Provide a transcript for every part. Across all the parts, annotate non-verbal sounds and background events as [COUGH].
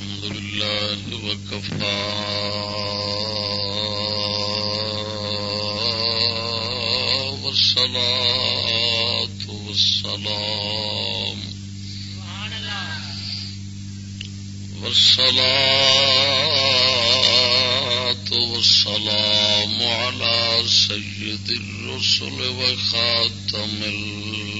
الحمد لله وكفى. والصلاة والسلام. والصلاة والسلام على سيد الرسل وخاتم الأنبياء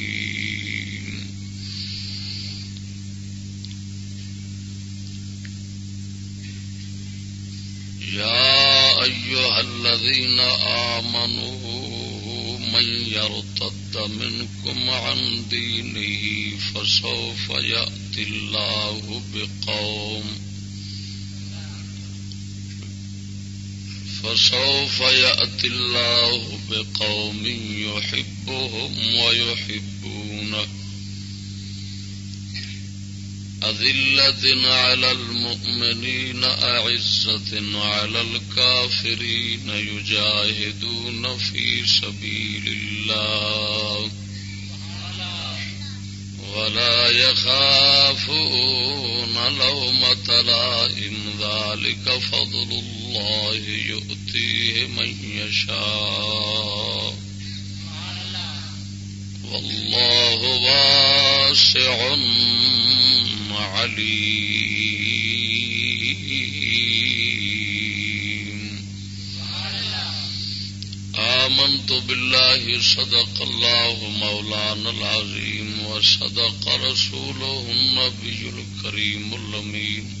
الذين آمنوا من يرتد منكم عن دينه فسوف يأتي الله بقوم فسوف يأتي الله بقوم يحبهم ويحبونه أذلة على المؤمنين، أعزة على الكافرين، يجاهدون في سبيل الله. ولا يخافون لومة لائم، ذلك فضل الله يؤتيه من يشاء. والله واسع عليم. آمنت بالله صدق الله مولانا العظيم وصدق رسوله النبي الكريم الأمين.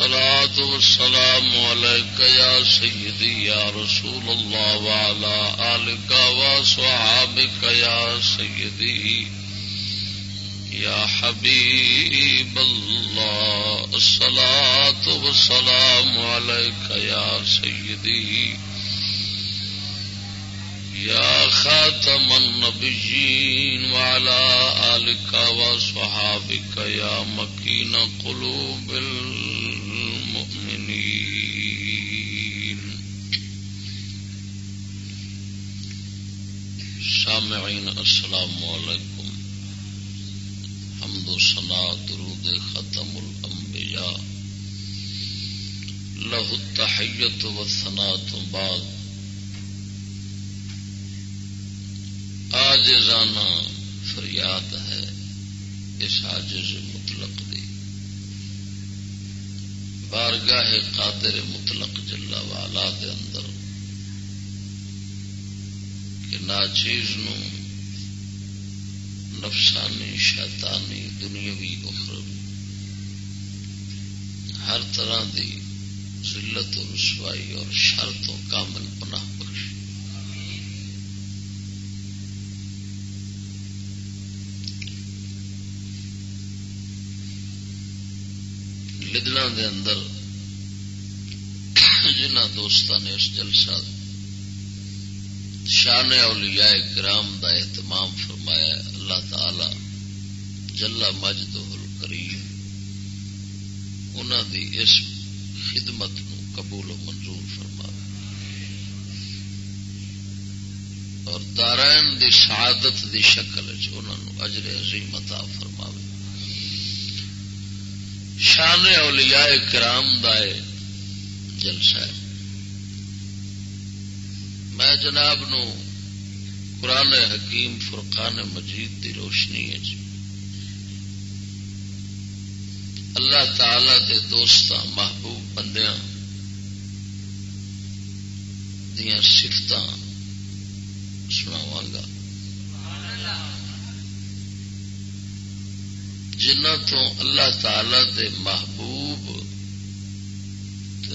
الصلاة والسلام عليك يا سيدي يا رسول الله وعلى آلك وصحابك يا سيدي يا حبيب الله. الصلاة والسلام عليك يا سيدي يا خاتم النبيين وعلى آلك وصحابك يا مكين قلوب المؤمنين سامعين السلام عليكم حمد و سنا درود ختم الانبیاء. له التحیت و ثنا تو بعد. آج رانا فریاد ہے اس آجز مطلق دی. بارگاہ قادر مطلق جلا والا دے اندر کہ ناچیز نو نفسانی، شیطانی، دنیاوی اخروی ہر طرح دی ذلت و رسوائی اور شرط و کامل پناہ بخش۔ لدنا دے اندر جنہ دوستوں نے اس جلسہ شان اولیاء کرام دا اہتمام فرمایا اللہ تعالی جلا مجد کریم انہوں دی اس خدمت نو قبول و منظور فرما اور دارائن دی شہادت دی شکل انہوں اجر عظیم عطا فرما شان اولیاء کرام دائے جلسہ ہے۔ میں جناب نو قرآن حکیم فرقان مجید دی روشنی ہے جی۔ اللہ تعالی دے دوست محبوب بندیاں دیا سفت سناوا گا جنہ تو اللہ تعالی دے محبوب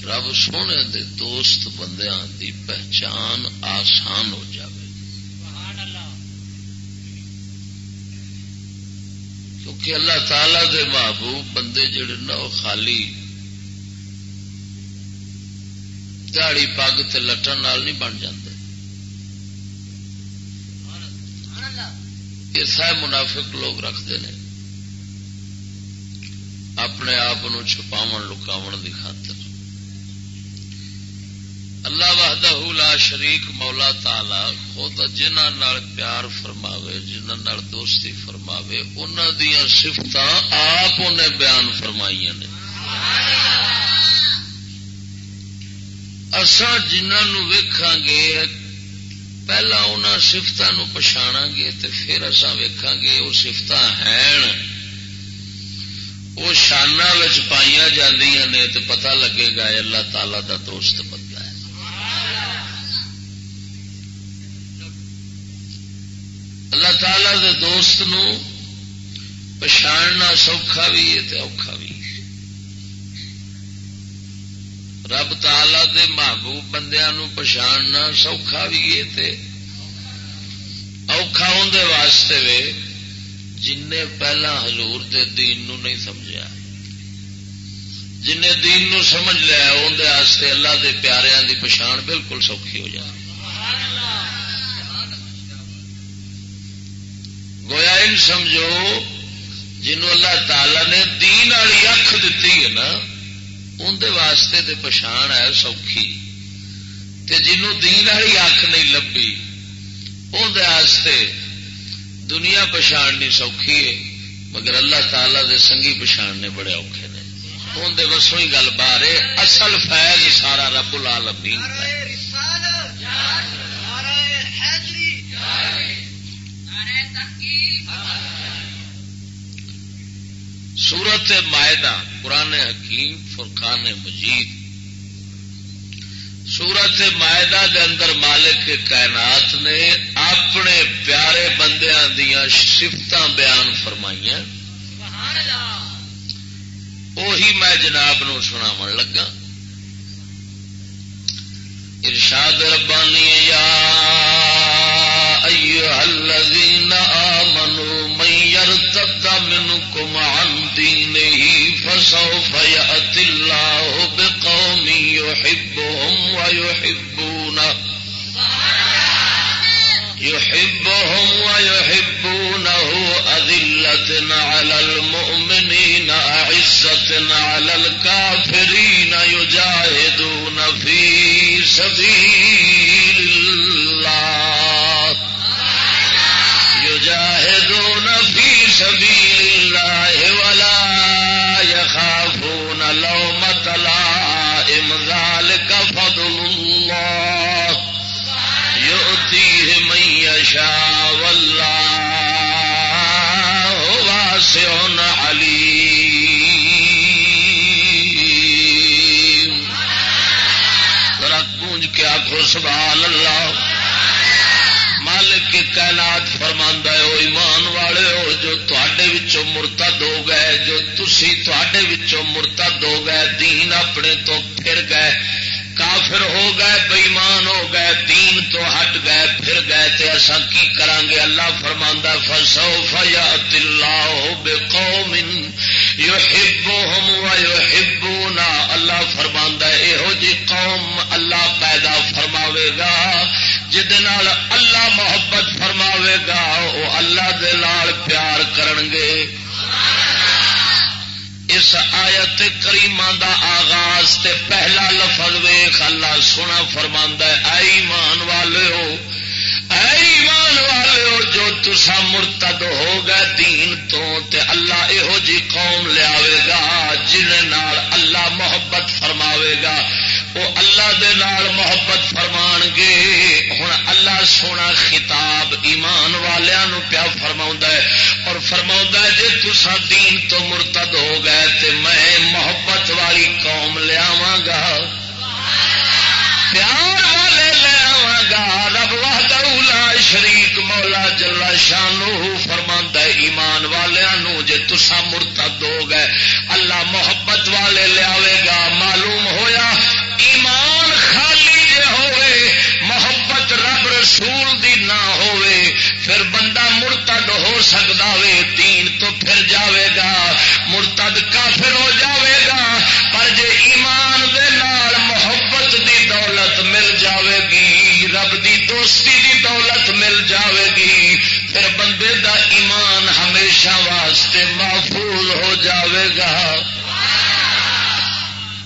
رب سونے دے دوست بندیاں دی پہچان آسان ہو جائے کیونکہ اللہ تعالی دے محبوب بندے جڑے نا وہ خالی دہڑی پگ تے لٹن نال نہیں بن جاندے۔ یہ سب منافق لوگ رکھتے ہیں اپنے آپ چھپاو لکاو کی خاطر۔ وحدہ لا شریک مولا تالا خود جنہ پیار فرماوے جنہ دوستی فرماوے انہوں دیا سفت آپ انہیں بیان فرمائی نے۔ اسان جنہوں ویکھا گے، پہلا انہوں سفتوں پچھاڑا گے تو پھر اصا ویکھا گے وہ سفت ہیں۔ وہ شانہ پائی نے تو پتہ لگے گا اللہ تعالی دا دوست پتا اللہ دے دوست نو پچھاڑنا سوکھا بھی ہے اوکھا بھی رب تالا دے محبوب بندیا پچھاڑنا سوکھا بھی ہے اوکھا اندر واسطے وے جن پہلا حضور دے دین نو نہیں سمجھا جن دین نو سمجھ لیا اندر اللہ دے پیاریاں دی پچھان بالکل سوکھی ہو جائے۔ گویا ان سمجھو جنوں اللہ تعالی نے دین والی اکھ دیتی ہے نا اندر واسطے تے پچھان ہے سوکھی۔ تے جنوں دین والی اکھ نہیں لبھی اندر دنیا پچھاڑنی سوکھی ہے، مگر اللہ تعالی دے سنگھی پچھاڑنے بڑے اوکھے نے۔ اندر وسوں ہی گل بارے اصل فیض سارا رب العالمین ہے۔ سورت معدہ قرآن حکیم فرقان مجید۔ سورت معدہ دے اندر مالک کائنات نے اپنے پیارے بندیاں دیا سفت بیان فرمائی وہی میں جناب نو سنا لگا۔ ارشاد ربانی یا ایوہ الذین آمنوا من یرتد منکم عن دينه فسوف يأتي اللہ بقوم یحبهم ويحبونه يحبهم ويحبونه أذلة على المؤمنين أعزة على الكافرين يجاهدون في سبيل تے مرتد ہو گئے، جو تھی تے مرتد ہو گئے، دین اپنے تو پھر گئے، کافر ہو گئے بےمان ہو گئے، دین تو ہٹ گئے، پھر گئے، تے اصا کی کران گے اللہ فرما فسو فیا اللہ بے قوم یو ہبو ہم یو ہبو نا اللہ فرما یہو جی قوم اللہ پیدا فرماوے گا جال اللہ محبت فرماوے گا وہ اللہ دے پیار کرن گے۔ اس آیت کریمہ دا آغاز تے پہلا لفظ ویخ اللہ سونا فرما آئی مان والے ہو ایمان والے جو تسا مرتد ہو گئے دین تو، تے اللہ یہو جی قوم لیا گا جن اللہ محبت فرماوے گا۔ وہ اللہ دے نال محبت فرمان گے۔ ہوں اللہ سونا خطاب ایمان والوں پیا فرما ہے۔ اور فرما ہے جی تسا دین تو مرتد ہو گئے تے میں محبت والی قوم لیا گا پیار والے لیا گا رب لا شریک مولا جلا شانو فرما ایمان والوں جی تسا مرتد ہو گئے، اللہ محبت والے لیا گا۔ سکتا وے تین تو پھر جاوے گا مرتد کافر ہو جاوے گا پر جے ایمان دے نال محبت دی دولت مل جاوے گی رب دی دوستی دی دولت مل جاوے گی پھر بندے دا ایمان ہمیشہ واسطے محفوظ ہو جاوے گا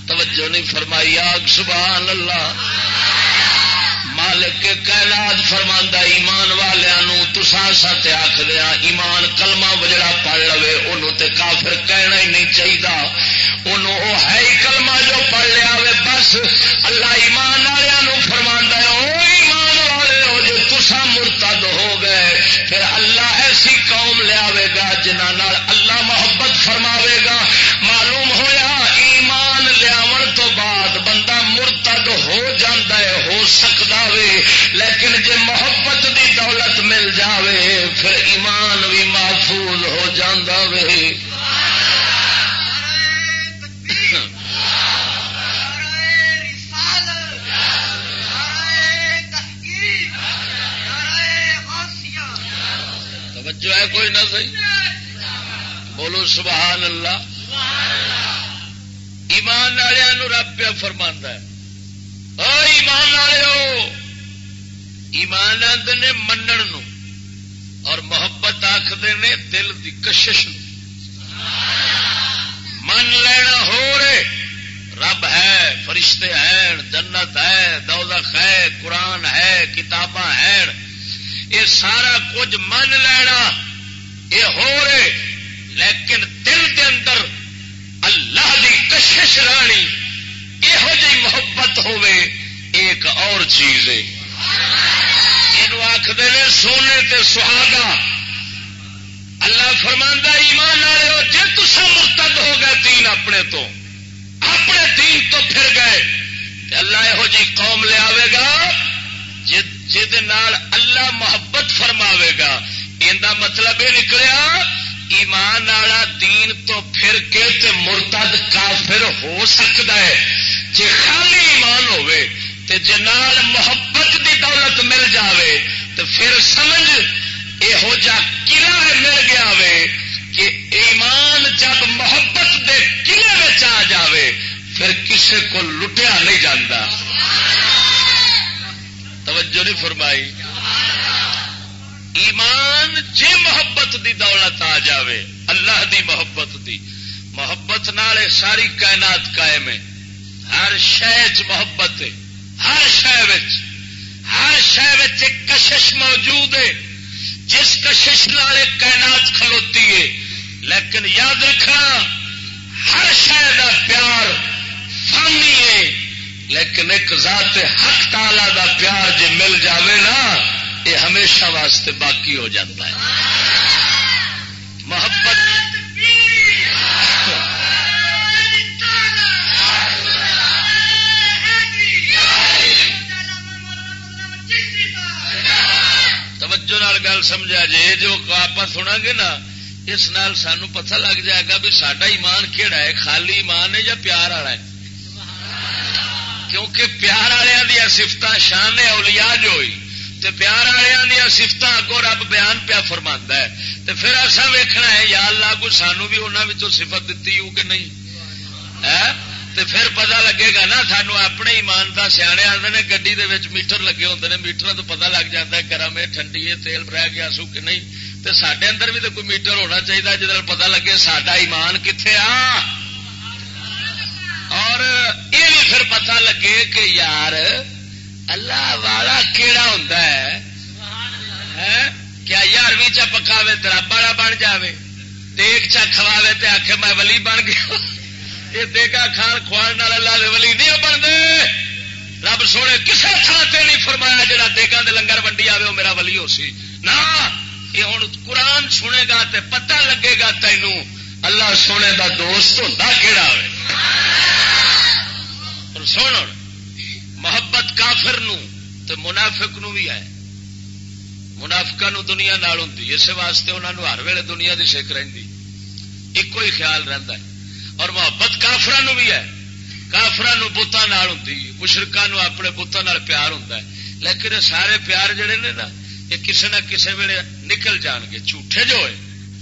توجہ نہیں فرمائی، آگ سبحان اللہ۔ مالک کائنات فرما ایمان والوں تسا سات آخ دیا ایمان کلمہ وجڑا پڑھ لو ان کافر کہنا ہی نہیں چاہیے انہوں وہ ہے ہی کلمہ جو پڑھ لیا وے، بس اللہ ایمان والوں فرما ایمان والے ہو جو تسا مرتد ہو گئے۔ پھر اللہ ایسی قوم لیا گا جنہ اللہ محبت فرماوے گا۔ محفوظ ہو جاندہ وے۔ توجہ ہے کوئی نہ صحیح؟ بولو سبحان اللہ۔ ایمان والوں رب پہ فرما ہے۔ ایمان والے ایمان آدھے نے منن اور محبت آخر نے دل کی کشش من لینا ہو رہے رب ہے، فرشتے ہیں، جنت ہے دودخ ہے، قرآن ہے، کتاباں ہیں۔ یہ سارا کچھ من لینا یہ ہو رہے لیکن دل کے اندر اللہ کی کشش رانی یہو جی محبت ہوے ایک اور چیز ہے۔ یہ آخر سونے تے سہاگا۔ اللہ فرماندہ ایمان ہو جی تصا مرتد ہو گئے دین اپنے تو، اپنے دین تو پھر گئے اللہ یہو جی قوم لیا گا اللہ محبت فرماوے گا۔ ان مطلب یہ نکلیا، ایمان والا دین تو پھر کے تے مرتد کافر ہو سکتا ہے۔ جی خالی ایمان ہوے تے جنال محبت دی دولت مل جاوے تو پھر سمجھ یہو جا قلعہ مل گیا وے کہ ایمان جب محبت دے قلعے آ جاوے، پھر کسے کو لٹیا نہیں جانا توجہ نہیں فرمائی۔ ایمان جی محبت دی دولت آ جاوے، اللہ دی محبت دی۔ محبت نال ساری کائنات قائم ہے۔ ہر شہ محبت ہے۔ ہر شہ ہر شہ ایک کشش موجود ہے۔ جس کشش نال کائنات کھلوتی ہے، لیکن یاد رکھنا، ہر شہر کا پیار فانی ہے، لیکن ایک ذات حق تالا دا پیار جی مل جاوے نا، یہ ہمیشہ واسطے باقی ہو جاتا ہے۔ محبت توجہ نال گل سمجھا جی جو آپ سنا گے نا، اس نال سانو پتہ لگ جائے گا بھی سڈا ایمان کہڑا ہے، خالی ایمان ہے یا پیار والا ہے؟ کیونکہ پیار والوں دیا سفت شان اولیاء جو ہوئی، تے پیار والوں دیا سفت اگوں رب بیان پیا فرما ہے۔ تے پھر ایسا ویکھنا ہے، یا اللہ کو سانو بھی انہوں سفت دیتی ہو کہ نہیں؟ ہاں؟ پھر پتا لگے گا نا، سانو اپنے ایمان کا سیانے آتے ہیں گڈی میٹر لگے ہوتے ہیں میٹر تو پتا لگ جاتا ہے گرم ہے، ٹھنڈی ہے، تیل رہ گیا سو کہ نہیں۔ تے سڈے اندر بھی تو کوئی میٹر ہونا چاہیے جب پتا لگے سڈا ایمان کتنے آ۔ اور یہ بھی پھر پتا لگے کہ یار، اللہ والا کیڑا ہوں کیا یارویں چا پکاوے تیرا بڑا بن جائے دیکھ چا کھواوے تے آخ میں ولی بن گیا۔ یہ دیکھا کھان کھوان اللہ دے ولی نہیں بنتے۔ رب سونے کسے تھان سے نہیں فرمایا جا دیگا دے لنگر ونڈی آئے وہ میرا ولی ہو سی۔ نہ، یہ ہوں قرآن سنے گا تے پتہ لگے گا تینوں اللہ سونے دا دوست ہوتا کہڑا ہوئے۔ سن، محبت کافر نو تو منافق نو بھی ہے۔ منافقا نو دنیا نال ہوں اس واسطے انہوں ہر ویلے دنیا کی سیک رہی ایک ہی خیال رہتا ہے۔ اور محبت کافران بھی ہے۔ کافران بتان ہوں مشرقان اپنے بتان پیار ہوں لیکن سارے پیار جڑے نے نا، یہ کسی نہ کسی ویلے نکل جان گے، جھوٹے جو ہے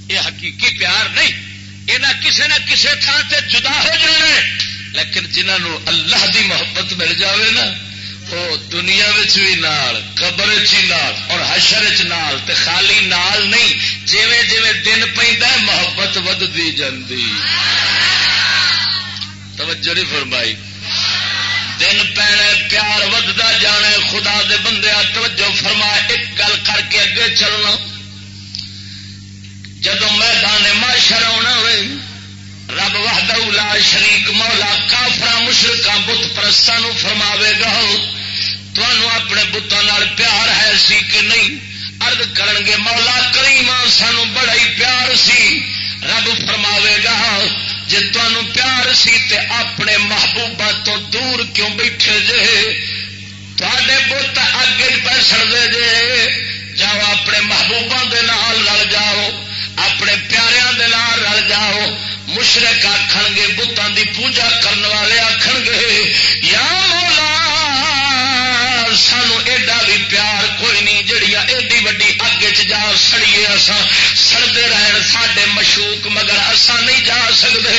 یہ حقیقی پیار نہیں۔ یہ کسی نہ کسی تھان سے جدا ہو جانا لیکن جنہوں اللہ دی محبت مل جاوے نا وہ دنیا بھی نال، قبر نال، اور حشر نال، تے خالی نال نہیں، جیویں جیویں دن پہ محبت ودتی جاندی۔ توجہ نہیں فرمائی۔ دن پینے پیار ودتا جانے خدا دے بندے توجہ فرما ایک گل کر کے اگے چلنا۔ جدو میدان معاشر آنا ہوئے، رب وحدہ لا شریک، مولا کافرا مشرقہ بت پرستان فرماوے گا۔ تمہوں اپنے بتان پیار ہے سی کہ نہیں؟ ارد کرن گے مولا کریم سانو بڑا ہی پیار سی۔ رب فرماوے گا جی تمہوں پیار سی تے اپنے محبوبہ تو دور کیوں بیٹھے جے؟ تے بت اگے پہ سڑتے جے۔ جاؤ اپنے محبوبہ دے نال جاؤ، اپنے پیاروں کے نال رل جاؤ۔ مشرق آخ گے بتان کی پوجا کرنے والے آخ گے یا مولا سانو ایڈا بھی پیار کوئی نہیں جڑیا ایڈی وڈی اگ جا سڑیے اصا سڑتے رہن ساڈے مشوق مگر اصا نہیں جا سکتے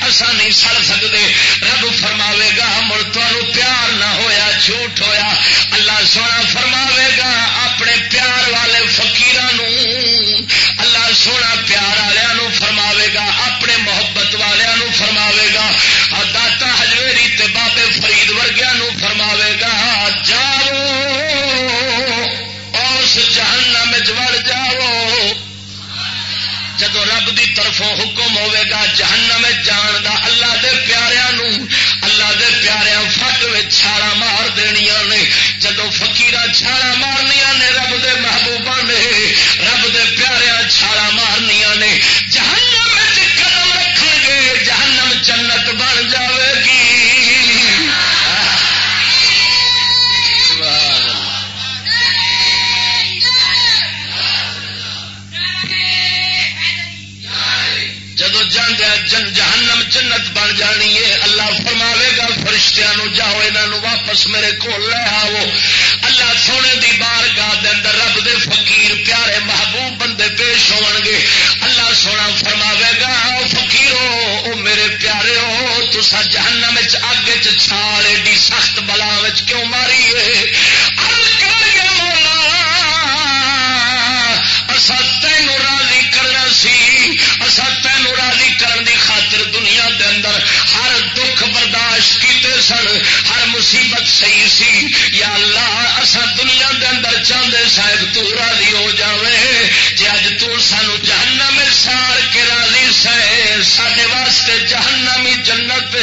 اسان نہیں سڑ سکتے رب فرماوے گا مڑ تمہوں پیار نہ ہویا جھوٹ ہویا چھالا مار دنیا نے۔ جدو فکیر چھالا مارنیا نے، رب دے محبوبہ نے، رب دے پیاریا چھالا مارنیا نے۔ جہنم قدم رکھ گے، جہنم جنت بن جاوے گی جدو جن جہنم جنت بن جانی ہے، اللہ فرماوے گا، فرشتیاں جاؤ یہ واپس میرے کو لے آو اللہ سونے دی بار گاہ اندر رب دے فقیر، پیارے محبوب بندے پیش ہو گے اللہ سونا فرماوے گا فقیرو، او میرے پیارے ہو تسا جہنم اگ چھال مصیبت صحیح سی، یا اللہ اصا دنیا دے اندر چاہتے صاحب تو راضی ہو جاوے جی اج تانو جہنم سار کے راضی سہ سڈے واسطے جہنمی جنت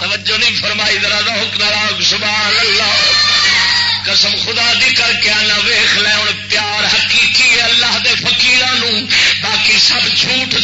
توجہ نہیں فرمائی درا حکم سبحان اللہ قسم خدا دی کر کے آنا، ویخ لے ہوں پیار حقیقی ہے اللہ دے فکیران باقی سب جھوٹ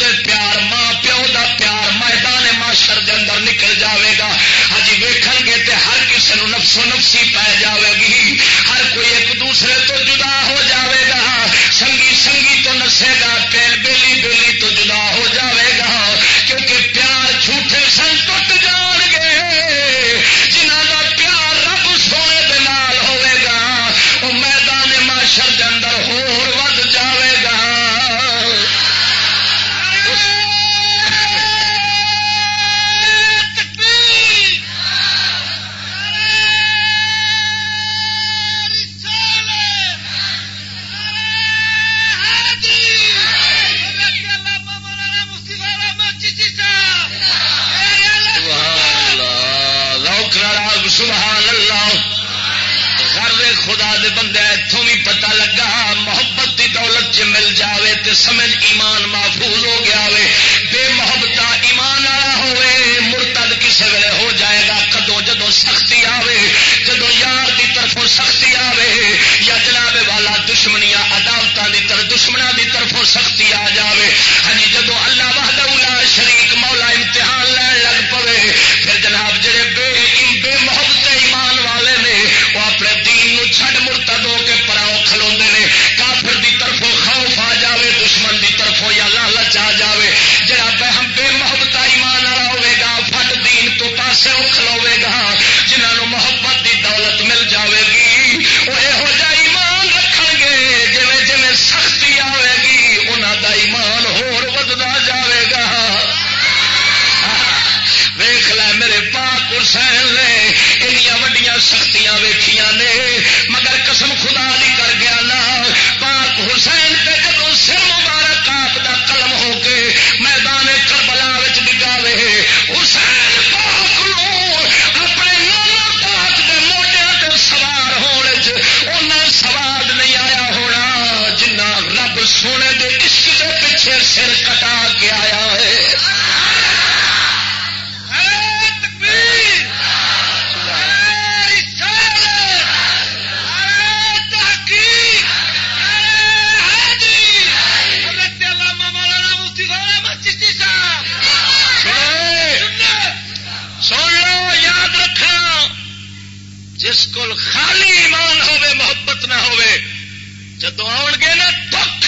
جدو آن گے نا دکھ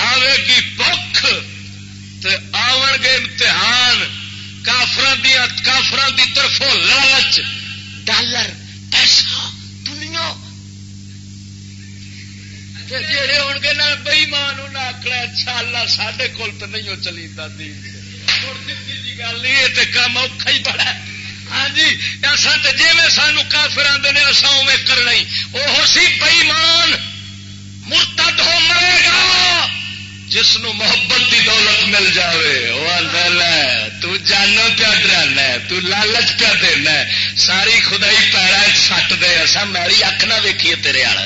آئے گی بخ آن گے امتحان کافر دیا کافر دی طرفوں لالچ، ڈالر، پیسہ، دنیا۔ جہے ہو گے نا بئی ماں آخنا اچھا اللہ سڈے کول تو نہیں وہ چلی دادی گل نہیں کام اوکھا ہی بڑا ہاں جی ایسا تو جی میں سانو کافر آدھے اصا اوے کرنا وہ سی بئیمان جس نو محبت کی دولت مل جائے وہ تو جانو پیا ڈرانا تو لالچ پیا دینا ساری خدائی پیرا سٹ دے اصا میری اکھ نہ ویکھیے تیرے والا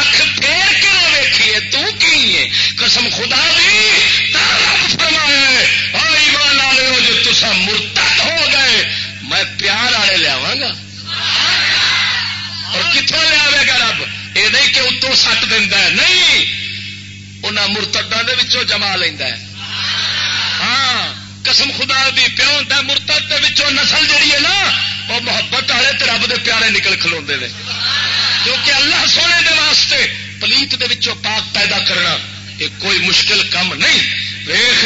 اکھ پھیر کے نہ ویکھیے؟ تو کی قسم خدا بھی رب فرمائے اور ایمان والے ہو جو تسا مرتد ہو گئے، میں پیار والے لیا گا۔ اور کتوں لیا گا رب؟ یہ نہیں کہ اتوں سٹ دینا نہیں انہوں مرتدوں جما لینا ہاں قسم خدا بھی پیو ہوتا مرتد نسل جہی ہے نا، وہ محبت والے تو رب دے پیارے نکل کھلو نے۔ کیونکہ اللہ سونے دے واسطے پلیت دے وچوں پاک پیدا کرنا یہ کوئی مشکل کم نہیں۔ ویخ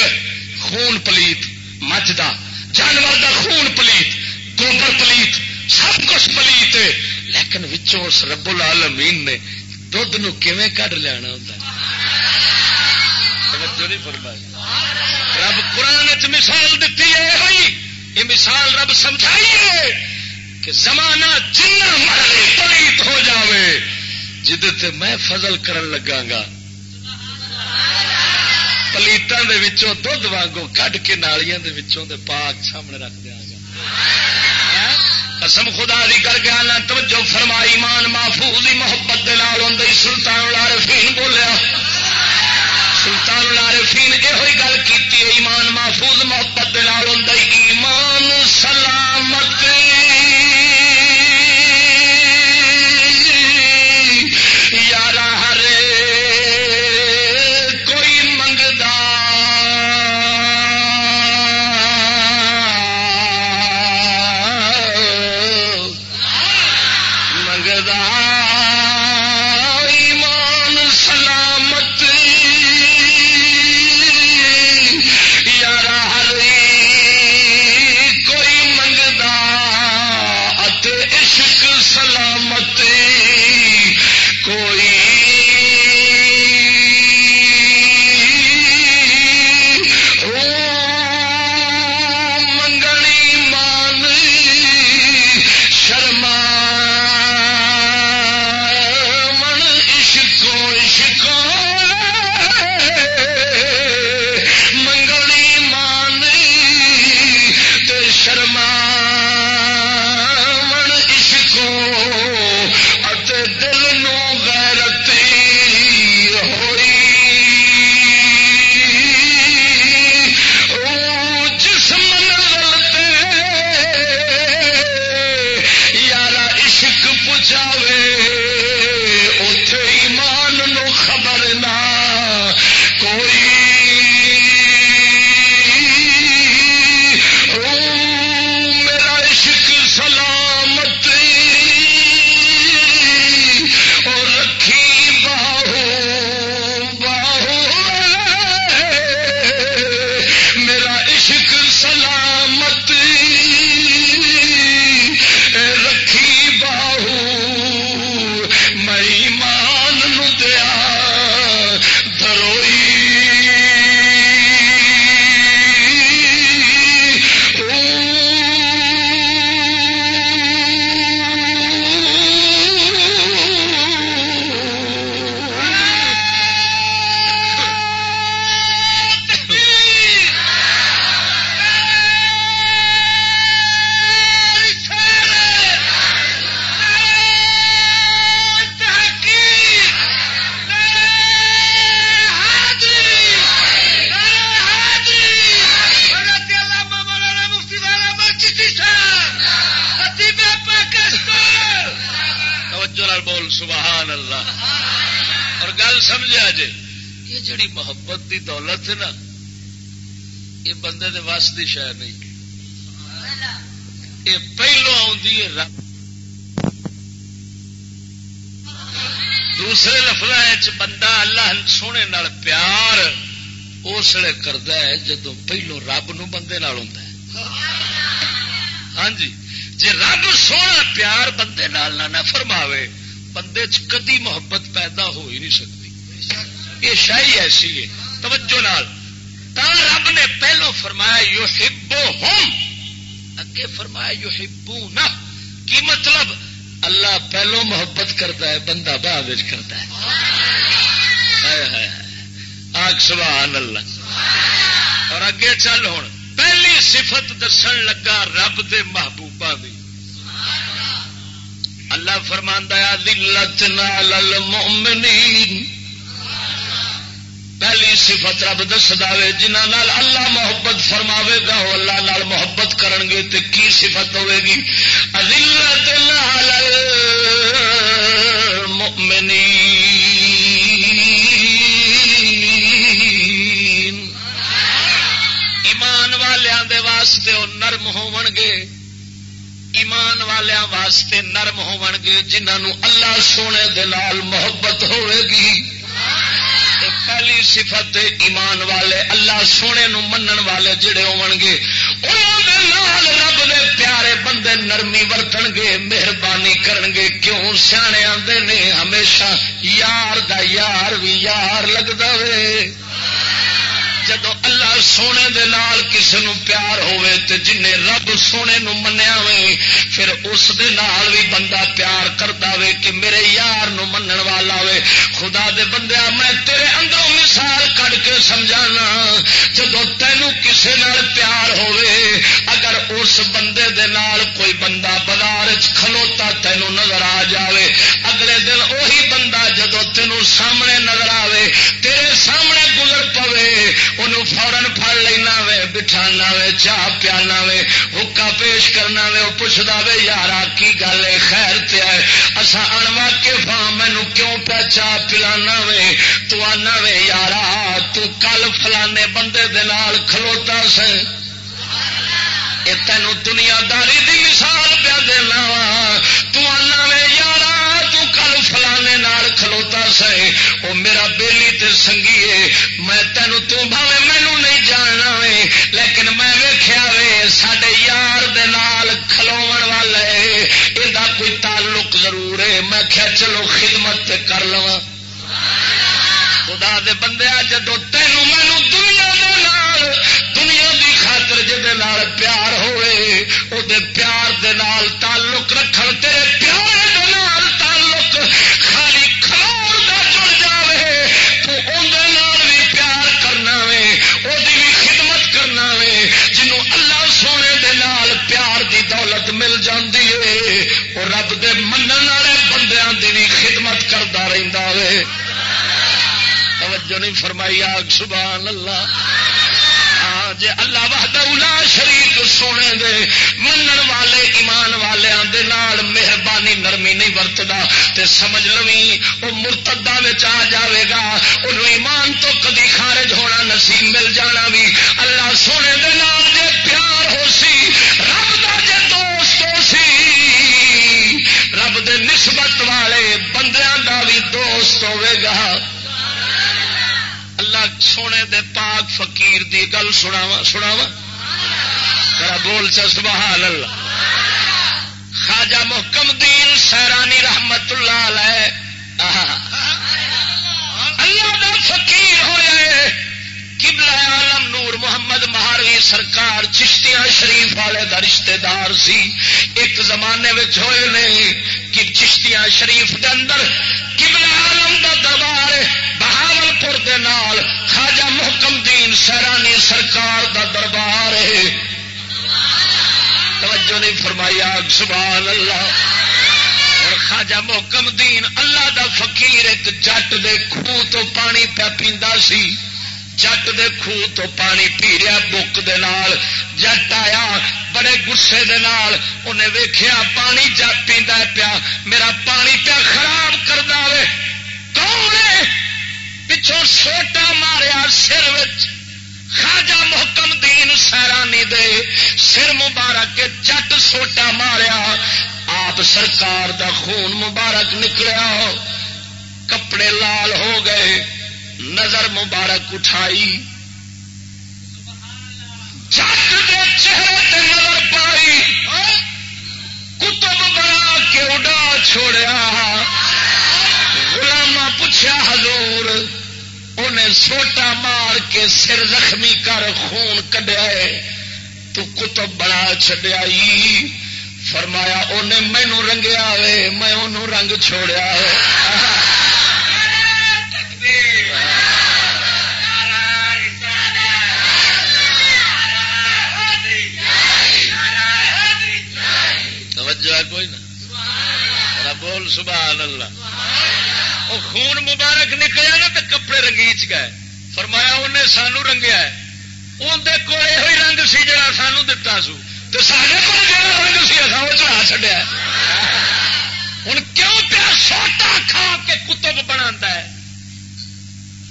خون پلیت مجھ دا جانور دا خون پلیت، گوبر پلیت، سب کچھ پلیت لیکن وچوں اس رب العالمین نے دھد نویں کھ لیا رب قرآن مثال دیتی ہے یہ مثال رب سمجھائیے کہ زمانہ جنا مرضی پلیت ہو جاوے جد میں فضل کرن لگا گا پلیتوں کے دھد وانگو کھ کے نالیاں دے پاک سامنے رکھ دیا گا ہاں؟ قسم خدا دی کر گیا نہ توجہ فرمائی مان محفوظ محبت دے نال ہوندی سلطان العارفین بولیا۔ سلطان العارفین یہ گل کی ایمان محفوظ محبت دے وس کی شہ نہیں۔ یہ پہلو آدھی رب۔ دوسرے لفظ بندہ اللہ سونے نال پیار اس لیے کرتا ہے جدو پہلو رب نو بندے نال ہوں ہاں جی جی رب سونا پیار بندے نال نہ فرماوے، بندے چ کدی محبت پیدا ہو ہی نہیں سکتی۔ یہ شاہی ایسی ہے، توجہ نال۔ تا رب نے پہلو فرمایا یو ہبو ہوم اگے فرمایا یو ہبو نہ کی مطلب اللہ پہلو محبت کرتا ہے بندہ بعد کرتا ہے۔ آگ سبحان اللہ۔ اور اگے چل ہوں پہلی صفت دسن لگا رب دے محبوبہ دی۔ اللہ۔ فرماندہ دلت نال المؤمنین. پہلی صفت رب دس دے جنہ اللہ محبت فرماوے گا، وہ اللہ نال محبت کرن گے تے کی صفت ہوے گی؟ عزلت ایمان والوں دے واسطے وہ نرم ہون گے۔ ایمان والوں واسطے نرم ہون گے جنہوں اللہ سونے دے نال محبت ہوے گی۔ پہلی صفت ایمان والے، اللہ سونے نو منن والے جڑے ہون گے نال رب دے پیارے بندے نرمی ورتن گے مہربانی کرن گے کیوں سیانے آتے نے؟ ہمیشہ یار دا یار بھی یار لگتا وے۔ جدو سونے دے نال کسے نو پیار ہوئے تے جن رب سونے نو منیا وے، پھر اس دے نال بھی بندہ پیار کرتا وے کہ میرے یار نو منن والا وے۔ خدا دے بندیا میں تیرے اندروں مثال کٹ کے سمجھانا جدو تینو کسے نال پیار ہوئے اگر اس بندے دے نال کوئی بندہ بازار کھلوتا تینو نظر آ جاوے۔ اگلے دن وہی بندہ جدو تینو سامنے نظر آوے، تیرے سامنے گزر پوے، انہوں فورن بٹھانا وے، چاہ پیانا وے، حکا پیش کرنا وے وہ پوچھتا وے یار کی گل ہے، خیر تے ہے اصا انوا کے فا ہاں, مینو کیوں پیا چاہ پلانا وے، تو آنا وے، یارا، تو کل فلانے بندے دے نال کھلوتا سے یہ تینوں دنیا داری دی مثال پیا دینا وا۔ تنا وے، یارا کل فلانے نال کھلوتا سے وہ میرا بیلی تے سنگی ہے میں تینوں تو بھاوے مینو نہیں جاننا میں کیا چلو خدمت کر لوا خدا دے بندے جدو تینوں مینو دنیا دے نال، دنیا دی خاطر جہد پیار ہوئے وہ پیار دے نال تعلق رکھ تیرے پیار دے نال تعلق خالی دا جڑ جائے تو بھی پیار کرنا وے وہ بھی خدمت کرنا وے، جنوں اللہ سونے دے نال پیار دی دولت مل جاندی ہے وہ رب دے منن توجہ نہیں فرمائی آگ سبحان اللہ۔ ہاں، جے اللہ وحدہ شریف سونے دے منن والے ایمان والوں دے نال مہربانی نرمی نہیں ورتدا۔ تے سمجھ لوی وہ مرتدا آ جاوے گا انہوں ایمان تو کدی خارج ہونا نصیب مل جانا بھی اللہ سونے دے نال جے پیار ہو سی رب دا جے دوست ہو سی رب دے نسبت والے بندیاں دا بھی دوست ہوے گا۔ پاک سونے دے پاک فقیر دی گل سناوا سناوا میرا بول چا، سبحان اللہ۔ خواجہ محکم دین سیرانی رحمت اللہ علیہ۔ اللہ دا قبلہ عالم نور محمد مہاروی سرکار چشتیاں شریف والے دا رشتہ دار سی۔ ایک زمانے ہوئے نہیں کہ چشتیاں شریف دے اندر قبلہ عالم دا دربار بہاول پور دے نال خواجہ محکم دین سیرانی سرکار دا دربار ہے۔ توجہ نہیں فرمائی آگ سبحان اللہ۔ اور خواجہ محکم دین اللہ دا فقیر ایک جٹ دے خوہ تو پانی پیا پیندا سی۔ جٹ دے خوہ تو پانی پی رہا بک دے نال جٹ آیا بڑے گسے دے نال انہیں پانی جٹ پیندا پیا میرا پانی پیا خراب کر دے کون ہے پچھوں سوٹا ماریا سر خاجا محکم دین سیرانی دے سر مبارک جٹ سوٹا ماریا آپ سرکار دا خون مبارک نکلیا کپڑے لال ہو گئے نظر مبارک اٹھائی۔ چہرے تے نظر پائی۔ کتب بنا کے اڈا چھوڑیا۔ گلاما پوچھا حضور انہیں سوٹا مار کے سر زخمی کر خون کڈیا تو کتب بڑا چڈیا فرمایا انہیں مینو رنگیا وے میں انہوں رنگ چھوڑیا توجہ سبحان اللہ۔ وہ خون مبارک نکلیا نا تو کپڑے رنگیچ گئے۔ فرمایا انہیں سانو رنگیا ہے۔ اندر کول یہ رنگ سی جا سانو دتا سو۔ تو سارے کو جا رنگ سی اصا وہ چڑھا چڈیا ہوں کیوں پیا سوٹا کھا کے کتب بنا ہے؟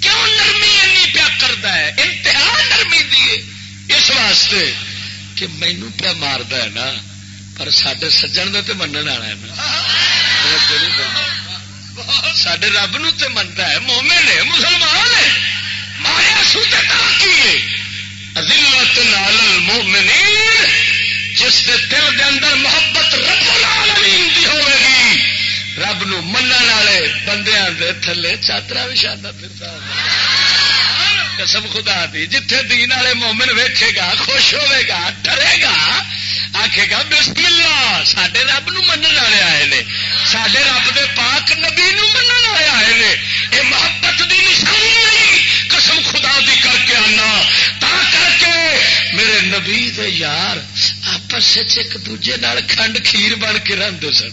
کیوں نرمی این پیا کرتا ہے؟ انتہا نرمی دی اس واسطے کہ مینو پیا مارد ہے نا، پر سڈے سجن تو من والا ہے نا۔ سڈے رب نو تو منتا ہے مومے نے مسلمان ہے، ماریا سو کی عزلت نال المؤمنین، جس کے دل دے اندر محبت رب العالمین دی ہوے گی۔ رب نو منن والے بندیاں دے تھلے چادر وشانا پھرتا قسم خدا دی، جتھے دین والے مومن ویکھے گا، خوش ہوے گا، ڈرے گا آخے گا بسم اللہ سڈے رب نو من والے آئے نے۔ سڈے رب دے پاک نبی نو من والے آئے نے۔ یہ محبت دی نشانی نہیں، قسم خدا دی کر کے آنا۔ تا کر کے میرے نبی دے یار آپس ایک دوجے نال کھنڈ کھیر بن کے رہتے سن۔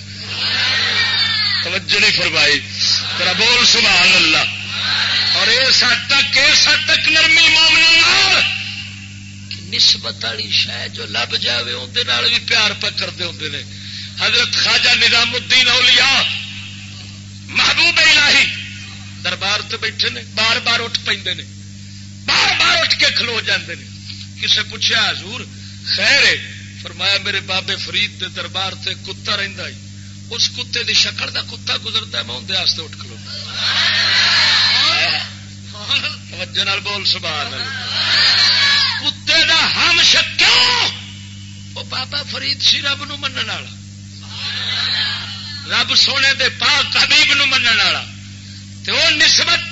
توجہ نہیں فرمائی۔ ترا بول سبحان اللہ۔ اور اس حد تک اس حد تک نرمی مومنا نسبت والی شہ جو لب جائے اندر بھی پیار پکڑتے ہوتے ہیں حضرت خواجہ نظام الدین اولیاء، محبوب الہی دربار سے بیٹھے نے، بار بار اٹھ پہ بار بار اٹھ کے کھلو جاندے نے۔ کسے پوچھا حضور، خیر ہے فرمایا، میرے بابے فرید دے دربار سے کتا رہتا ہے اس کتے دی شکل دا کتا گزرتا ہے میں اندر اٹھ کھلو۔ توجہ نال بول، سبحان اللہ۔ کتے دا ہم شکیوں وہ بابا فرید سی رب نو من رب سونے دے پاک حبیب نو من وہ نسبت،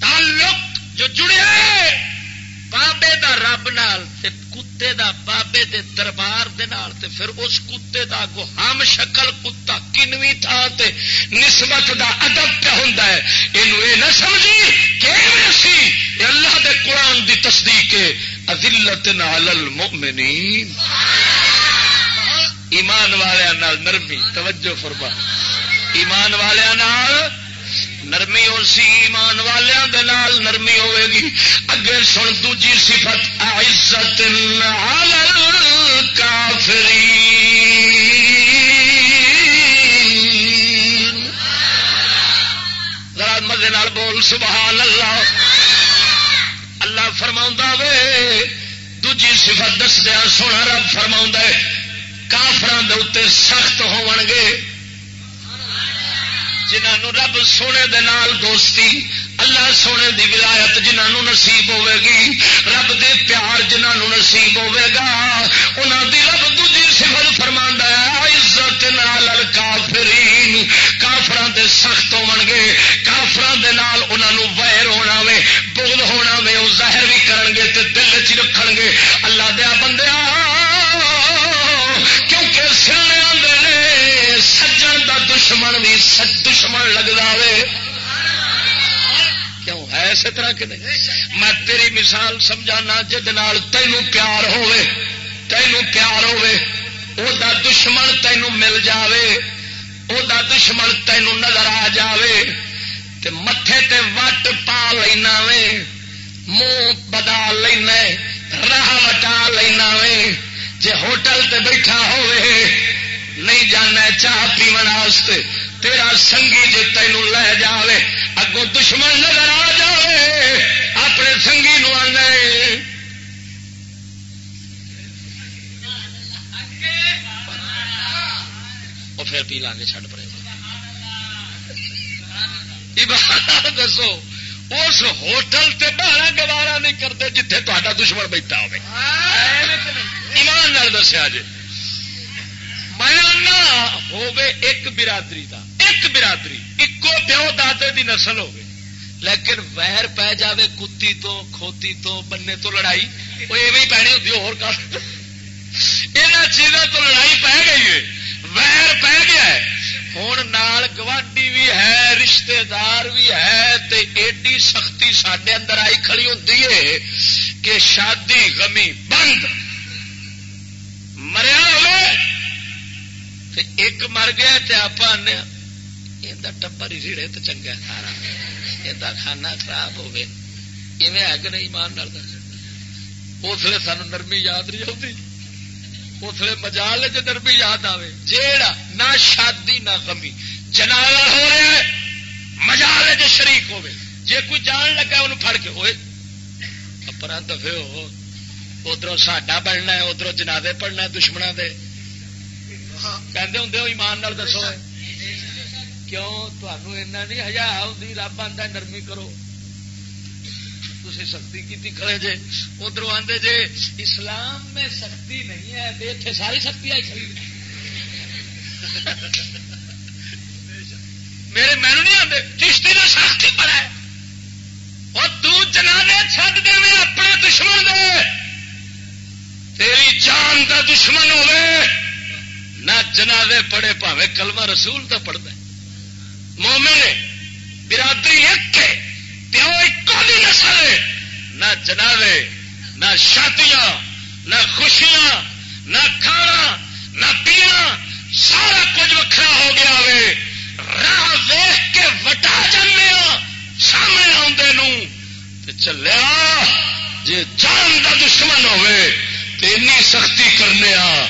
تعلق جو جڑے، بابے دا رب نال تے کتے دا بابے دے دربار دے نال تے پھر اس کتے دا گو ہم شکل کتا کنوی تھا تے نسبت دا ادب پہ ہوں یہ نہ سمجھی کہ اللہ دے قرآن دی تصدیق ازلت علی المؤمنین۔ ایمان والے نرمی، توجہ فرما۔ ایمان والے نرمی ہو سی ایمان والوں نرمی ہوے گی۔ اگے سن دوجی صفت عزت کافری مزے بول سبحان اللہ اللہ فرما وے دجی سفت دسدیا سونا رب فرما کافران دے سخت ہو گے جنہوں رب سونے دے نال دوستی، اللہ سونے دی ولایت جنہوں نصیب ہوے گی، رب دے پیار جنہوں نصیب ہوے گا انہوں دی رب دوجی سفر فرما عزت نال کافرین کافران دے سخت ہو گے کافران دے نال انہوں ویر ہونا وے بغل ہونا وے وہ ظاہر بھی کرن گے تے دل چ رکھ گے۔ اللہ دیا بندیا کیونکہ سیانے آدھے سجن دا دشمن بھی دشمن لگتا وے کیوں؟ ہے اسی طرح کہ نہیں؟ میں تیری مثال سمجھانا جہد تینوں پیار ہوے تینوں پیار ہوے او دا دشمن تینوں مل جاوے او دا دشمن تینوں نظر آ جاوے، تے متھے تے وٹ پا لینا وے، منہ بدا لینا راہ وٹا لینا وے، جے ہوٹل تے بیٹھا ہوئے نہیں جانا چاہ پیونے تیرا سنگی جی تینوں لے جاوے، اگوں دشمن نظر آ جائے اپنے سنگی نو آنے وہ پھر پی لا گے پڑے۔ دسو، اس ہوٹل سے باہر گوارا نہیں کرتے جتنے تا دشمن بیٹھا ہو ایمان دسیا جی میں ایک برادری کا ایک برادری، ایکو پیو دادے دی نسل ہوگی لیکن ویر پی جائے کتی تو، کھوتی تو، بننے تو لڑائی۔ وہ ایویں پینے ہوتی ہو چیزوں تو لڑائی پی گئی ہے۔ ویر پی گیا ہے۔ ہوں نال گوانڈی بھی ہے رشتے دار بھی ہے، تے ایڈی سختی سڈے اندر آئی کھڑی ہوتی ہے کہ شادی غمی بند مریا ہوئے ایک مر گیا تے آپ آنے یہ ٹبر ہی ریڑے تو چنگا سارا۔ یہ کھانا خراب ہوے ہے کہ نہیں؟ مان اس لیے سان نرمی یاد نہیں آتی اس لیے مجال چ نرمی یاد آئے جیڑا نہ شادی نہ کمی جنالا ہو رہا ہے، مجال چ شریک ہوے جے کوئی جان لگا انہوں پھڑ کے ہوئے اپنا دفے ہو ادھر ساڈا بننا ہے ادھر جنادے پڑنا دشمنوں دے۔ کہندے ہوں ایمان نال دسو کیوں تمہیں نہیں ہزار ہوتی رب آتا نرمی کرو تھی سختی کی کھڑے جے ادھر آدھے جے اسلام میں سختی نہیں ہے اتنے ساری سختی آئی کھڑی میرے مینو نہیں آتے چشتی نے سختی پڑا ہے اور تنا چھڈ دے اپنے دشمن دے تیری جان کا دشمن ہوئے نہ جنازے پڑے پاوے کلمہ رسول تو پڑھتا مومن برادری ایک پیو ایک نسل ہے۔ نہ جنازے، نہ شادیاں، نہ خوشیاں، نہ کھانا، نہ پینا، سارا کچھ وکرا ہو گیا وے راہ ویخ کے وٹا جانے ہاں، سامنے آدھے چلیا جی جان کا دشمن ہوے تو سختی کرنے آ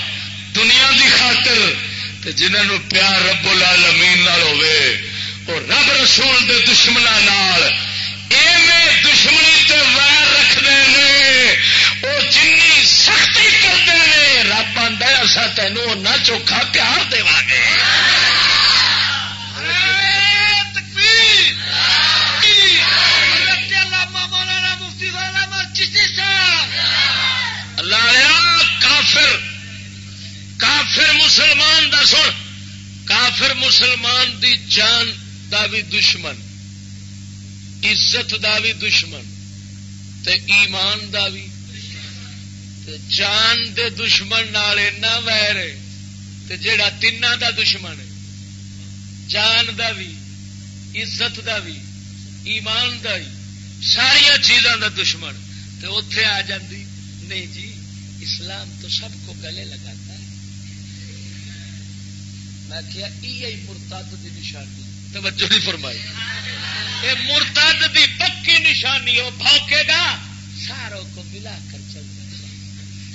دنیا دی خاطر جنہوں پیار رب العالمین ہوے اور رب رسول دے دشمنوں دشمنی تے ویر رکھتے ہیں وہ جن سختی کرتے ہیں رب آدھا اصا تینوں نہ چوکھا پیار دے گے۔ کافر مسلمان دا سن کافر مسلمان دی جان دا بھی دشمن، عزت دا بھی دشمن، تے ایمان دا بھی تے جان دے دشمن نال اینا ویر تے جیڑا تین دا دشمن ہے۔ جان دا بھی عزت دا بھی ایمان دا بھی ساریا چیزاں دا دشمن، تے اتے آ جاندی، نہیں جی اسلام تو سب کو گلے لگاتا میں کیا ای مرتد دی نشانی. توجہ نہیں فرمائی۔ یہ مرتد دی پکی نشانی وہ بھوکے گا ساروں کو ملا کر چل جائے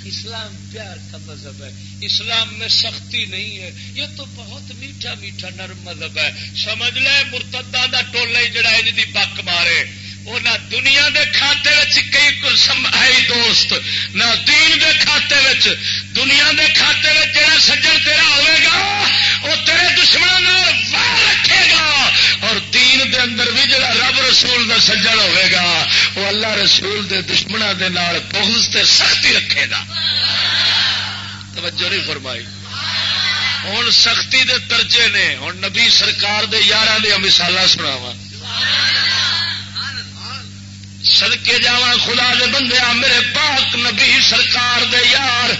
اسلام پیار کا مذہب ہے۔ اسلام میں سختی نہیں ہے۔ یہ تو بہت میٹھا میٹھا نرم مذہب ہے۔ سمجھ لے مرتدہ دا ٹولہ جڑا ہے جی بک مارے۔ نہ دنیا دے کھاتے کئی دوست، نہ دین دے کھاتے وچ، دنیا دے کھاتے وچ جڑا سجن تیرا ہوئے گا وہ تیرے دشمنوں رکھے گا۔ اور دین دے اندر بھی جڑا رب رسول دا سجن ہوئے گا وہ اللہ رسول دے دشمنوں دے نال بغض تے سختی رکھے گا۔ توجہ نہیں فرمائی۔ ہوں سختی دے ترجے نے ہوں نبی سرکار دے یار دیا مثال سناوا سڑکے جا خدا دے بندے میرے پاک نبی سرکار دے یار۔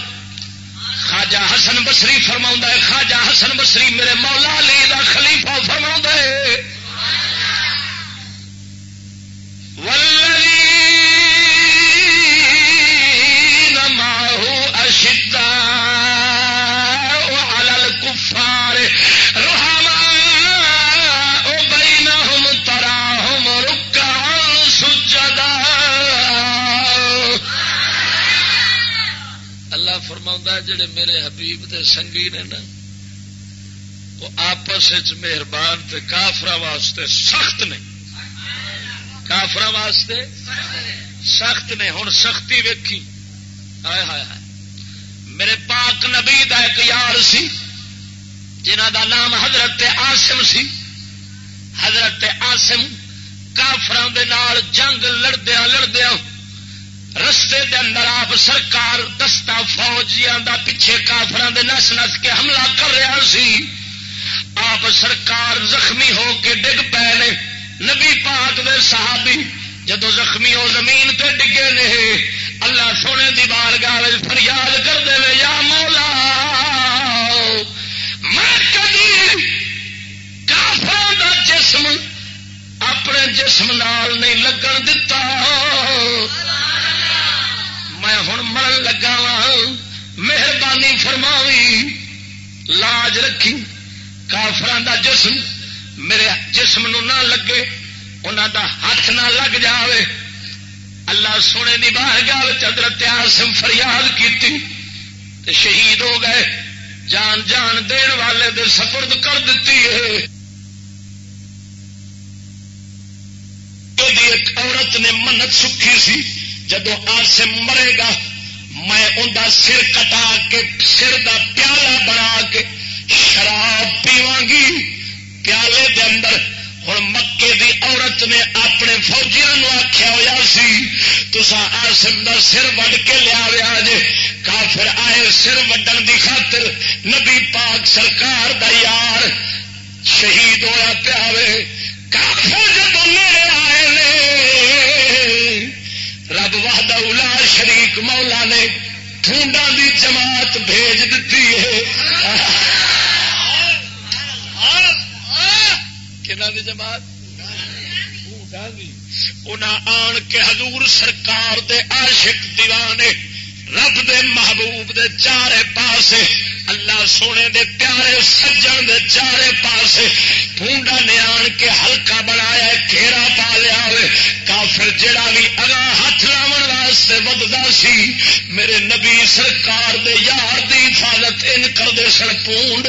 خواجہ حسن بسری فرما ہے، خواجہ حسن بسری میرے مولا علی دا خلیفہ فرما ہے۔ جڑے میرے حبیب دے سنگی نے نا، وہ آپس مہربان کافر واسطے سخت نے۔ کافر واسطے سخت نے ہوں سختی ویکھی۔ ہائے ہائے ہائے۔ میرے پاک نبی دا ایک یار سی، جنہ دا نام حضرت آسم سی۔ حضرت آسم کافران جنگ لڑدیا لڑدیا رستے دے اندر آپ سرکار دستا فوجیاں دا پیچھے کافران دے نس نس کے حملہ کر رہا سی، آپ سرکار زخمی ہو کے ڈگ پے نے۔ نبی پاک دے صحابی جدو زخمی ہو زمین پہ ڈگے نے، اللہ سونے دی بار گاہ فریاد کر دے یا مولا، میں کبھی کافر دا جسم اپنے جسم نال نہیں لگن دتا۔ میں ہوں مرن لگا وا مہربانی فرماوی۔ لاج رکھی۔ کافران دا جسم میرے جسم نو نہ لگے۔ انہوں دا ہاتھ نہ لگ جاوے۔ اللہ سونے کی باہر گال چدر تیار سم فریاد کی شہید ہو گئے۔ جان جان دین والے دے سپرد کر دیتی ہے۔ ایک عورت نے منت سکھی سی۔ جدو آسم مرے گا، میں انہیں سر کٹا کے، سر دا پیالہ بنا کے شراب پیوا گی پیالے دے اندر۔ ہوں مکے دی عورت نے اپنے فوجیاں آخیا ہوا سی تسا آسم کا سر وڈ کے لیا جے۔ کافر آئے سر وڈن دی خاطر نبی پاک سرکار دا یار شہید ہوا پیا کافر جب میرے آئے نے رب وحدہ الا شریک مولا نے ٹھونڈا دی جماعت بھیج دیتی ہے۔ دی جماعت؟ آن کے حضور سرکار دے عاشق دیوانے، رب دے محبوب دے چارے پاسے، اللہ سونے دے پیارے سجن دے چارے پاسے پونڈا نے آن کے ہلکا بنایا گھیرا پا لیا کافر جڑا بھی اگا ہاتھ لاؤن واسطے بدتا سی، میرے نبی سرکار دے یار دی حفاظت ان کرتے سن، پونڈ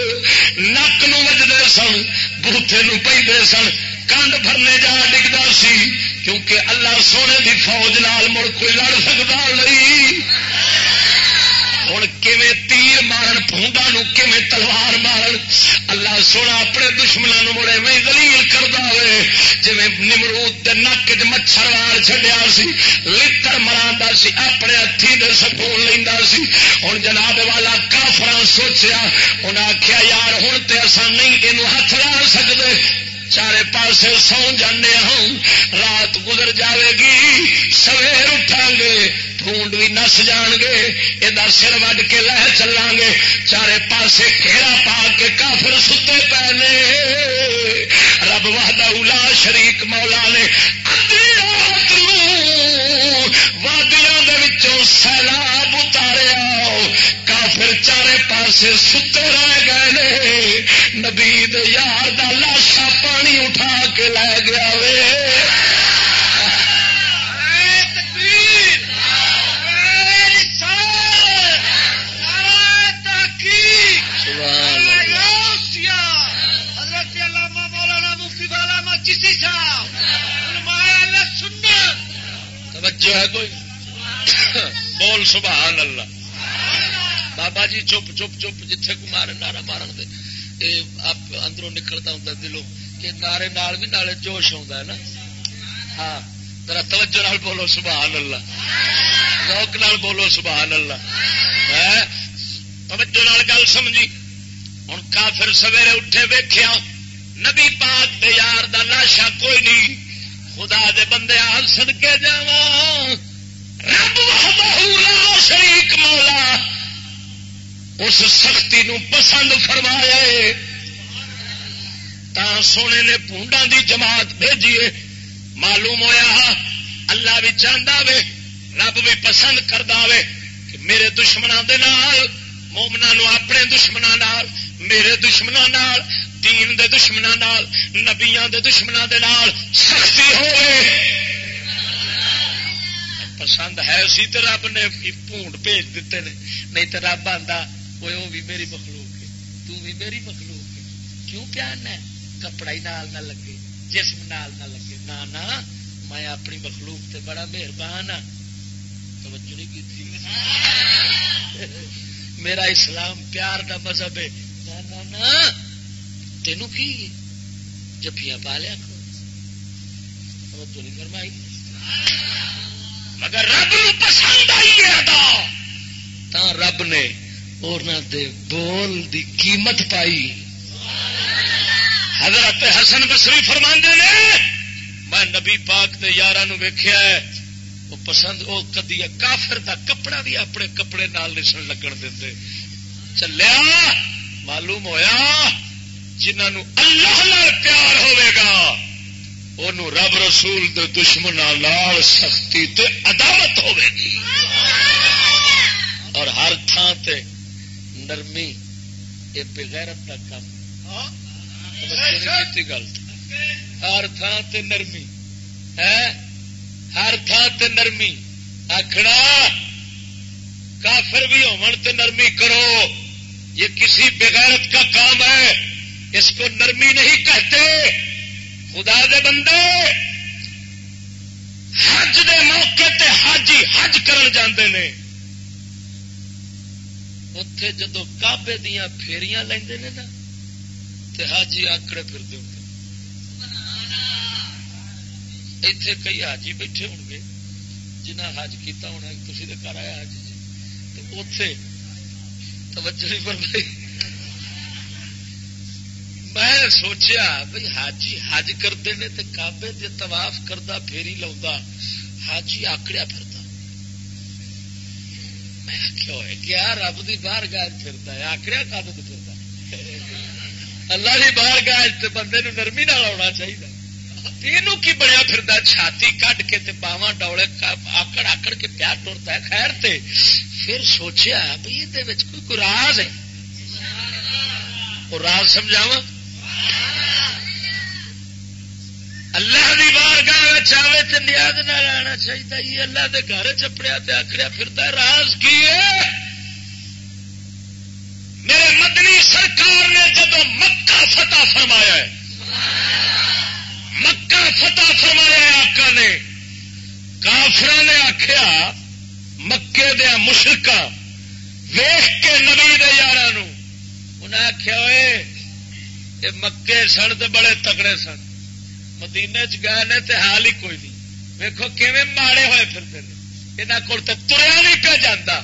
نک نجتے سن بوتے پہ سن۔ کنڈ بھرنے جا ڈگتا سی، کیونکہ اللہ سونے دی فوج نال مڑ کوئی لڑ سکتا نہیں۔ ہوں تیر مارن پونڈا تلوار مارن؟ اللہ سونا اپنے دشمنوں مڑے میں دلیل کرتا ہوئے جی نمرود نک چ مچھر وار چڈیا سی لڑ مرا سی، اپنے ہاتھی دے سکون لینا سی۔ ہوں جناب والا کافر سوچیا انہیں آخیا یار ہوں تو اصا نہیں یہ ہاتھ لا سکتے چارے پاسے سو جانے ہوں، رات گزر جاوے گی سویر اٹھا گے پونڈ بھی نس جان گے یہ سر وڈ کے لہ چلیں گے چارے پاسے گھیرا پا کے کافر ستے پے رب وحدہ اولا شریک مولا نے وادیاں سیلاب اتاریا۔ کافر چارے پاسے ستے رہ گئے نبی یار دا لاشا پانی اٹھا کے لے گیا وے۔ توجہ ہے کوئی؟ بول سبحان اللہ۔ بابا جی چپ چپ چپ جتھے کو مارے نعرہ مارن دے۔ آپ اندروں نکلتا ہوں دلوں کہ نعرے نال بھی نالے جوش آتا ہے نا ہاں ذرا توجہ نال بولو سبحان اللہ روک نال بولو سبحان اللہ توجہ نال گل سمجھی ہوں کافر سویرے اٹھے ویخیا نبی پاک دے یار دا لاشا کوئی نہیں خدا دے بندے آل سد کے جا رب شریک مولا اس سختی نو پسند فرمایا تا سونے نے پونڈا دی جماعت بھیجیے معلوم ہویا اللہ بھی چاہتا وے، رب بھی پسند کرتا وے کہ میرے دشمنوں کے نال مومنا اپنے دشمنوں میرے دشمنوں دین دے دشمنوں نبیا دے دشمنوں دے نال سختی ہوئے۔ پسند ہے سی تو رب نے پونڈ بھیج دیتے ہیں نہیں تو رب آتا وہ بھی میری مخلوق ہے تو بھی میری مخلوق ہے کیوں پیان ہے کپڑا ہی نال نہ لگے جسم نال نہ لگے نہ نہ میں اپنی مخلوق تے بڑا مہربان ہاں توجہ نہیں کی تھی میرا اسلام پیار کا مذہب ہے نہ نہ تینوں کی جفیاں پا لیا کرو توجہ نہیں فرمائی مگر رب نو پسند آئی ہے ادا تا رب نے دے بول دی قیمت پائی۔ حضرت حسن بسری فرما نے، میں نبی پاک دے یار ویخیا وہ پسند، وہ کدی کافر دا کپڑا بھی اپنے کپڑے نال نسن لگن دے چلیا، معلوم ہویا جنہوں اللہ پیار ہوئے گا انہوں رب رسول دے دشمن لال سختی تے عدالت ہوئے گی۔ اور ہر تھان تے نرمی یہ بغیرت کا کام گل ہر تھان تے نرمی۔ ہے ہر تھان تے نرمی۔ آخنا کافر بھی ہون تے نرمی کرو۔ یہ کسی بغیرت کا کام ہے۔ اس کو نرمی نہیں کہتے۔ خدا دے بندے حج دے موقع تے حاجی حج کرن جاندے نے۔ اتے جدو کابے دیا فیریاں لیندے نے نا تے حاجی آکڑے پھر دے اتے کئی حاجی بیٹھے ہو گے جنہ حج کیتا ہونا تھی تو گھر آیا حج جی اتے توجہ نہیں فرمائی میں سوچیا بھائی حاجی حج کرتے ہیں تو کابے دے طواف کرتا پھیری لا حاجی آکڑیا پھرتا میں آخیا ہوئے؟ کیا رب کی باہر گاج پھرتا ہے؟ آکڑیا کد پھرتا اللہ کی باہر گاج بندے نو نرمی نال آنا چاہیے یہ کی بنیا پھر چھاتی کٹ کے تے باوا ڈولے آکڑ آکڑ کے پیار ٹرتا ہے خیر تے۔ پھر سوچیا بھائی یہ کوئی راز ہے؟ وہ راز سمجھاوا اللہ کی بار گاہ چاہے تو نیاد نہ آنا چاہیے اللہ کے گھر چپڑیا آکڑیا پھرتا راز کی ہے؟ میرے مدنی سرکار نے جب مکہ فتح فرمایا ہے، مکہ فتح فرمایا آقا نے کافر نے آخیا مکے دیا مشرقہ ویخ کے نبی دے یار انہیں آخیا ہوئے یہ مکے سن تو بڑے تگڑے سن۔ مدینے چ گئے نے تے حال ہی کوئی نہیں۔ ویکو کیون ماڑے ہوئے پھرتے ہیں۔ یہاں کو تریا نہیں پہ جانا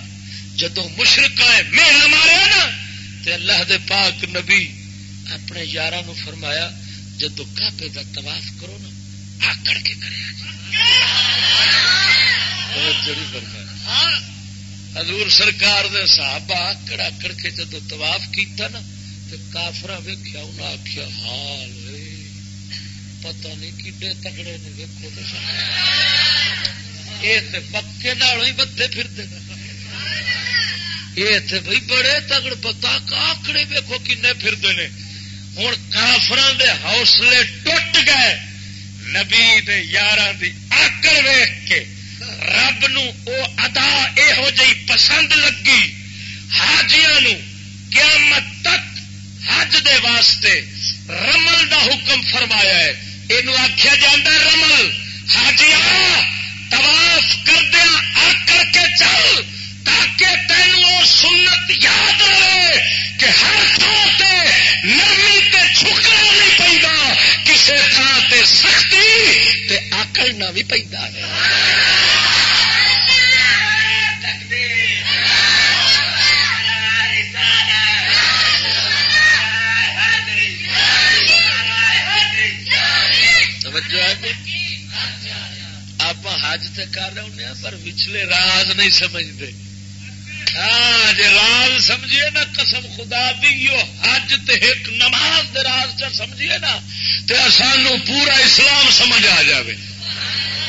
جدو مشرق ہے میرا ماریا نا، تے اللہ دے پاک نبی اپنے یار فرمایا جدو کابے کا تباف کرو نا، آکڑ کے کرے حضور سرکار دے صاحب آکڑ آکڑ کے جدو طواف کیتا نا تو کافر ویخیا انہیں آخیا حال پتا نہیں کڈے تگڑے نے ویکو یہ پکے ہی بدے پھرتے یہ بھائی بڑے تگڑ پتا کاکڑے ویکو کن پھرتے ہیں ہوں کافر دے حوصلے ٹوٹ گئے نبی دے یار دی آکڑ ویخ کے رب نو او ادا یہو جی پسند لگی حاجیاں نو قیامت تک حج دے واسطے رمل دا حکم فرمایا ہے یہ آخیا جا رمل حاجیا طواف کردیا آ کر کے چل تاکہ تینوں سنت یاد رہے کہ ہر تھان سے نرمی تے چھکنا نہیں پہنتا کسی تھان سے سختی تے آکڑنا بھی پہنتا ہے آپ حج تو کر رہے ہیں پر پچھلے راز نہیں سمجھتے ہاں جی راز سمجھیے نا، قسم خدا دی حج تے ایک نماز دے راز چ سمجھیے نا تو سانو پورا اسلام سمجھ آ جائے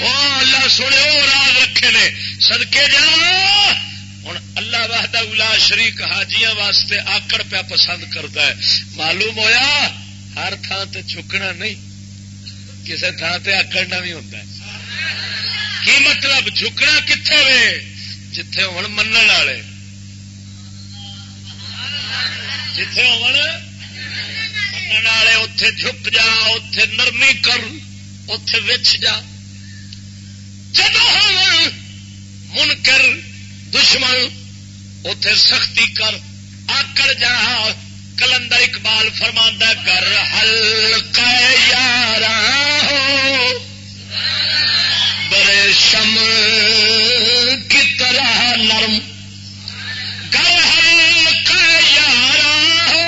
وہ اللہ سنے وہ راز رکھے نے۔ سدکے جا ہوں اللہ واہدہ الا شریک حاجیاں واسطے آکڑ پیا پسند کرتا ہے۔ معلوم ہویا، ہر تھان تے چھکنا نہیں۔ کسی تھان سے آکڑنا بھی ہوتا ہے۔ کی مطلب؟ جھکنا کتنے وے؟ جتھے ہو من والے۔ جتھے ہو اتے جھک جا اتے نرمی کر اتے وچ جا۔ جب من کر دشمن اتے سختی کر، آکڑ جا۔ کلندر اقبال فرماندہ کر ہلکا یار ہو۔ برے شم کی طرح نرم۔ گر ہلکا یار ہو۔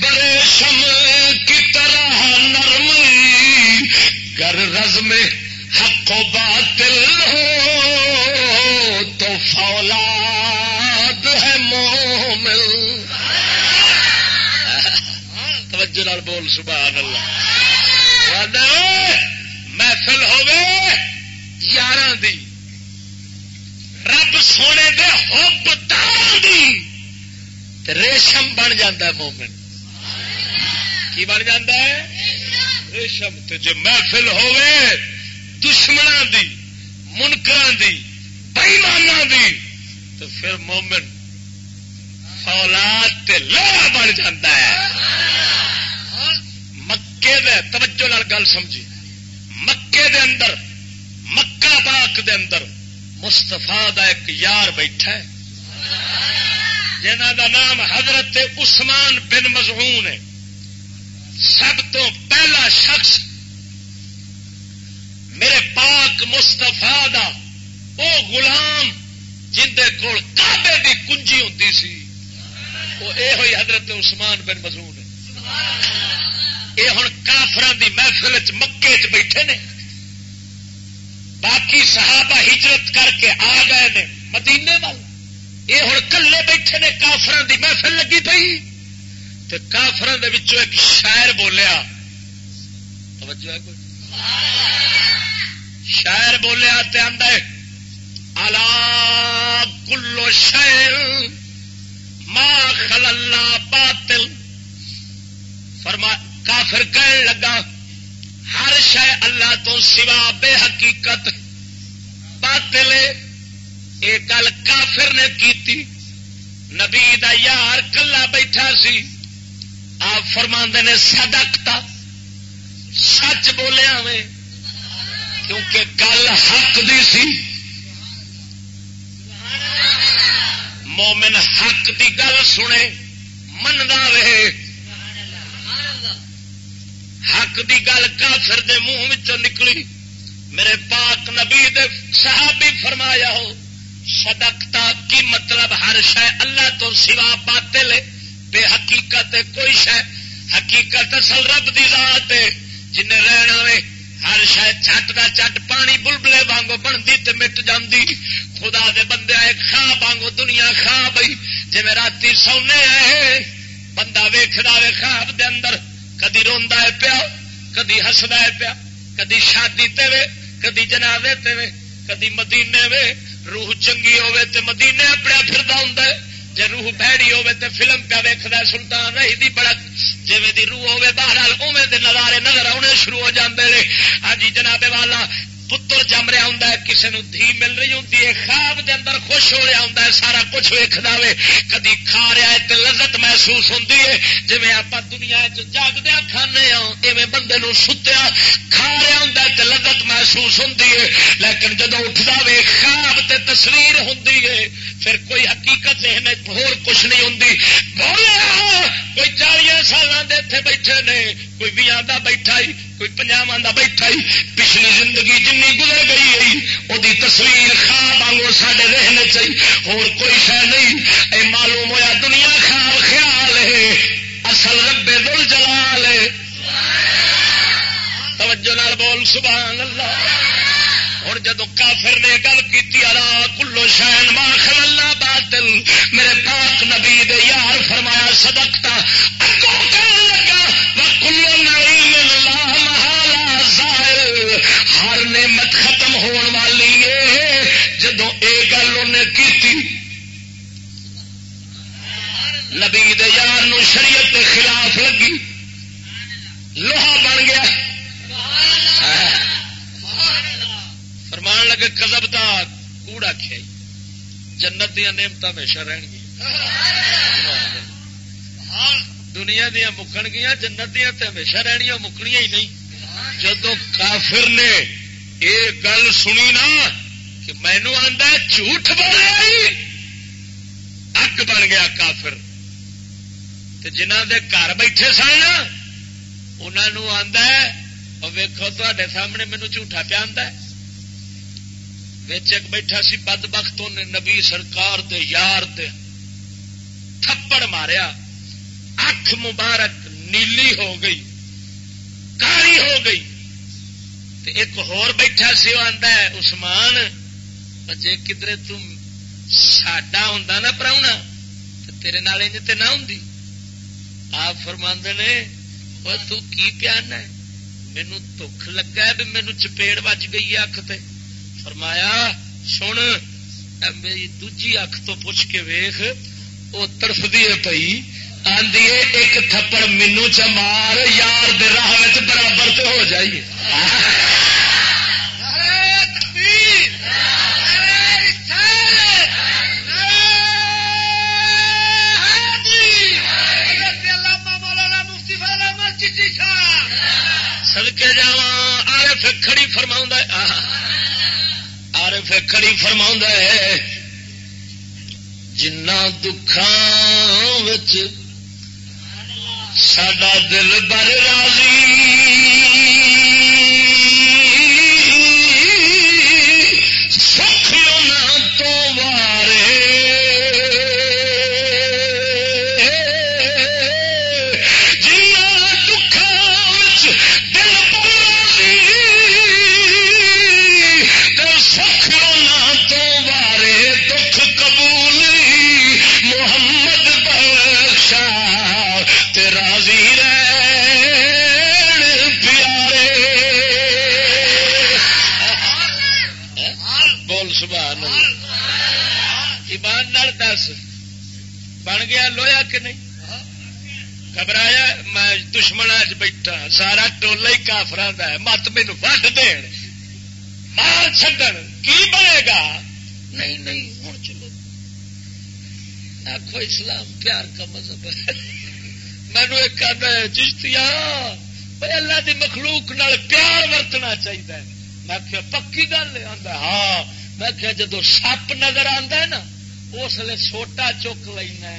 برے شم کی طرح نرم۔ گر رزم حق و باطل ہو۔ نال بول سبحان اللہ۔ محفل ہوے یار دی۔ رب سونے دے ہوب دی۔ ریشم بن جاتا ہے مومن۔ کی بن جاتا ہے؟ ریشم۔ تے جے محفل ہوے دشمنوں دی منکر دی بئیمانہ دی تو پھر مومن اولاد تے لوہا بن جاتا ہے۔ مکے دے، توجہ گل سمجھی۔ مکے دے اندر، مکہ پاک دے اندر مستفا دا ایک یار بیٹھا ہے۔ جنہ دا نام حضرت عثمان بن مضمون ہے۔ سب تو پہلا شخص میرے پاک مستفا دا او غلام جندے کول کعبے دی کنجی ہوں سی۔ وہ یہ ہوئی حضرت عثمان بن مضمون ہے۔ یہ ہوں کافران دی محفل چ مکے چ بیٹھے نے۔ باقی صحابہ ہجرت کر کے آ گئے نے مدینے وال۔ یہ ہوں کلے بیٹھے نے کافران دی محفل لگی پئی۔ تو کافران دے وچوں ایک شاعر بولیا۔ توجہ ہے کوئی؟ شاعر بولیا تے آندا ہے، الا کلو شعر ما خل اللہ باطل فرما کافر کہن لگا، ہر شہ اللہ تو سوا بے حقیقت۔ باطل یہ گل کافر نے کیتی۔ نبی دا یار کلا بیٹھا سی۔ آپ فرما نے سدکتا سچ بولیا میں، کیونکہ گل حق دی سی۔ مومن حق دی گل سنے منگا رہے۔ حق دی گل کافر دے منہ نکلی۔ میرے پاک نبی دے صحابی فرمایا ہو صدقتا کی مطلب ہر شہ اللہ تو سوا باطل بے حقیقت کوئی شہ حقیقت اصل رب دی ذات ہے۔ جنہیں رہنا وے، ہر شاید چٹ دا چٹ پانی بلبلے وانگو بنتی تے مٹ جاندی۔ خدا دے بندے آئے خواب وانگو دنیا خواب آئی جی میں رات سونے آئے، بندہ ویخا وے خواب دے اندر۔ کدی روا ہے پیا، کدی ہسدا ہے پیا، کدی شادی تے وے، کدی جنازے تے وے، کدی مدینے وے، روح چنگی ہوے تے مدینے اپنے پھردا ہوندا ہے۔ جے روح بہڑی ہوے تے فلم پیا ویکھدا سلطان رہی دی بڑا جی دی روح ہوے بہرحال اوے دے نظارے نظر آنے شروع ہو جاندے نے۔ ہاں جی جناب والا پتر جم رہا ہوں کسی نے دھی مل رہی ہوں خواب دے اندر خوش ہو رہا ہوں سارا کچھ ویکدا وے۔ کدی کھا رہا ہے تے لذت محسوس ہوتی ہے۔ جی آپ دنیا جاگدیا کھانے ہاں ایویں بندے نو ستیا، کھا رہا ہوں تے لذت محسوس ہوتی ہے۔ لیکن جدو اٹھتا وے، خواب تے تصویر ہوں پھر کوئی حقیقت ہور کچھ نہیں ہوں بولیا، کوئی چالی سالوں کے اتنے بیٹھے نے، کوئی بھی آدھا بیٹھا ہی کوئی پنجاب کا بیٹھا ہی، پچھلی زندگی جن گزر گئی ہے وہ تصویر خواب آگو سارے رہنے چاہیے اور کوئی شہ نہیں، اے معلوم ہوا دنیا خواب خیال ہے، اصل ربے دل جلال ہے۔ توجہ نال بول، سبحان اللہ۔ ہوں جدو کافر نے گل کی الا کلو شین ماخل اللہ باطل۔ میرے پاک نبی دے یار فرمایا سدکتا جدو یہ گل انہیں کی نبی یار نو شریعت کے خلاف لگی۔ لوہا بن گیا۔ فرمان لگے کزب دا کوڑا کھائی جنت دیا نعمت ہمیشہ رہن گیا دنیا دیا مکن گیا جنت دیا تو ہمیشہ رہنیا مکنیا ہی نہیں۔ جدو کافر نے یہ گل سنی نا کہ مینو آتا جھوٹ بولے اگ بن گیا کافر۔ جنہ دے گھر بیٹھے سن انہوں آتا ہے ویکو تے سامنے مینو جھوٹا پیا ایک بیٹھا سی بد بخت نے نبی سرکار دے یار دے تھپڑ ماریا۔ اکھ مبارک نیلی ہو گئی کاری ہو گئی۔ ایک ہور بیٹھا سی وہ آتا ہے اسمان جی کدھر تم ساڈا ہوں نا پراؤنا تو تیرے نال تے نہ ہوں آپ فرماند نے وہ تو کی پیانا ہے مینو دکھ لگا ہے بھی مینو چپیڑ بج گئی ہے اکھ تے فرمایا سن میری دجی اکھ تو پوچھ کے ویخ وہ تڑفتی ہے پی آدھی ایک تھپڑ مینو چمار یار دے راہ برابر تو ہو جائیے سڑکے جا آر فکڑی فرما آر فکڑی فرما ہے جنا دکھان سڈا دل بر راضی سبحان اللہ۔ ایمان نال دس، بن گیا لویا کہ نہیں؟ گھبرایا، میں دشمن چ بیٹھا، سارا ٹولا ہی کافر مت مینو وڈ دین۔ مار چڈن کی بنے گا؟ نہیں نہیں ہوں چلو۔ آخو اسلام پیار کا مذہب ہے۔ مینو ایک چشتی اللہ دی مخلوق نال پیار ورتنا چاہیے میں کیا پکی گل آتا ہاں۔ میں کیا جدو سپ نظر آتا ہے نا، اس لیے چھوٹا چک لینا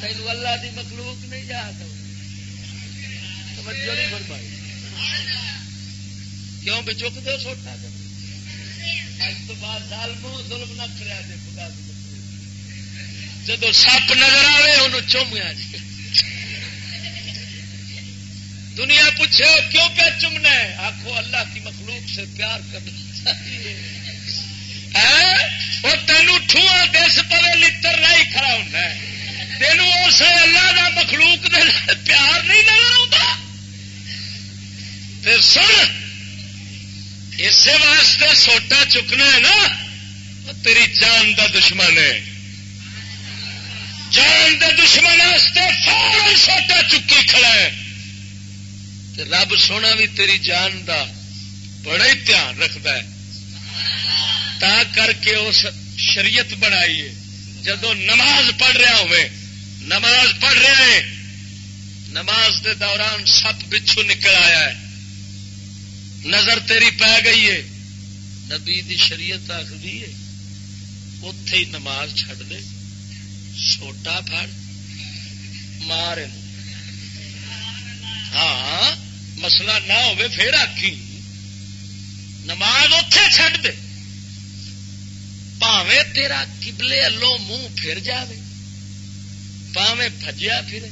تین اللہ دی مخلوق نہیں یاد توجہ نہیں فرمائی۔ کیوں بھی چک دو چھوٹا تو بعد سال منہ ظلم نہ کرا دے خدا جب سپ نظر آئے انہوں چومیا جی۔ دنیا پوچھے کیوں کیا چمنا ہے؟ آخو اللہ کی مخلوق سے پیار کرنا چاہیے۔ وہ تینوں ٹھواں دس پوے لڑ نہیں کھڑا ہونا تینوں اس اللہ کا مخلوق دے پیار نہیں نظر آتا سن اسی واسطے سوٹا چکنا ہے نا تیری جان دا دشمن ہے جان دے دشمن فوراً سوٹا چکی کھڑا ہے رب سونا بھی تیری جان دا بڑا ہی دھیان رکھتا ہے تا کر کے اس شریعت بنائی ہے۔ جدو نماز پڑھ رہا ہوئے، نماز پڑھ رہا ہے، نماز دے دوران سپ بچھو نکل آیا ہے۔ نظر تیری پی گئی ہے۔ نبی دی شریعت آخری ہے۔ اتے ہی نماز چھڈ دے۔ سوٹا پھڑ مار ہاں مسئلہ نہ ہو پھر آخی نماز اتے چھڈ دے۔ پاوے تیرا کبلے الو منہ پھر جائے پاوے بجیا پھر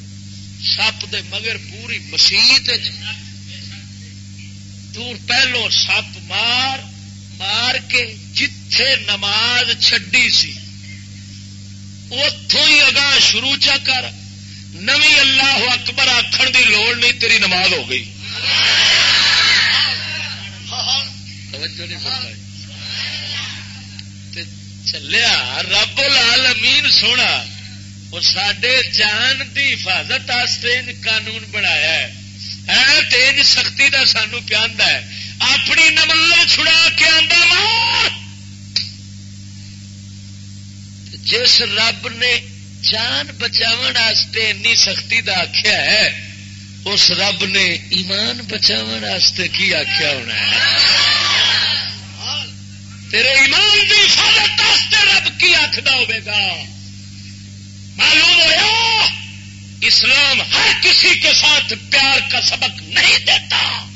سپ دے مگر پوری مسیت دور پہلو سپ مار مار کے جتھے نماز چڈی سی اتوں ہی اگاں شروع چا کر نوی اللہ اکبر آخر دی لوڑ نہیں تیری نماز ہو گئی۔ توجہ نہیں چلیا، رب العالمین سونا، وہ سڈے جان کی حفاظت قانون بنایا ہے۔ تیج سختی کا سانو پیا اپنی نماز چھڑا کے آدھا جس رب نے جان بچاؤ اینی سختی کا آخیا ہے، اس رب نے ایمان بچاؤ کی آخیا ہونا ہے؟ تیرے ایمان کی حفاظت رب کی آخر ہوگا اسلام ہر کسی کے ساتھ پیار کا سبق نہیں دیتا۔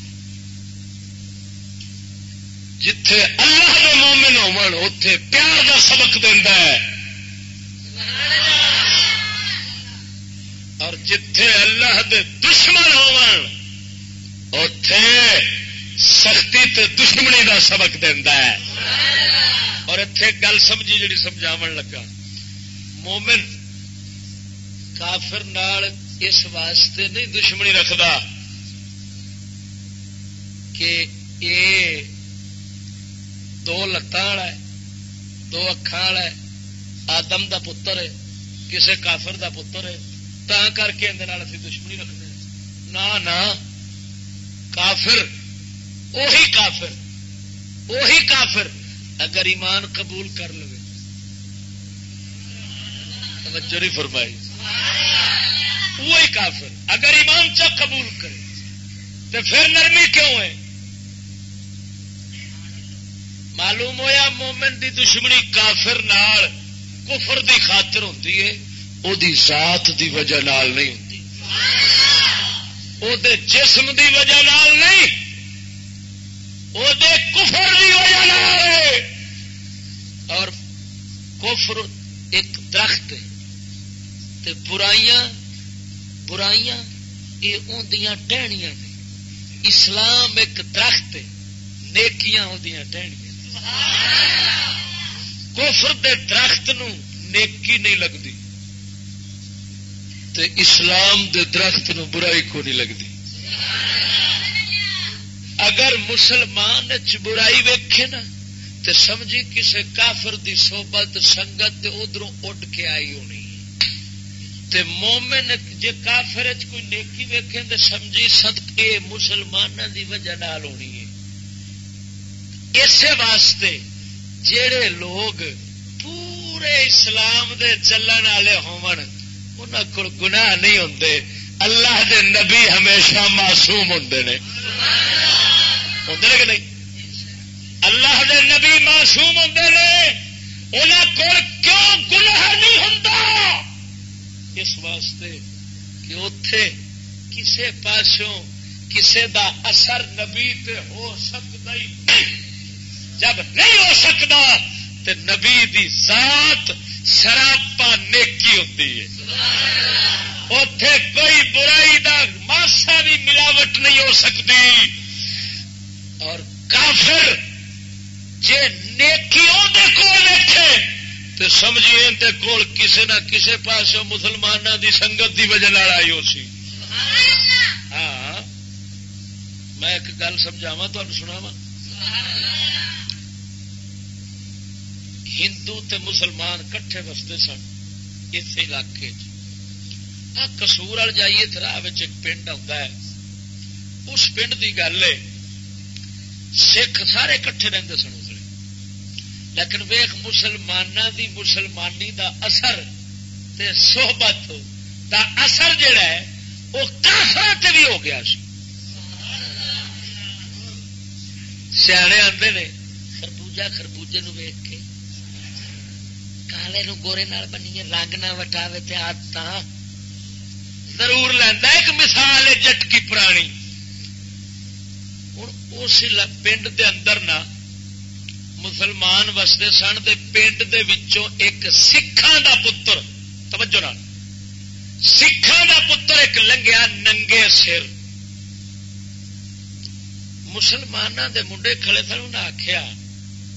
جتھے اللہ کے مومن ہوتے پیار کا سبق دینا ہے۔ اور جتھے اللہ دے دشمن ہو سختی تے دشمنی دا سبق دینا ہے۔ اور اتے گل سمجھی جی سمجھاو لگا۔ مومن کافر نال اس واسطے نہیں دشمنی رکھتا کہ یہ دو لتان والا ہے، دو اکھان والا ہے، آدم دا پتر ہے، کسے کافر دا پتر ہے تا کر کے اندر دشمنی رکھتے نہ نہ، کافر وہی کافر وہی کافر، اگر ایمان قبول کر لو توجہ نہیں فرمائی۔ وہی کافر، اگر ایمان چا قبول کرے۔ تو پھر نرمی کیوں ہے؟ معلوم ہویا مومن دی دشمنی کافر نال، کفر دی خاطر ہوتی ہے وہ ذات دی وجہ نال نہیں ہوتی وہ جسم دی وجہ نال نہیں وہ کفر دی وجہ نال اور کفر ایک درخت تے برائیاں برائیاں یہ اندیاں ٹہنیاں نے اسلام ایک درخت نیکیاں اندیاں ٹہنیاں کفر دے درخت نو نیکی نہیں لگتی تے اسلام دے درخت نو برائی کو نہیں لگتی اگر مسلمان چ برائی ویکھے نا تو سمجھی کسے کافر دی صحبت، سنگت ادھر اڈ کے آئی ہونی۔ تے مومن جے کافر چ کوئی نیکی ویکھے تو سمجھی صدقے مسلمان دی وجہ نال ہونی ہے۔ اسی واسطے جڑے لوگ پورے اسلام دے چلن والے ہون کو گناہ نہیں ہوں اللہ دے نبی ہمیشہ معصوم ہوں نے۔ سبحان اللہ کہ نہیں؟ اللہ دے نبی معصوم ہوں نے انہوں کو کیوں گناہ نہیں ہوں اس واسطے کہ اتے کسے پاسوں کسے دا اثر نبی تے ہو سکتا ہی جب نہیں ہو سکتا تو نبی دی ذات سراپا نیکی ہوتی ہے۔ اتے کوئی برائی دا ماسا بھی ملاوٹ نہیں ہو سکتی اور کافر جی نیکی کو بیٹھے تو سمجھیے اندر کول کسی نہ کسی پاس مسلمانوں دی سنگت دی وجہ آئی ہو سی۔ ہاں۔ میں ایک گل سمجھاوا تمہیں سناوا ہندو تے مسلمان کٹھے وستے سن اس علاقے کسور جائیے راہ ایک پنڈ آتا ہے۔ اس پنڈ کی گل ہے سکھ سارے کٹھے رہتے سن اس لیکن ویخ مسلمان دی مسلمانی دا اثر تے صحبت دا اثر جڑا ہے، وہ کافر بھی ہو گیا سیانے آتے نے، خربوجہ خربوجے نو ویخ کے کالے نو گورے نال بنی رنگ نہ وٹاوے تے آدت ضرور لینا ایک مثال ہے جٹ کی پرانی۔ اس پنڈ دے اندر نا مسلمان وستے سن دے پنڈ دے وچوں ایک سکھان دا پتر توجہ نال سکھان دا پتر ایک لنگیا ننگے سر مسلمانوں دے منڈے کھڑے سن انہیں آخیا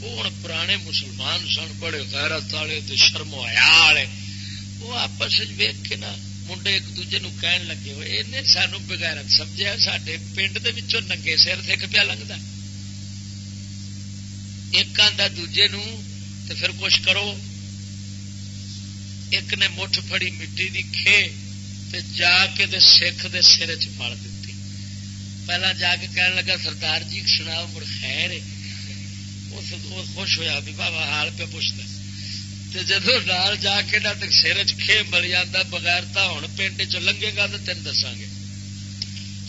وہ ہوں پرانے مسلمان سن بڑے غیرت والے شرم آیا والے وہ آپس ویک کے نا منڈے ایک دوجے نو کہن لگے ہوئے انہیں سانو بغیرت سمجھا سڈے پنڈ دے ننگے سر سکھ پیا لگتا ایک آدھا دوجے نو تو پھر کچھ کرو ایک نے مٹھ پڑی مٹی دی کھے تے جا کے دے سکھ دے سر چ پڑ دیتی پہلا جا کے کہنے لگا سردار جی سناؤ مڑ خیر ہے خوش ہوا بھی بابا حال پہ پوچھتا جدو نال جا کے نہ سر چے مل جاتا بغیر تو ہوں پنڈ چ لگے گا تو تین دسا گے۔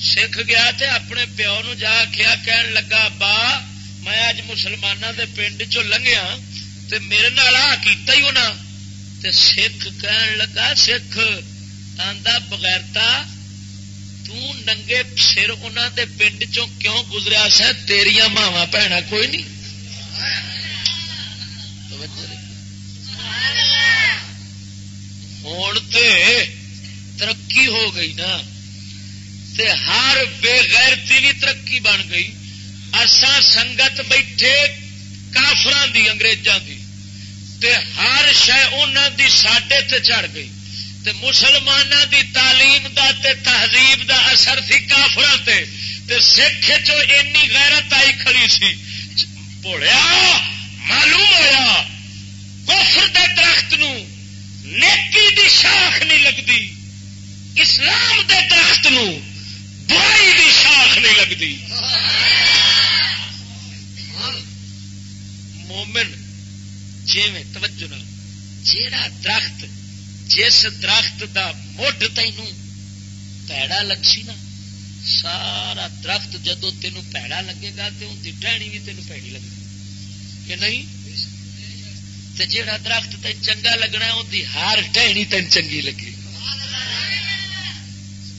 سکھ گیا تے اپنے پیو نو جا کیا کہن لگا، با، میں اج مسلمانوں دے پنڈ چ لنگیا ہاں تے میرے نال آ کیتا ہی ہونا۔ تے سکھ کہن لگا، سکھ آدھا بغیرتا تنگے سر انہوں دے پنڈ چوں کیوں گزریا سا؟ تیریا ماوا بھنا کوئی نہیں۔ ہوں ترقی ہو گئی نا تے ہر بے غیرتی بھی ترقی بن گئی۔ اسا سنگت بیٹھے کافران دی، انگریزاں دی۔ تے ہر شہ دی ساڈے تے چڑھ گئی۔ تے مسلمانوں دی تعلیم دا تے تہذیب دا اثر سی کافران تے۔ تے سکھ چو اینی غیرت آئی کھڑی سی۔ پوڑیا معلوم ہوا کفر دے درخت نو، نیکی دی شاخ نہیں لگتی اسلام دے درخت نو برائی دی شاخ نہیں لگتی مومن جی میں توجہ نہ جیڑا درخت، جس درخت دا مڈ تین پیڑا لگسی نا، سارا درخت جدو تینوں پیڑا لگے گا تو ان کی ٹہنی بھی تینوں پیڑی لگے کہ نہیں؟ جیڑا درخت تین چنگا لگنا ان کی ہار ٹہنی تین چنگی لگے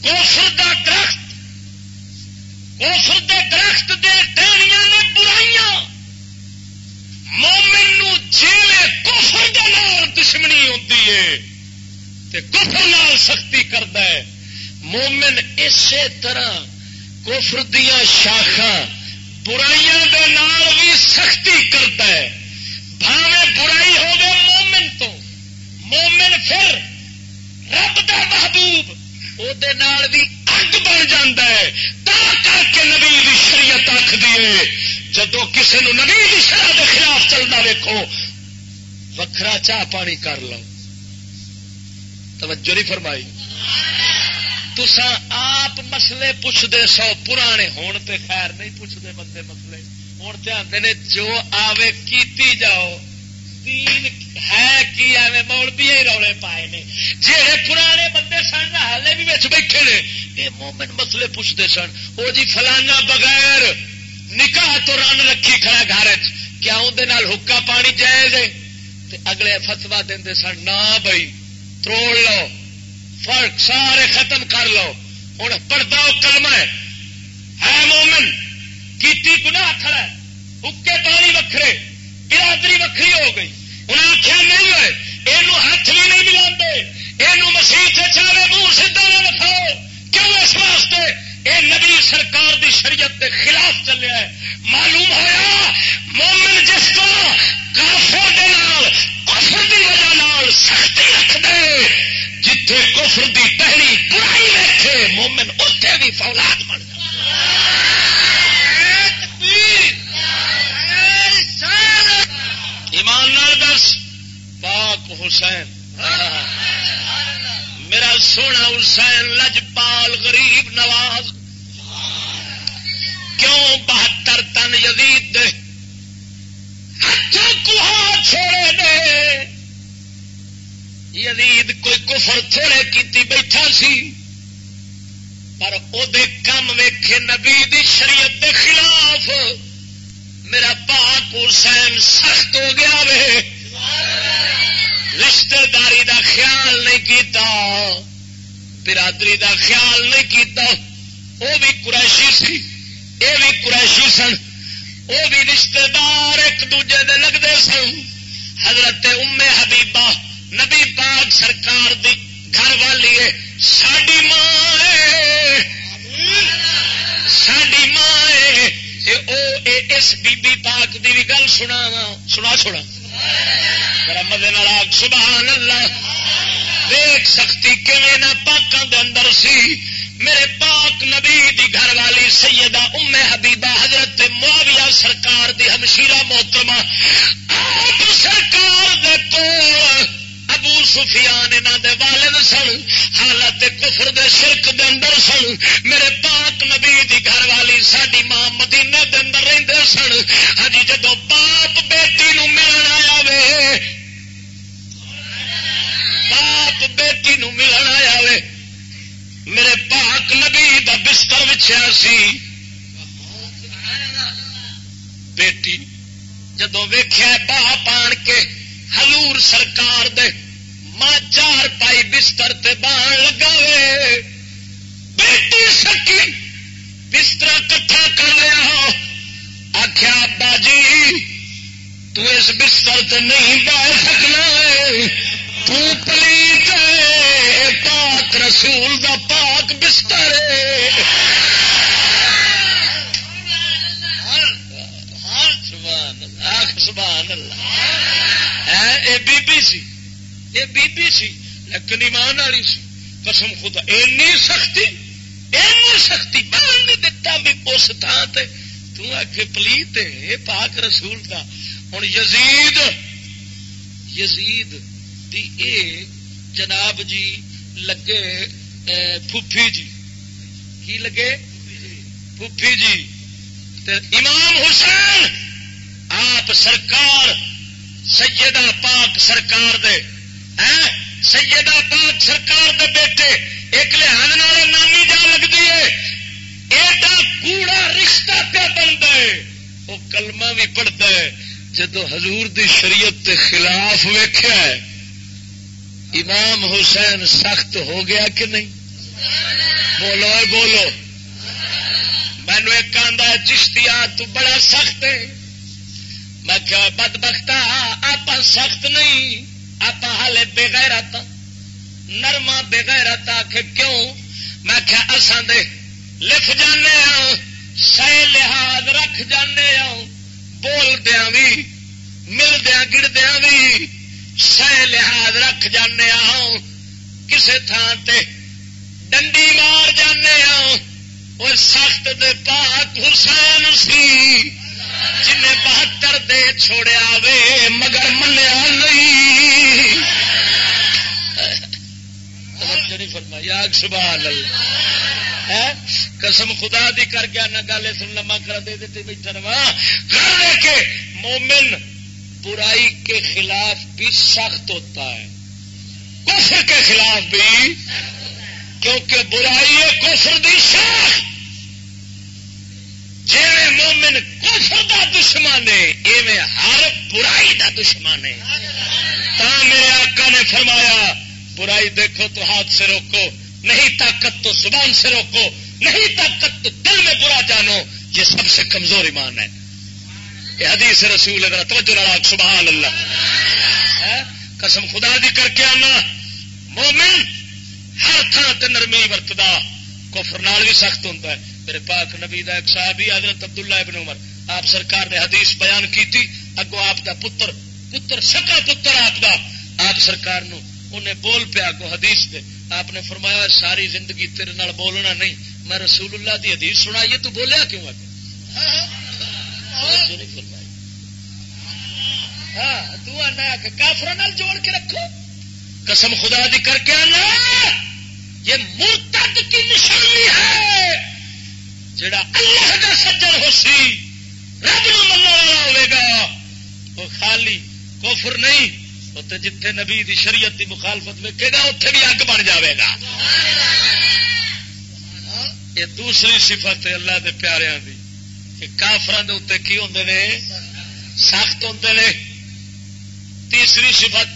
کوفر دا درخت کوفر دے درخت دے ٹہنیاں نے برائیاں۔ مومن جیلے کفر دے نال دشمنی ہوتی ہے۔ تے کفر نال سختی کرتا ہے۔ مومن اسی طرح کفر دیا شاخا برائیاں دے نال بھی سختی کرتا ہے۔ بھاوے برائی ہوگی مومن تو۔ مومن پھر رب دا محبوب وہ بھی اگ بن جا ہے۔ تا کر کے نبی شریعت آخ دیے جدو کسی نو نبی شرح کے خلاف چلتا ویکو وکھرا چاہ پانی کر لو۔ توجہ نہیں فرمائی۔ تسا آپ مسلے پوچھتے سو، پرانے ہون تے خیر نہیں پوچھتے بندے مسلے ہوں تو آتے نے جو آوے کیتی جاؤ دین ہے کی ایویں مول رولے پائے نے جہے پرانے بندے سن ہالے بھی بچ بیٹھے نے یہ مومن مسلے پوچھتے سن وہ جی فلانا بغیر نکاح تو رن رکھی کھڑا گھر کیا اندر حکا پانی جائز ہے اگلے فتوا دے سن نہ بھائی تروڑ لو فرق سارے ختم کر لو ہوں پردہ کلمہ ہے مومن کیتی گنا کھڑا حکے پانی وکھرے، برادری وکری ہو گئی۔ انہیں آخیا نہیں ہوئے یہ ہاتھ بھی نہیں ملا یہ مسیح سے چلے منہ سیدا نہ رکھاؤ کیوں اس واسطے؟ یہ نبی سرکار دی شریعت کے خلاف چلے ہے معلوم ہوا مومن جس طرح کافر دے نال، کفر دی وجہ نال سختی رکھ دے جتھے کفر دی پہلی برائی رکھے مومن اتنے بھی فولاد بن جائے ایماندار دس پاک حسین. میرا سونا حسین، لجپال غریب نواز. کیوں بہتر تن یزید دے؟ کوہا چھوڑے دے؟ یزید کوئی کفر تھوڑے کیتی بیٹھا سی، پر وہ کم ویکھے نبی دی شریعت دے خلاف. میرا پاک حسین سخت ہو گیا وے۔ رشتے داری دا خیال نہیں کیتا، برادری دا خیال نہیں کیتا۔ وہ بھی قریشی سی یہ بھی قریشی سن۔ وہ بھی رشتے دار ایک دوجے دے لگتے سن۔ حضرت ام حبیبہ، نبی پاک سرکار دی گھر والی ہے۔ ساڈی ماں ساڈی ماں اس بی بی پاک دی بھی گل سنا سنا چھوڑا مد سبحان اللہ دیکھ سختی کیون پاکوں دے اندر سی؟ میرے پاک نبی دی گھر والی سیدہ ام حبیبہ حضرت معاویہ سرکار دی ہمشیرہ محترمہ، آپ سرکار دے کول ابو سفیان انہوں دے والد سن، حالت کفر دے شرک دے اندر سن، میرے پاک نبی دی گھر والی ساری ماں مدینے دے اندر رہندے سن۔ ہاں جی، جدو باپ بیٹی باپ بیٹی نو ملن آیا وے۔ میرے پاک نبی دا بستر وچھیا سی۔ بیٹی جدو ویخیا باپ آن کے حضور سرکار دے، ماں چار پائی بستر تے بان لگا بیٹی سکی، بستر کٹھا کر لیا۔ آخیا ابا جی تو اس بستر تے نہیں بہ سکنا تو پلیت پاک رسول دا پاک بستر سبحان اللہ۔ ہاں، بی بی سی۔ یہ بی بی سی۔ لیکن ایمان والی سی۔ قسم خدا، اینی سختی اینی سختی بال نہیں دتا بھی اس تھان سے تک پلیت پاک رسول کا ہوں یزید یزید دی اے جناب جی لگے پھوپھی جی۔ کی لگے؟ پھوپھی جی۔ امام حسین، آپ سرکار، سیدہ پاک سرکار دے۔ سیدہ پاک سرکار دے بیٹے، ایک لحاظ نال نانی جا لگتی ہے۔ ایڈا کوڑا رشتہ پہ بنتا ہے۔ وہ کلمہ بھی پڑھتا ہے۔ جدو حضور دی شریعت کے خلاف ویخیا امام حسین سخت ہو گیا کہ نہیں؟ بولو بولو۔ مینو ایک آدھا چشتیا تو بڑا سخت ہے۔ میں کیا بد بختا آپ سخت نہیں آپ ہالے بےغیر نرما بےغیر کیوں؟ میں کیا اسان دے لکھ جانے ہاں سہ لحاظ رکھ جانے ہاں۔ بول دیا بھی ملدیا گردیا بھی سہ لحاظ رکھ جانے ہاں کسے تھان تے ڈنڈی مار جانے ہاں وہ سخت دے پاک حسین سی جن بہتر دے چھوڑیا وے، مگر منیا نہیں۔ سبحان اللہ۔ قسم خدا دی کر گیا نہ گل سن لما کر دے دیتے بیٹھا رہا ہاں، کر کے مومن برائی کے خلاف بھی سخت ہوتا ہے۔ کفر کے خلاف بھی، کیونکہ برائی ہے کفر دی شاخ۔ جی مومن کفر دا دشمن ہے، ایویں ہر برائی دا دشمن ہے۔ تا میرے آقا نے فرمایا، برائی دیکھو تو ہاتھ سے روکو۔ نہیں طاقت تو زبان سے روکو، نہیں طاقت تو دل میں برا جانو، یہ سب سے کمزور ایمان ہے۔ یہ حدیث رسول ہے توجہ لڑا سبحان اللہ قسم خدا دی کر کے آنا۔ مومن ہر تھان تے نرمی ورتدا، کفر نال بھی سخت ہوتا ہے۔ میرے پاک نبی دا ایک صحابی، حضرت عبداللہ ابن عمر، آپ سرکار نے حدیث بیان کی تھی اگو آپ دا پتر پتر، سکا پتر آپ دا۔ آپ سرکار نو انہیں بول پیا اگو حدیث دے۔ آپ نے فرمایا، ساری زندگی تیرے نال بولنا نہیں. میں رسول اللہ دی حدیث سنائیے تو بولیا کیوں آ ہاں کافر جوڑ کے رکھو. قسم خدا دی کر کے آنا. یہ مرتد کی نشانی ہے، جڑا اللہ کا سجن ہو سی، رب نو من والا ہوگا وہ خالی کوفر نہیں اتنے جتھے نبی دی شریعت دی مخالفت ویکے گا اتنے بھی اگ بن جاوے گا۔ یہ دوسری صفت ہے اللہ دے پیاریاں دی کہ کافران دے اتنے کی ہوں نے؟ سخت ہوں نے۔ تیسری صفت،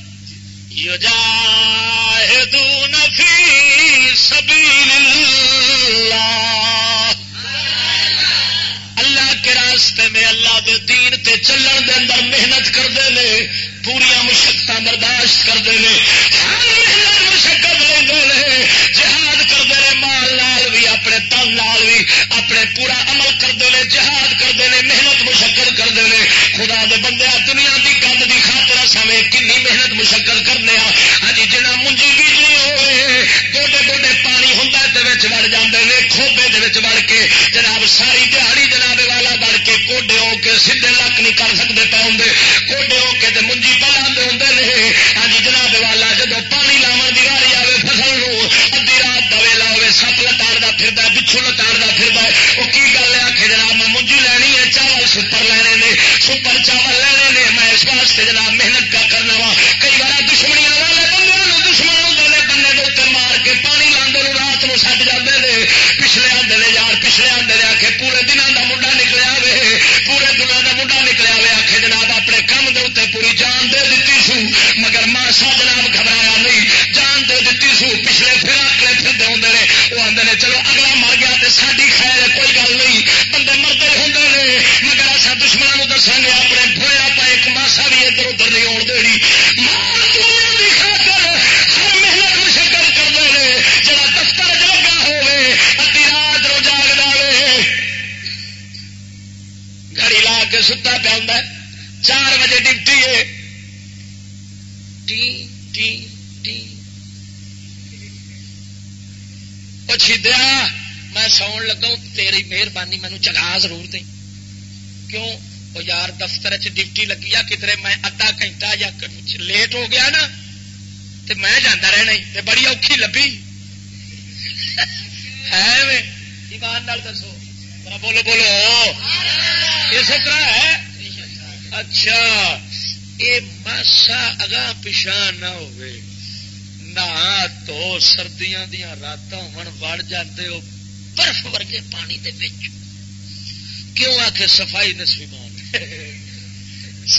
یجاہدون فی سبیل اللہ۔ اللہ کے راستے میں اللہ دے دین تے چلن دے اندر محنت کرتے ہیں پوریا مشقت برداشت کرتے ہیں ہر محنت مشقت لے جہاد کرتے ہیں مال لال بھی، اپنے تن لال بھی، اپنے پورا عمل کرتے ہیں جہاد کرتے ہیں محنت مشقت کرتے ہیں خدا دے بندے دنیا کی گند کی خاطر سمے کنی محنت مشقت کرنے ہاں جی جنا منجی بیجنی ہوئے، گوڈے گوڈے پانی ہوں وڑ جاتے ہیں کھوبے وڑ کے جناب ساری دیہڑی نہیں کر ہوں کوڈے ہو کے منجی پہ آدھے ہوں ہاں جی جناب والا جب پانی لاو کی واری آئے فصل ادی رات دا ویلا ہوے سپ لتاڑتا پھر پچھو لتاڑتا پھر وہ کی گل ہے آخر جناب میں منجی لینی ہے چاول سپر لینے نے سپر چاول لینے نے میں اس واسطے جناب محنت سنگھ اپنے بویا پا ایک ماسا بھی ادھر ادھر نہیں آن دینی مار ادی رات لا کے ستا پہ ہوں چار بجے ڈیوٹی ہے پچھی دیا میں سو لگا تیری مہربانی مینو جگا ضرور دیں دفتر چ ڈیوٹی لگی آ کدھر میں ادھا گھنٹہ یا لیٹ ہو گیا نا تو میں جانا رہنا بڑی اوکھی لبھی ہے ایمان دسو بولو بولو اسی طرح ہے اچھا یہ ماسا اگاں پچھا نہ ہو تو سردیاں دیا رات ہوں وڑ جاتے ہو برف ورگے پانی دے کیوں آ کے صفائی نسوی مان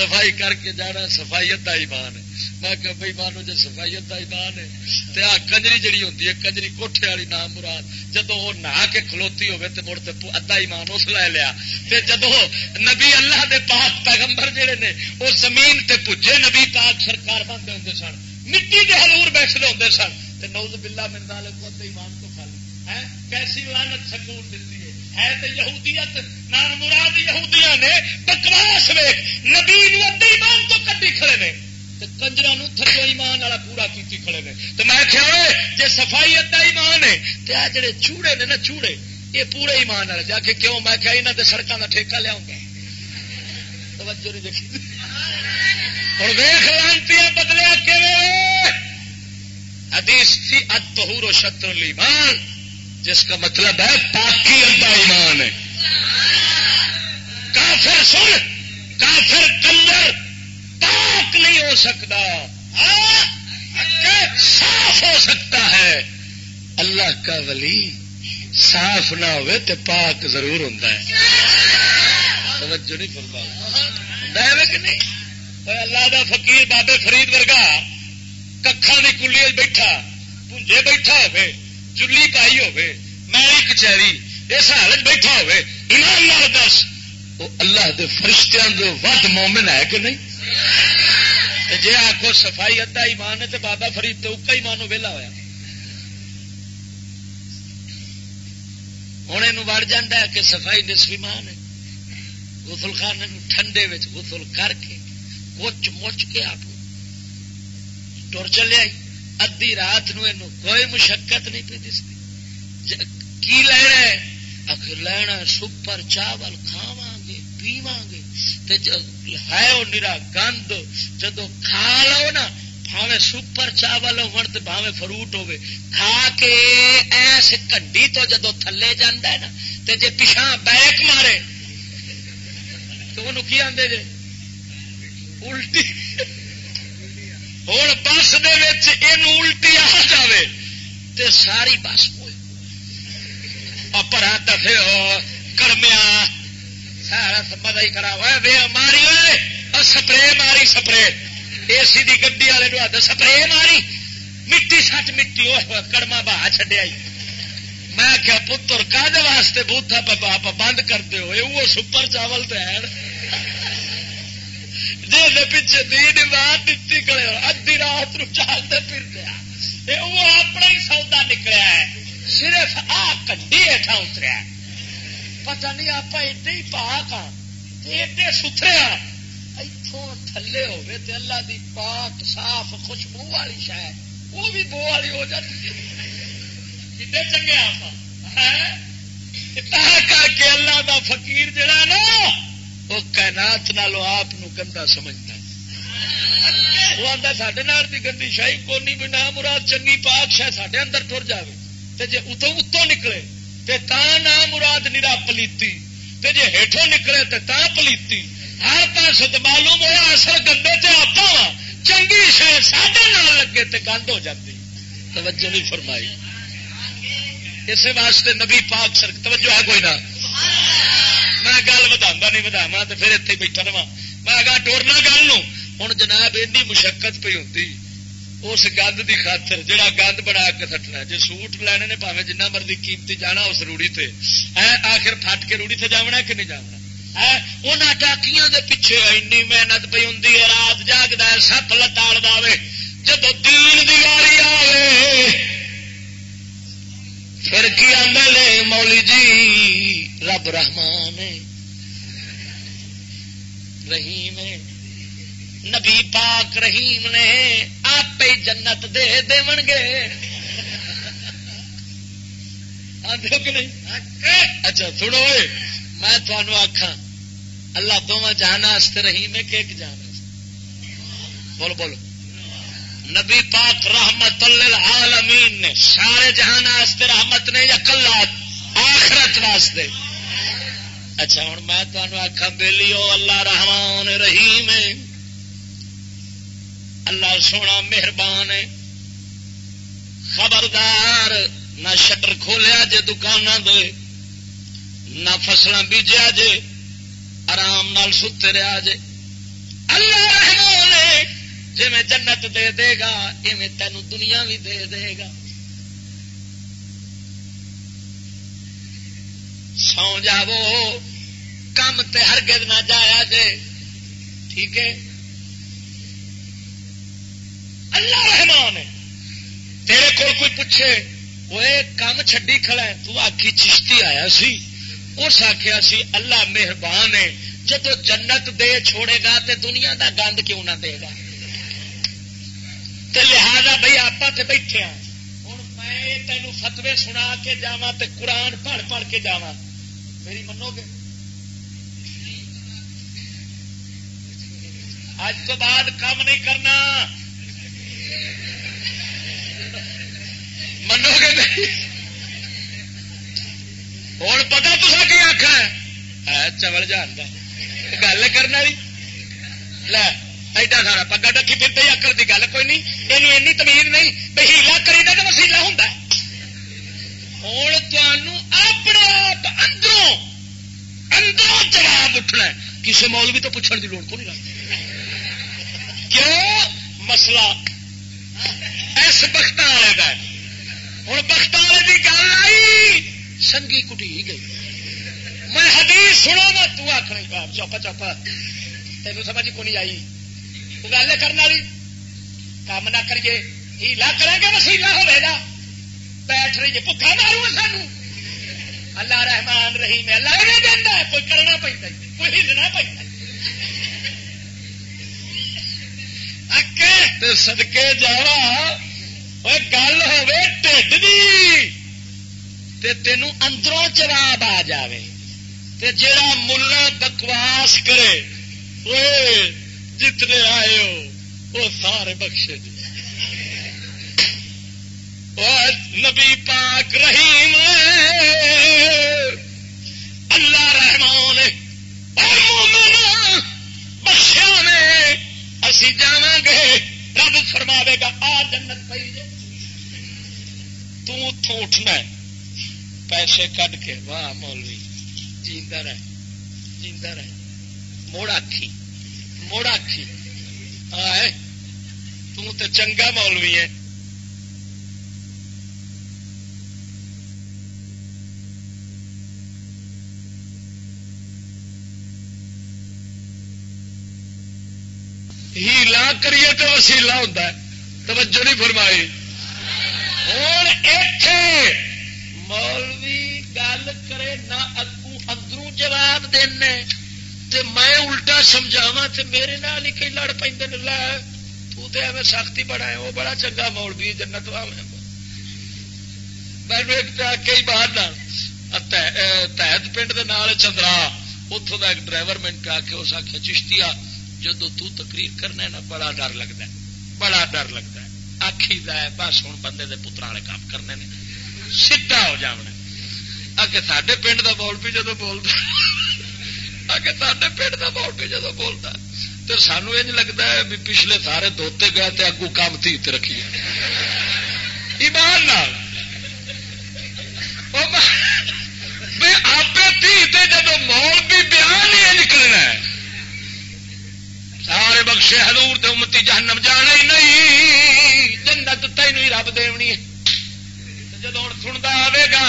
صفائی کر کے جانا سفائی ادا ایمان ہے۔ میں کہ بھائی مانو جی سفائی ادا ایمان ہے تو آ کنجری جڑی ہوتی ہے، کنجری کوٹھے والی نام مراد۔ جدو وہ نہا کے کھلوتی ہوے تو مڑ تو ادا ایمان اس لے لیا۔ تے جدو نبی اللہ دے پاک پیغمبر جڑے نے وہ زمین تے پجے نبی پاک سرکار بنتے ہوں سن۔ مٹی کے ہلور بیٹھے ہوتے سن۔ تے نوز بلا مردا لے ایمان تو کھل ہے کیسی لانت سکون دیتی ہے۔ ہے تو یہودیت نام مراد یہودیاں نے بکواس ویک نبی ادے ایمان تو کٹی کھڑے نے کنجر تھلو ایمان والا پورا کی کھڑے نے۔ تو میں کیا جی صفائی ادا ایمان ہے تو آ جڑے چوڑے نے نا چوڑے یہ پورے ایمان والے۔ جا کے کیوں؟ میں کیا یہاں کے سڑکوں کا ٹھیکہ لیا توجہ نہیں دیکھی۔ ہوں ویخ لانتی بدلیا کہ حدیث تھی اد تہور و شتر ایمان جس کا مطلب ہے پاکی ادا ایمان ہے۔ کافر سن، کافر کلر پاک نہیں ہو سکتا۔ ہاں، صاف ہو سکتا ہے۔ اللہ کا ولی صاف نہ ہوئے تو پاک ضرور ہوں توجہ نہیں فرما کہ نہیں؟ اللہ دا فقیر بابے فرید ورگا ککھا کی کلی بیٹھا پونجے بیٹھا ہوئے، چلی پائی ہوے میں کچہری اس حالت بیٹھا ہوے ایمان نال دس۔ وہ اللہ دے فرشتیاں دے ود مومن ہے کہ نہیں؟ جی آخو صفائی ادا ایمان ہے تو بابا فرید تو اکا ایمان ویلا ہوا ہوں یہ وڑ جا کہ صفائی نسوی مان ہے۔ گسل خانے ٹھنڈے گسل کر کے کچ مچ کے آپ ٹر چلے ادی رات نو کوئی مشقت نہیں پی دستی کی لینا ہے آخر لینا سپر چاول کھاوا گے پیوا گے ہے وہ نرا گند جدو کھا لو نا بھاوے سپر چاول ہو بھاوے فروٹ ہوے کھا کے ایس کنڈی تو جدو تھلے جانا ہے نا تو جی پچھا بیک مارے، تو وہ کی آدھے جی الٹی۔ ہوں بس الٹی آ جائے تو ساری بس پرا دفے ہو کڑمیا سارا مزہ ہی کرا ہوا ماری ہوئے سپرے ماری سپرے اے سی دی گڈی والے نو ہاتھ سپرے ماری مٹی سٹ مٹی وہ کڑما بہا چڈیا میں کیا پتر کد واسطے بوتھا آپ بند کرتے ہوئے وہ سپر چاول تو ہے جی پیچھے دین بات دیتی کرے ادی رات نو چلتے پھر دیا وہ اپنا ہی سودا نکلیا ہے صرف آ کنڈی ہٹا اتریا پتہ نہیں آپ ایڈے ہی پاک ہاں ایڈے ستھرے ہاں۔ اتوں تھلے ہوئے تے اللہ دی پاک صاف خوشبو والی شاید وہ بھی بو والی ہو جاتی کتنے چنگے آپ کر کے اللہ دا فقیر جڑا نا، وہ کائنات نالو آپ گندا سمجھتا وہ آتا سڈے کی گندی شاہی کونی بھی نہ مراد چنگی پاک شاید سڈے اندر ٹر جائے جی اتوں اتوں نکلے تو نہ مراد نرا پلیتی۔ تے جی ہیٹوں نکلے تو تا پلیتی۔ ہر پاس معلوم ہوا اصل گندے تے آپ چنگی شاید سڈے نال لگے تے گند ہو جاتی توجہ نہیں فرمائی۔ اسی واسطے نبی پاک سر، توجہ ہے کوئی نہ؟ میں گل بتا نہیں بتاوا تو پھر اتنے بیٹھا رہا میں گا ٹورنا گل ہوں جناب ایڈی مشقت پی ہوتی اس گند دی خاطر، جڑا گند بنا کے سٹنا جی سوٹ لینے نے پاوے جنہ مرضی قیمتی جانا اس روڑی تے۔ آخر پٹ کے روڑی تے جانا کہ نہیں جانا ٹاکیاں دے پیچھے اینی محنت پی ہوں رات جاگتا سپ لتاڑ دے جب دین دی واری آئے پھر کی آدھے مولی جی؟ رب رحمان رحیم نبی پاک رحیم نے آپ ہی جنت دے دے گے۔ اچھا سنو میں تمہوں آخا اللہ دونوں جانا رحیم ہے کہ ایک جان بولو بولو۔ نبی پاک رحمت للعالمین نے سارے جہان رحمت نے یا کلا آخرت واسطے۔ اچھا ہوں میں تمہیں آخا بہلی اللہ رحمان رحیم اللہ سونا مہربان ہے۔ خبردار، نہ شٹر کھولیا جے دکان دے، نہ فصل بیجیا جے، آرام نال ستے رہا جے۔ اللہ رحمان جی میں جنت دے دے گا ایویں تین دنیا بھی دے دے گا۔ سو جاو کم تے ہرگز نہ جایا جے۔ ٹھیک ہے؟ اللہ رحمان ہے۔ تیرے کو کوئی پوچھے، وہ کام چڈی کھڑا ہے، تو آخی چشتی آیا سی۔ اس آخیا سی، اللہ مہربان ہے جدو جنت دے چھوڑے گا تے دنیا دا گند کیوں نہ دے گا۔ تے لہذا بھائی آپ بیٹھے ہوں میں تینوں فتوے سنا کے جا قرآن پڑھ پڑھ کے جا میری منو گے؟ اج تو بعد کام نہیں کرنا۔ منو گے نہیں؟ ہوں پتا تو کی آخر ہے؟ چول جان گل کرنا لے، ایڈا سارا پگا ڈکی پھر اکڑ کی گل کوئی نہیں۔ یہ این تمیز نہیں۔ بھائی ہیلا کری تو وسیلا ہوں ہوں تمہوں اپنے آپ اندروں اندروں جواب اٹھنا کسی مولوی تو پوچھنے کی لوڑ کو نہیں لگتی کیوں؟ مسئلہ ایس بخت والے کا ہوں بخت والے کی گل آئی، سنگی کٹی گئی۔ میں حدیث سنو نا تو آخر چوپا چوپا تینوں سمجھ کو نہیں آئی۔ تو گل کرنے والی۔ کام نہ کریے۔ ہیلا کریں گے وسیلا ہوگا بیٹھ رہی ہے بکا مارو سانو۔ اللہ رحمان رحیم اللہ نہیں دینا کوئی کرنا پہنتا کوئی ہلنا پہنتا سدکے جا گل ہو تینوں اندروں جواب آ جائے جا ملا بکواس کرے جتنے آئے ہو وہ سارے بخشے جی نبی پاک رحیم اللہ رحمان اور بخشیا رب فرما گا، آ جنت پی جائے تتوں اٹھنا ہے۔ پیسے کٹ کے، واہ مولوی جیتا رہ جیتا رہ۔ موڑ آخی مڑ آخی آئے تو چنگا مولوی ہے۔ تو وسیلا ہوتا ہے۔ توجہ نہیں فرمائی۔ ہوں اتے مولوی گل کرے نہ اگو اندروں جواب دینے۔ تے میں الٹا سمجھاوا تے میرے نال ہی کئی لڑ پہ تو تے ایویں سختی بڑا ہے، وہ بڑا چنگا مول بھی جنت کئی بار تحت پنڈ دے نال چندرا اتوں کا ایک ڈرائیور مینٹ آ کے اس آخیا چشتیا جدو تو تقریر کرنا نا، بڑا ڈر لگتا ہے۔ بڑا ڈر لگتا ہے۔ آخی ہے، بس ہوں بندے دے پترا والے کام کرنے نے۔ سیٹا ہو جا آگے سڈے پنڈ کا بول بھی جدو بولتا سارے پیٹ کا بول بھی جدو بولتا تو سانو یہ لگتا ہے بھی پچھلے سارے دھوتے گئے تو اگو کام تھی رکھیے ایمان آپ تھی جب مول بھی بیان ہی نکلنا سارے بخشے ہلور تو امتی جہنم جانا ہی نہیں۔ جنت تین رب دونی جب ہوں سنتا آئے گا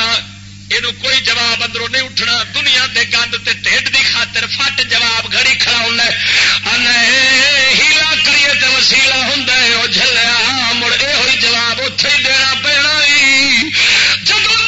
یہ کوئی جواب اندروں نہیں اٹھنا۔ دنیا کے گند تے ٹھڈ کی خاطر فٹ جواب گھڑی کھڑا ہونا ہیلا کریے تو وسیلا ہوں وہ جلیا مڑ یہ جواب اتے ہی دینا پینا جب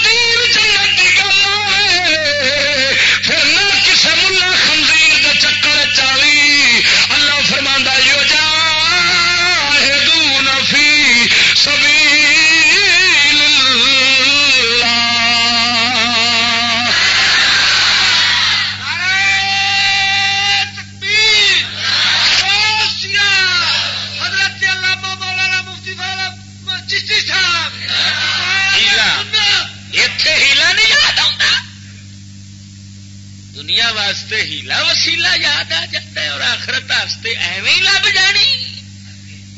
واسطے ہیلا وسیلا یاد آ جاتا ہے اور آخرت واسطے ایویں لب جانی۔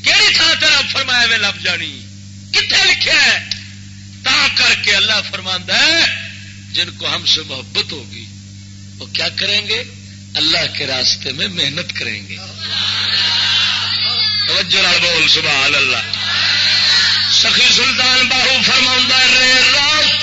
کہڑی تھان تیرا فرمایا میں لب جانی؟ کتنے لکھا ہے؟ تا کر کے اللہ فرما ہے، جن کو ہم سے محبت ہوگی، وہ کیا کریں گے؟ اللہ کے راستے میں محنت کریں گے۔ توجہ بول، سبحان اللہ۔ سخی سلطان باہو فرما رے راتی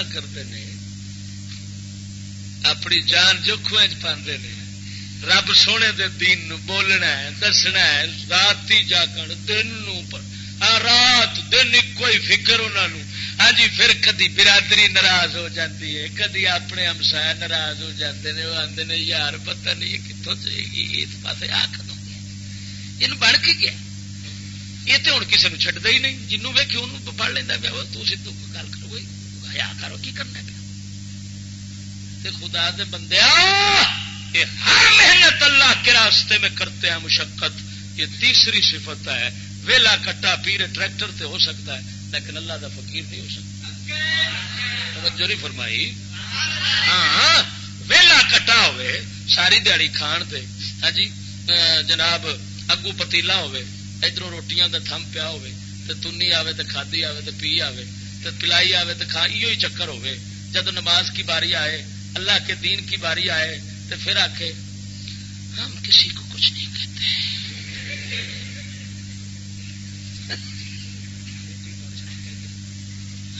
گنا کرتے ہیں اپنی جان جوکھو پاندے نے، رب سونے دے دین نو بولنا ہے، دسنا ہے رات جاگن دن نو پر رات دن کوئی فکر انہوں ہاں جی پھر کدی برادری ناراض ہو جاتی ہے، کدی اپنے ہمسایا ناراض ہو جاتے ہیں وہ آتے ہیں یار پتہ نہیں کتوں چاہیے گی اس پاس آ کدو یہ بن کے گیا۔ یہ تو ہوں کسی نے چڈتا ہی نہیں جنوب ویک ان پڑھ لینا پیا، وہ تو تھی گل کرو ہیا کرو؟ کی کرنا پیا خدا دے بندے ہر محنت اللہ کے راستے میں کرتے ہیں، مشقت۔ یہ تیسری صفت ہے۔ ویلا کٹا پیڑ ٹریکٹر تے ہو سکتا ہے، لیکن اللہ دا فقیر نہیں ہو سکتا۔ توجہ نہیں فرمائی؟ ہاں ویلا کٹا ہوئے، ساری دیہڑی کھان تے ہاں جی جناب اگو پتیلا ہوئے ادھر روٹیاں دا تھم پیا ہوئے، تے تنی آوے تے کھادی آوے تے پی آوے۔ تے پلائی آوے تے کھا ہی چکر ہوئے جب نماز کی باری آئے، اللہ کے دین کی باری آئے تو پھر آ کے ہم کسی کو کچھ نہیں کہتے۔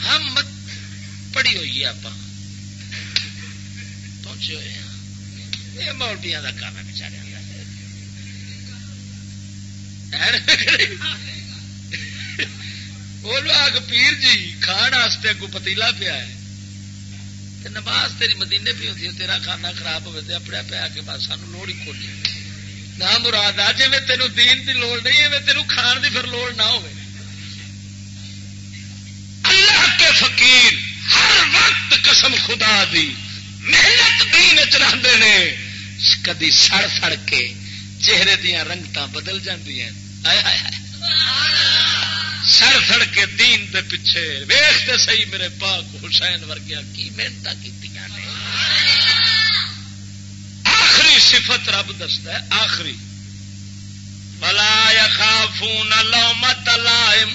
ہم مت پڑی ہوئی ہے آپ پہنچے ہوئے ہیں۔ یہ مولبیاں کا کام ہے بچارے۔ بولو آگ پیر جی کھان واسطے کو پتیلا پیا ہے۔ نماز تیری مدینے پہ ہوتی ہے، تیرا کھانا خراب ہوئے اپنے پہ آ کے بعد سانو لوڑ ہی کھولی نہ مراد آ جی تینوں دین کی لوڑ نہیں ہے تینوں کھان کی پھر لوڑ نہ ہو اللہ کے فقیر ہر وقت قسم خدا دی محنت دین چاہتے ہیں کدی سڑ سڑ کے چہرے دیا رنگت بدل جی سر سڑ کے دین دے پیچھے ویختے سی میرے پاک حسین ورگیا کی محنت کی آخری صفت رب دستا ہے، آخری۔ بلا یا خافون مت لائم۔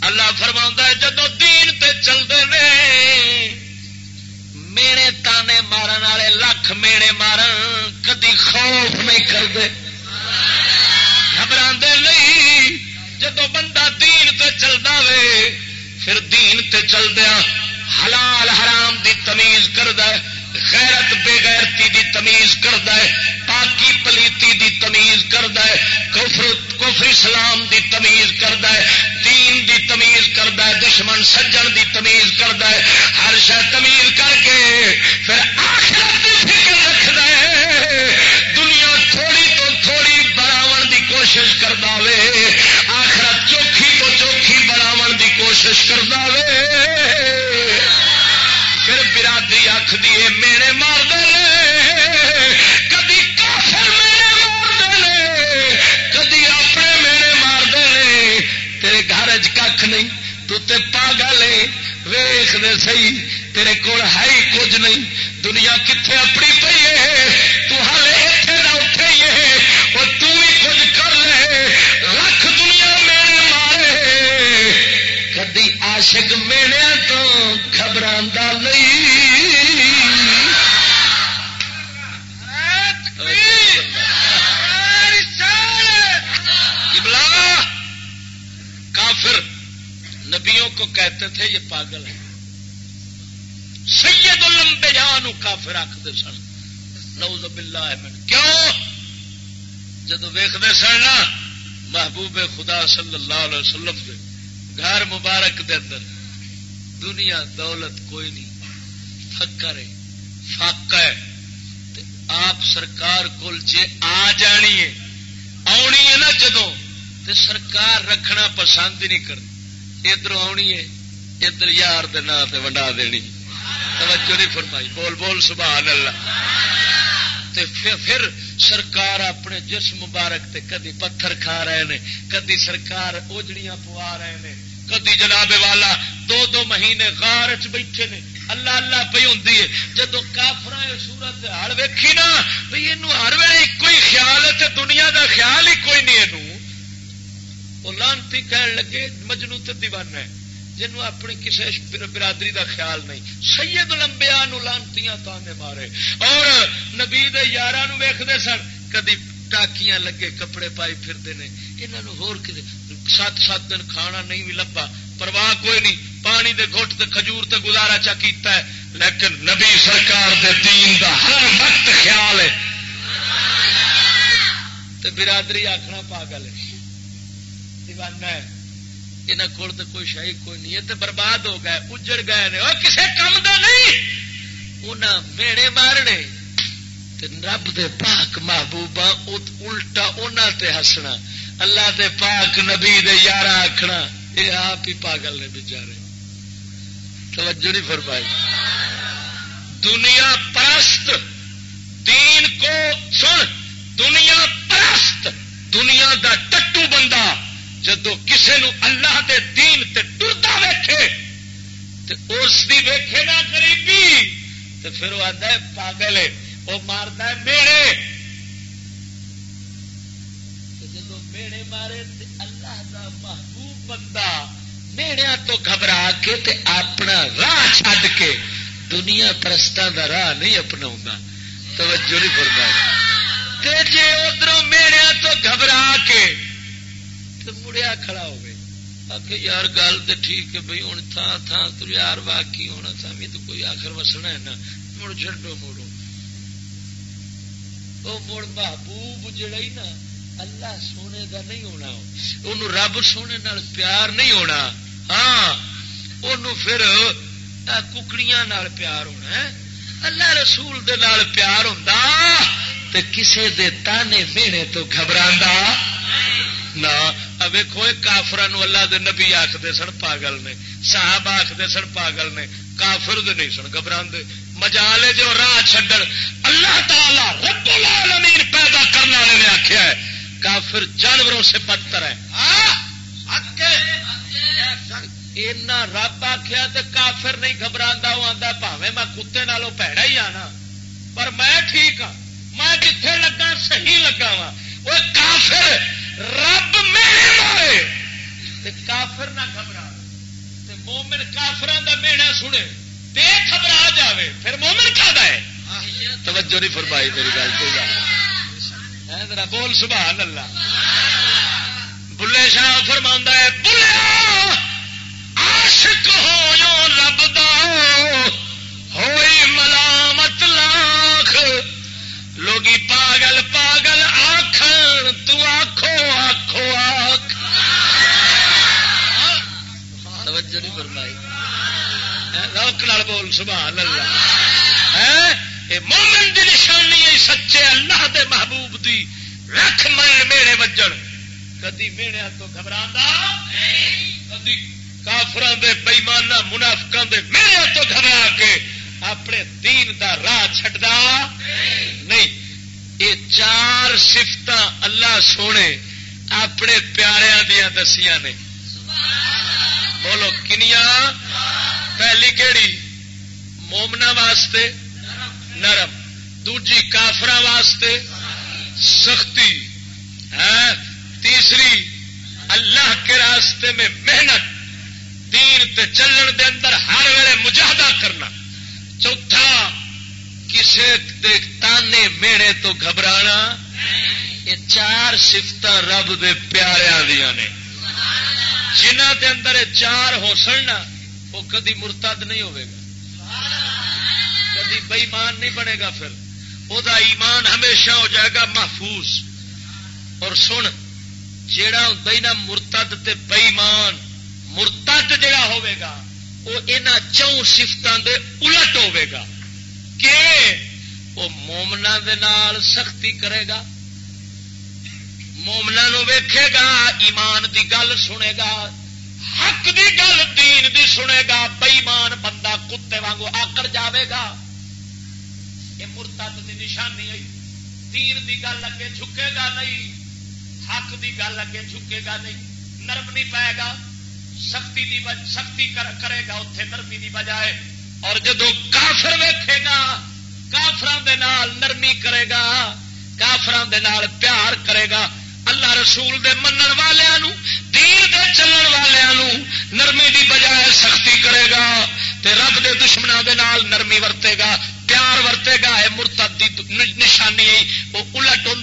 اللہ فرما جدو دین تے چلتے رہے مینے تانے مارن والے، لکھ مینے مارن، کدی خوف نہیں کرتے گھبرا نہیں۔ جدو بندہ دین تے چلتا وے، پھر دین تے چل دیا حلال حرام دی تمیز کرد غیرت بے غیرتی دی تمیز کرد پاکی پلیتی دی تمیز کرد کفر کفر اسلام دی تمیز کرد دین دی تمیز کرد دشمن سجن دی تمیز کرد ہر شہ تمیز کر کے، پھر آخرت دی فکر کوشش کرتا وے، آخرت چوکھی تو چوکھی بڑھاو دی کوشش کرتا وے۔ پھر برادری آخ دیے میرے مار دے کدی کافر میرے مار دے کدی اپنے میرے مار دے تیرے گھر چھ نہیں، تو تے پاگل ویخ دے سی تیرے کول ہے ہی کچھ نہیں۔ دنیا کتنے اپنی پی ہے؟ عاشق میڑیا تو گھبرا نہیں۔ کافر نبیوں کو کہتے تھے، یہ پاگل ہے سید لمبے جان کافر آخر سن۔ نوز باللہ من۔ کیوں؟ جدو ویختے سن نا، محبوب خدا صلی اللہ علیہ وسلم کے گھر مبارک دے اندر۔ دنیا دولت کوئی نہیں۔ فکر ہے فاقہ ہے۔ آپ سرکار کول جے آ جانی ہے، آنی ہے نا جدو تو سرکار رکھنا پسند ہی نہیں کرتی ادھر آنی ہے، ادھر یار دے نا تے ونڈا دینی۔ توجہ نہیں فرمائی۔ بول بول، سبحان اللہ۔ تے پھر سرکار اپنے جسم مبارک تے کدی پتھر کھا رہے ہیں کدی سرکار اوجڑیاں پوا رہے ہیں کدی جناب والا، دو دو مہینے غار چ بیٹھے نے۔ اللہ اللہ پی ہوں جدو کافر سورت ہر ویکھی نا بھائی یہ ہر ویل ایک ہی خیال ہے دنیا دا خیال ہی کوئی نہیں یہ لانتی کہن لگے مجنو تو دیوانہ ہے، جنوں اپنی کسی برادری دا خیال نہیں۔ سید لمبیا لانتی تانے مارے۔ اور نبی یار ویختے سن، کدی ٹاکیاں لگے، کپڑے پائی پھرتے ہیں یہاں سات سات دن کھانا نہیں بھی لبا پرواہ کوئی نہیں، پانی دے گھٹ تے کھجور تے گزارا چا کیتا ہے، لیکن نبی سرکار دے دین دا ہر وقت خیال ہے۔ تے برادری آخنا پاگل ہے۔ دیوانہ ہے یہاں کول تو کوئی شاہی کوئی نہیں ہے برباد ہو گئے، اجڑ گئے نے، اور کسے کام دا نہیں۔ انہاں میڑے مارنے۔ رب دے پاک محبوبہ الٹا انہاں تے ہسنا۔ اللہ دے پاک نبی دے یارا آخنا یہ آپ ہی پاگل نے بچارے۔ توجہ نہیں فرمائی۔ دنیا پرست، دین کو سن، دنیا پرست، دنیا دا ٹٹو بندہ جدو کسے نو اللہ دے دین تے ٹرتا ویکھے، تے اس دی ویکھے نہ غریبی، تے پھر وہ آتا ہے، پاگل ہے، وہ مارتا ہے میرے۔ میڑے مارے تے اللہ دا محبوب بندہ میڑیا تو گھبرا کے تے اپنا راہ چھڈ کے دنیا پرستان دا راہ نہیں اپنا توجہ نہیں کرتا جی ادھر میڑیا تو گھبرا کے تے مڑیا کھڑا ہو گئے آخر یار، گل تو ٹھیک ہے بھائی ہوں تھان تھان تو یار واقعی ہونا تھا بھی تو کوئی آخر وسنا ہے نا۔ مڑ چڈو موڑو وہ مڑ محبوب جڑا ہی نا اللہ سونے کا نہیں ہونا۔ ان رب سونے نال پیار نہیں ہونا۔ ہاں ان پھر ککڑیاں نال پیار ہونا ہے۔ اللہ رسول دے نال پیار ہوں کسے دے تانے مینے تو گھبرا نہ۔ ویکو کافران اللہ دے نبی آخر سن، پاگل نے۔ صاحب آخر سن، پاگل نے۔ کافر دے نہیں سن گھبرا مجالے جو راہ چڈن اللہ تعالی رب العالمین پیدا کرنے والے نے آخیا ہے۔ کافر جانوروں سے بدتر ہے۔ رب آخیا تو کافر نہیں گھبرا وہ آتا پاوے میں کتے نالوں پیڑا ہی آنا۔ پر میں ٹھیک ہاں میں جتھے لگا صحیح لگا وا وہ کافر رب میرے مارے۔ کافر نہ گھبرا۔ مومن کافران کا میڑا سنے بے گھبرا جائے پھر مومن کا ہے؟ توجہ نہیں فرمائی میری گل۔ ذرا بول سبحان اللہ بلے شاہ فرما ہے، بلے! عاشق ہو جو رب دا ہوئی ملامت لاکھ۔ لوگی پاگل پاگل آخر تو آخو آخو آخ فرمائی۔ ہاں، روک بول سبحان اللہ ہے ہاں، مومن دی نشانی ہے سچے اللہ دے محبوب دی، رکھ من میڑے وجن کدی میڑیا تو گھبرا کدی کافران دے بےمانا منافقان دے میڑے تو گھبرا کے اپنے دین دا راہ چھڈا نہیں۔ یہ چار سفت اللہ سونے اپنے پیاروں دیا دسیاں نے۔ بولو کنیا پہلی کہڑی مومنا واسطے۔ نرم دوجی کافر واسطے سختی، ہے؟ تیسری اللہ کے راستے میں محنت، دین تے چلن دے اندر ہر ویلے مجاہدہ کرنا۔ چوتھا کسی تانے میڑے تو گھبرانا۔ یہ چار سفت رب دے پیاریا دیا نے۔ جنہ دے اندر چار ہو سڑنا وہ کدی مرتد نہیں ہوئے گا۔ کدی بئیمان نہیں بنے گا پھر۔ وہ ایمان ہمیشہ ہو جائے گا محفوظ۔ اور سن، جیڑا ہوں نا مرتد تے بئیمان مرتد جڑا ہوئے گا وہ یہاں چون سفتوں دے الٹ ہوئے گا۔ کہ وہ مومنا سختی کرے گا مومنا ویکھے گا، ایمان دی گل سنے گا، حق دی گل، دین دی سنے گا بئیمان بندہ کتے وانگو آکر جاوے گا۔ نشانی ہوئی دین دی گل اگے جھکے گا نہیں، حق دی گل اگے جھکے گا نہیں۔ نرم نہیں پائے گا، سختی دی سختی کرے گا اتنے نرمی دی بجائے۔ اور جدو کافر ویکھے گا کافران دے نال نرمی کرے گا کافران دے نال پیار کرے گا، اللہ رسول دے منن والوں دین دے چلن والوں نرمی دی بجائے سختی کرے گا، تے رب دے دشمنوں دے نال نرمی ورتے گا۔ پیار ورتے گا ہے مرتد دی نشانی، وہ الٹ ہوں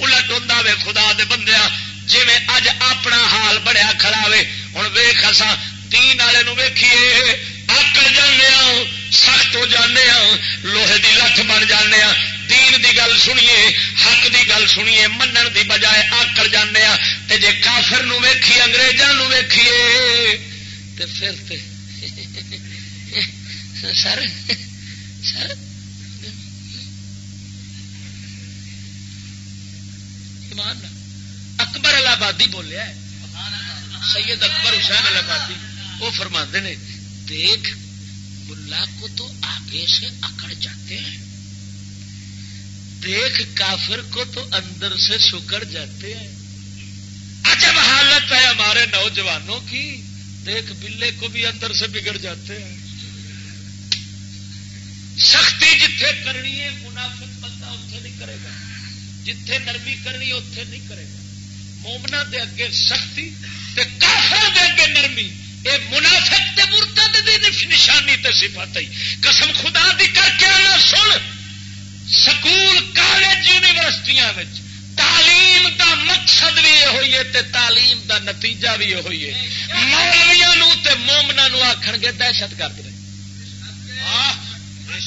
الٹ ہوں وے خدا دے بندیا جی اج اپنا حال بڑیا کھڑا وے ہوں ویخ اصا دین والے ویکھیے آکڑ جانے سخت ہو جانے لوہے دی لٹھ بن جانے دین دی گل سنیے، حق دی گل سنیے، منن دی بجائے آکڑ جانے تے جے کافر نو ویکھیے انگریزوں ویکھیے، تے پھر تے [LAUGHS] سر ایمان اکبر الہبادی بولیا سید اکبر حسین الہبادی وہ فرما نے، دیکھ، ملا کو تو آگے سے اکڑ جاتے ہیں۔ دیکھ، کافر کو تو اندر سے سکڑ جاتے ہیں۔ عجب حالت ہے ہمارے نوجوانوں کی۔ دیکھ، بلے کو بھی اندر سے بگڑ جاتے ہیں۔ سختی جتھے کرنی ہے، منافق بندہ اتنے نہیں کرے گا۔ جتھے نرمی کرنی اتنے نہیں کرے گا۔ مومنا دے اگے سختی تے کافر دے اگے نرمی، اے منافق تے مرتد دی نشانی تے صفت ہے قسم خدا دی کر کے آنا، سن۔ سکول، کالج، یونیورسٹیاں تعلیم دا مقصد بھی یہ ہوئی ہے تے تعلیم دا نتیجہ بھی یہ ہوئی ہے مولویا تے مومنا نو آخ گے دہشت گرد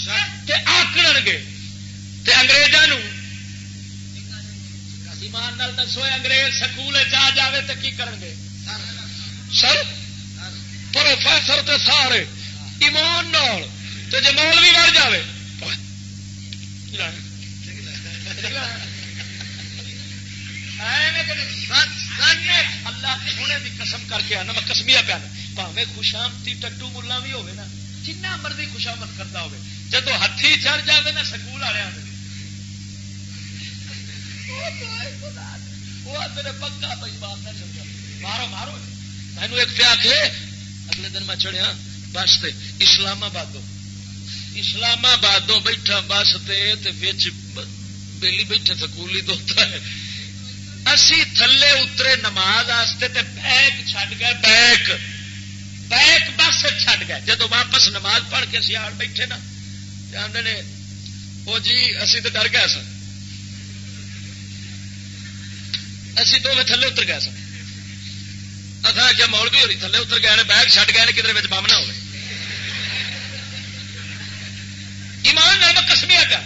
آکڑ گے اگریزوں ایمان نال دسو انگریز سکول آ جائے تو کی کریں گے؟ سر پروفیسر تے سارے ایمان نال تو جی مولوی مر جائے اللہ سونے کی قسم کر کے آنا میں کسمیا پیا پاوے خوشامتی ٹڈو ملا بھی ہوگی نا جنہ مرضی خوشامت کرتا ہوگی جب ہاتھی چڑھ جائے نا سکول والے مارو مارو۔ مینو ایک پیا کے اگلے دن میں چڑھیا بس سے اسلام آباد اسلام آباد بیٹھا بس بیلی بیٹھے سکولی دوتا ہے۔ اسی تھلے اترے نماز آستے تے بیک چھڈ گئے، بیک۔ بیک بس چھڈ گئے۔ جدو واپس نماز پڑھ کے اسی آڑ بیٹھے نا نے وہ جی اسی تو ڈر گئے سن۔ اسی دونوں تھلے اتر گئے سن۔ اصا جب مول بھی ہو رہی تھلے اتر گئے بیگ چڈ گئے کدھر بم نہ ہو ایمان نام کسمیا کا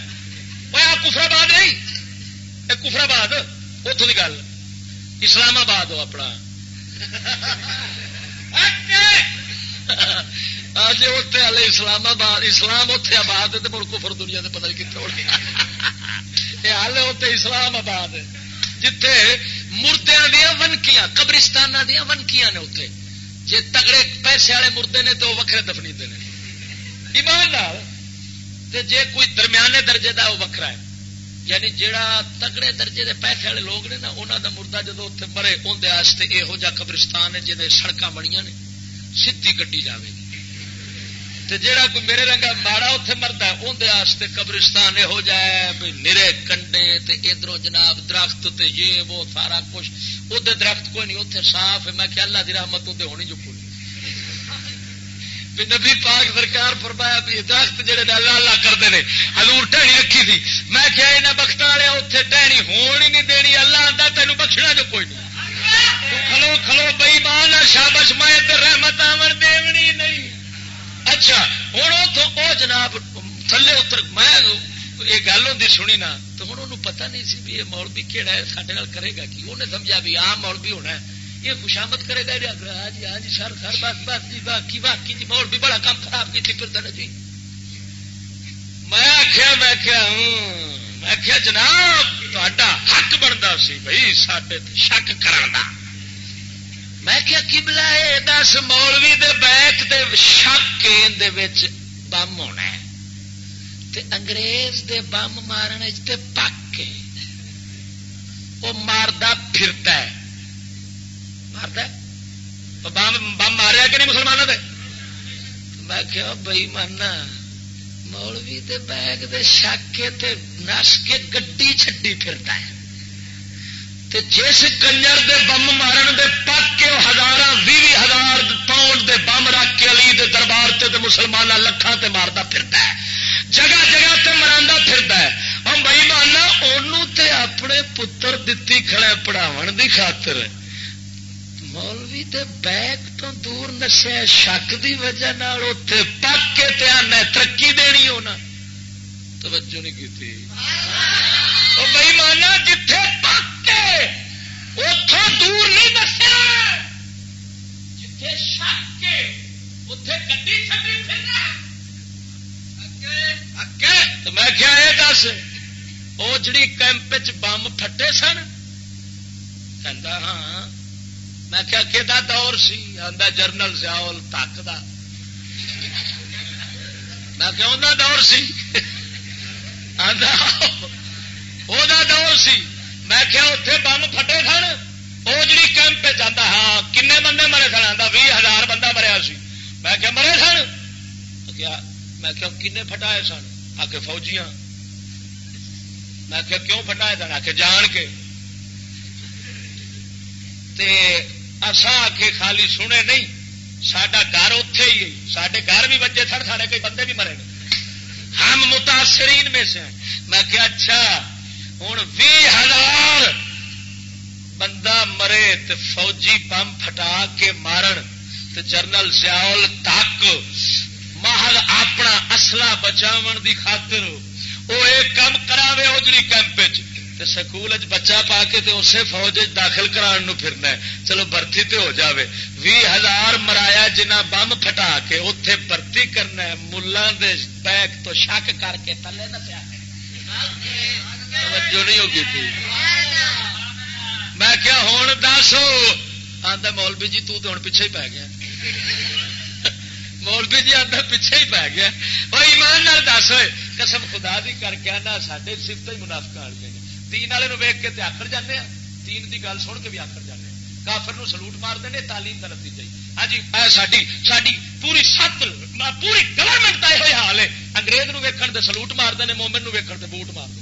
وہ آپ کفرآباد نہیں؟ کفرآباد اتوں کی گل۔ اسلام آباد ہو اپنا۔ [LAUGHS] جی اتنے والے اسلام آباد، اسلام اتنے آباد ہے تو مڑ کفر دنیا کے پتہ نہیں کتنے ہو یہ ہال اتنے اسلام آباد جتھے مردیا دیا ونکیاں قبرستان دیا ونکیاں نے اتنے جی تگڑے پیسے والے مردے نے تو وکرے دفنی دے ایمان جے کوئی درمیانے درجے دا وہ وکرا ہے۔ یعنی جڑا تگڑے درجے دے پیسے والے لوگ نے نا انہوں دا مردہ جدو اتنے مرے اندر یہو جا قبرستان ہے جہاں سڑک بنیا نے سی گی جائے گی۔ جہا کوئی میرے رنگا ماڑا اتنے مرد ہے اندر قبرستان یہو جہ نرے کنڈے ادھر جناب درخت تے یہ وہ سارا کچھ۔ ادھر درخت کوئی نہیں اتنے صاف ہے۔ میں کہ اللہ کی رحمت ادھر ہونی جو کوئی نبی پاک سرکار فرمایا بھی درخت جہے اللہ اللہ کرتے ہیں ہلور ٹہنی رکھی تھی میں کیا یہاں بخت والے اتنے ٹہنی ہون ہی نہیں دینی، اللہ آتا تینوں بخشنا جو کوئی نہیں۔ کھلو کھلو بئی مان شابش میں رحمت آمن دیونی نہیں۔ اچھا ہوں تو وہ جناب، تھلے اتر میں یہ گل ہوں سنی نا، تو ہوں انہوں پتا نہیں سی بھی یہ مول کہڑا ہے سارے کرے گا کہ انہیں سمجھا بھی آ مول ہونا ہے۔ یہ خوشامد کرے گا ہاں جی ہاں جی سر سر، بس بس جی باقی باقی جی مول بڑا کام خراب کی پھر جی۔ میں آخیا میں کیا میں آخیا جناب تا حق بنتا سی بھائی سڈے شک کرا میں کیا کبلا ہے، دس مولوی دے بیک دے شک بم ہونا ہے۔ تے انگریز دے بم مارنے تے پک وہ ماردا پھرتا ہے۔ مارتا بم بم ماریا کہ نہیں مسلمانوں دے؟ میں کیا بئی ماننا مولوی دے بیگ دے شک کے نس کے گڈی چھڈی پھرتا ہے۔ تے جس کنجر دے بم مارن دے پک کے ہزار بھی ہزار پاؤنڈ دے بم رکھ کے علی دے دربار تے تے مسلمان لکھان تے مارتا پھرتا ہے۔ جگہ جگہ تے مرا پھرتا ہے۔ اور بھائی مانا انہوں تے اپنے پتر دتی کھڑا پڑھاو دی خاطر۔ مولوی دے بیگ تو دور نسیا شک دی وجہ اتے پک کے تے آنا ترقی دینی ہونا توجہ نہیں کی بھائی مانا جتھے پک اتوں دور نہیں دسیا جتھے شک کے اتے گی چکی تو میں کیا یہ دس؟ وہ جڑی کیمپ بم پھٹے سن۔ کہ ہاں۔ میں کیا کہ دور سی؟ آدھا جرنل سیاول تک دا۔ میں کیا دور سی؟ آدھا وہ دور سی۔ میں کیا اتے بم پھٹے سن وہ جی کیمپ جانا ہاں کن بندے مرے سن؟ آتا بھی ہزار بندہ مریا سی۔ میں کیا مرے سن؟ کیا میں کیا کن پھٹائے سن؟ آ کے فوجیاں۔ میں کیا کیوں پھٹائے سن؟ آ کے جان کے۔ اسا آ کے خالی سنے نہیں سڈا گھر اتے ہی سارے گھر بھی بجے سن سارے کئی بندے بھی مرے۔ ہم متاثرین میں سے میں کیا اچھا ہوں بھی ہزار بندہ مرے تو فوجی بم پھٹا کے مارن تو جرنل سیاول تک محل اپنا اصلا بچاو دی خاطر وہ ایک کام کرا اجڑی کیمپ سکول بچہ پا کے تے اسے فوج داخل کران پھرنا ہے۔ چلو برتی تے ہو جاوے۔ بھی ہزار مرایا جنہ بم پھٹا کے اتے برتی کرنا ہے۔ ملان دے بیک تو شک کر کے تلے نہ پیا۔ توجہ نہیں ہوگی تھی میں کیا ہوں دس۔ آتا مولوی جی تو ہوں پیچھے ہی پی گیا۔ مولوی جی آتا پیچھے ہی پی گیا۔ وہ ایمان نال دس۔ ہوئے قسم خدا بھی کر کے نہ سارے سفت ہی منافق آ گئے۔ تین والے ویک کے آخر جانے تین کی گل سن کے بھی آخر جانے کافر نو سلوٹ مارتے ہیں تعلیم کا نتیجہ ہاں ہاں جی ساری ساری پوری سات پوری گورنمنٹ کا یہ حال ہے۔ انگریز نو ویکن دے سلوٹ مارتے ہیں مومن نو ویکن دے بوٹ مارتے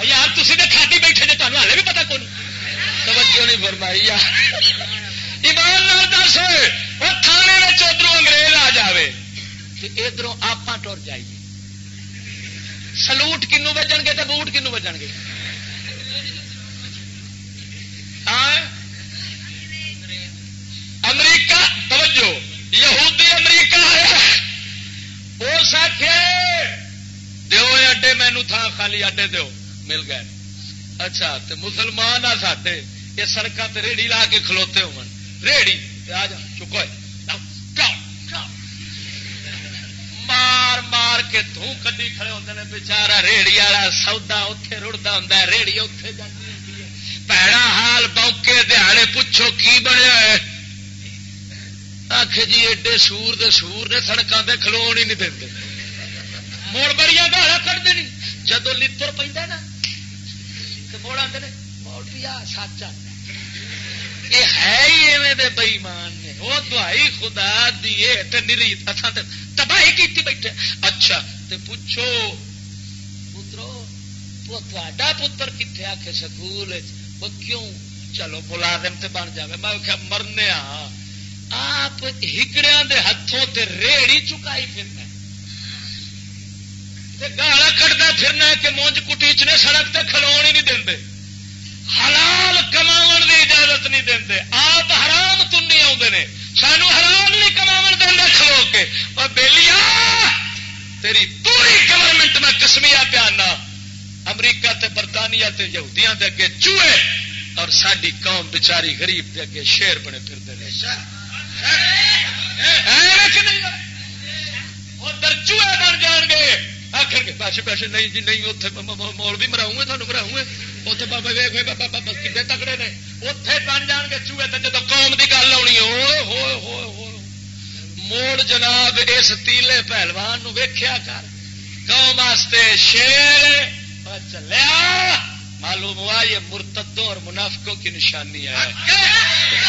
یار تھی تو کھاٹی بیٹھے جی تمہیں ہلے بھی پتا کون؟ توجہ نہیں فرمائی، یار۔ ایمان لال دس وہ تھانے میں ادھر انگریز آ جائے ادھر آپ ٹر جائیے۔ سلوٹ کنو بجن گے تو بوٹ کنو بجن گے ہاں؟ امریکہ، توجہ، یہودی امریکہ ہے۔ اس دو اڈے مینو تھان خالی اڈے دو مل گئے۔ اچھا تو مسلمان آ ساڈے، یہ سڑک ریڑی لا کے کھلوتے ہو ریڑی آ جا، چکو مار مار کے دھوں کدی کھڑے ہوتے ہیں بچارا ریڑی والا سودا اتے رڑتا ہوں ریڑی اتے جاتی پیڑا حال بوکے دہاڑے پوچھو کی بنیا ہے آخ جی ایڈے سور دے سور نے سڑکوں سے کھلو ہی نہیں دے موڑ بڑی گالا کٹتے نہیں جدو لڑ پہ نا تو موڑ آتے موڑ پیا سچ آ یہ ہے ہی ایویں دے بئیمان نے وہ دہائی خدا دیے نری اتنا تباہی کی بیٹھے اچھا تے پوچھو پترو تا پتر کتنے آ کے سکول کیوں؟ چلو ملازم تے بن جائے میں مرنے آپ ہکڑیا دے ہاتھوں تے ریڑی چکائی پھرنا گالا کٹتا پھرنا کہ مونج کٹیچ نے سڑک تے کھلو ہی نہیں دے حلال کما دی اجازت نہیں دے آپ حرام تنی آتے سانو حرام نہیں کما دیں کھلو کے۔ اور بےلیا تیری پوری گورنمنٹ میں کسمیا پیانا۔ امریکہ تے برطانیہ تے یہودیاں دے اگے چوہے اور ساری قوم بچاری غریب دے اگے شیر بنے پھرتے رہے۔ ادھر چوہے بن جان گے۔ آخر کے پیسے پیسے نہیں جی نہیں اتنے مول بھی مراؤں گے تمہیں مراؤں گے۔ اتنے بابا ویخ بابا بابا کھے تکڑے نے۔ اتے بن جان گے چوہے تو جب قوم کی گل آنی ہو موڑ جناب، اس تیلے پہلوان ویخیا کر۔ قوم واسطے شیر چلیا؟ معلوم ہوا یہ مرتدوں اور منافقوں کی نشانی ہے۔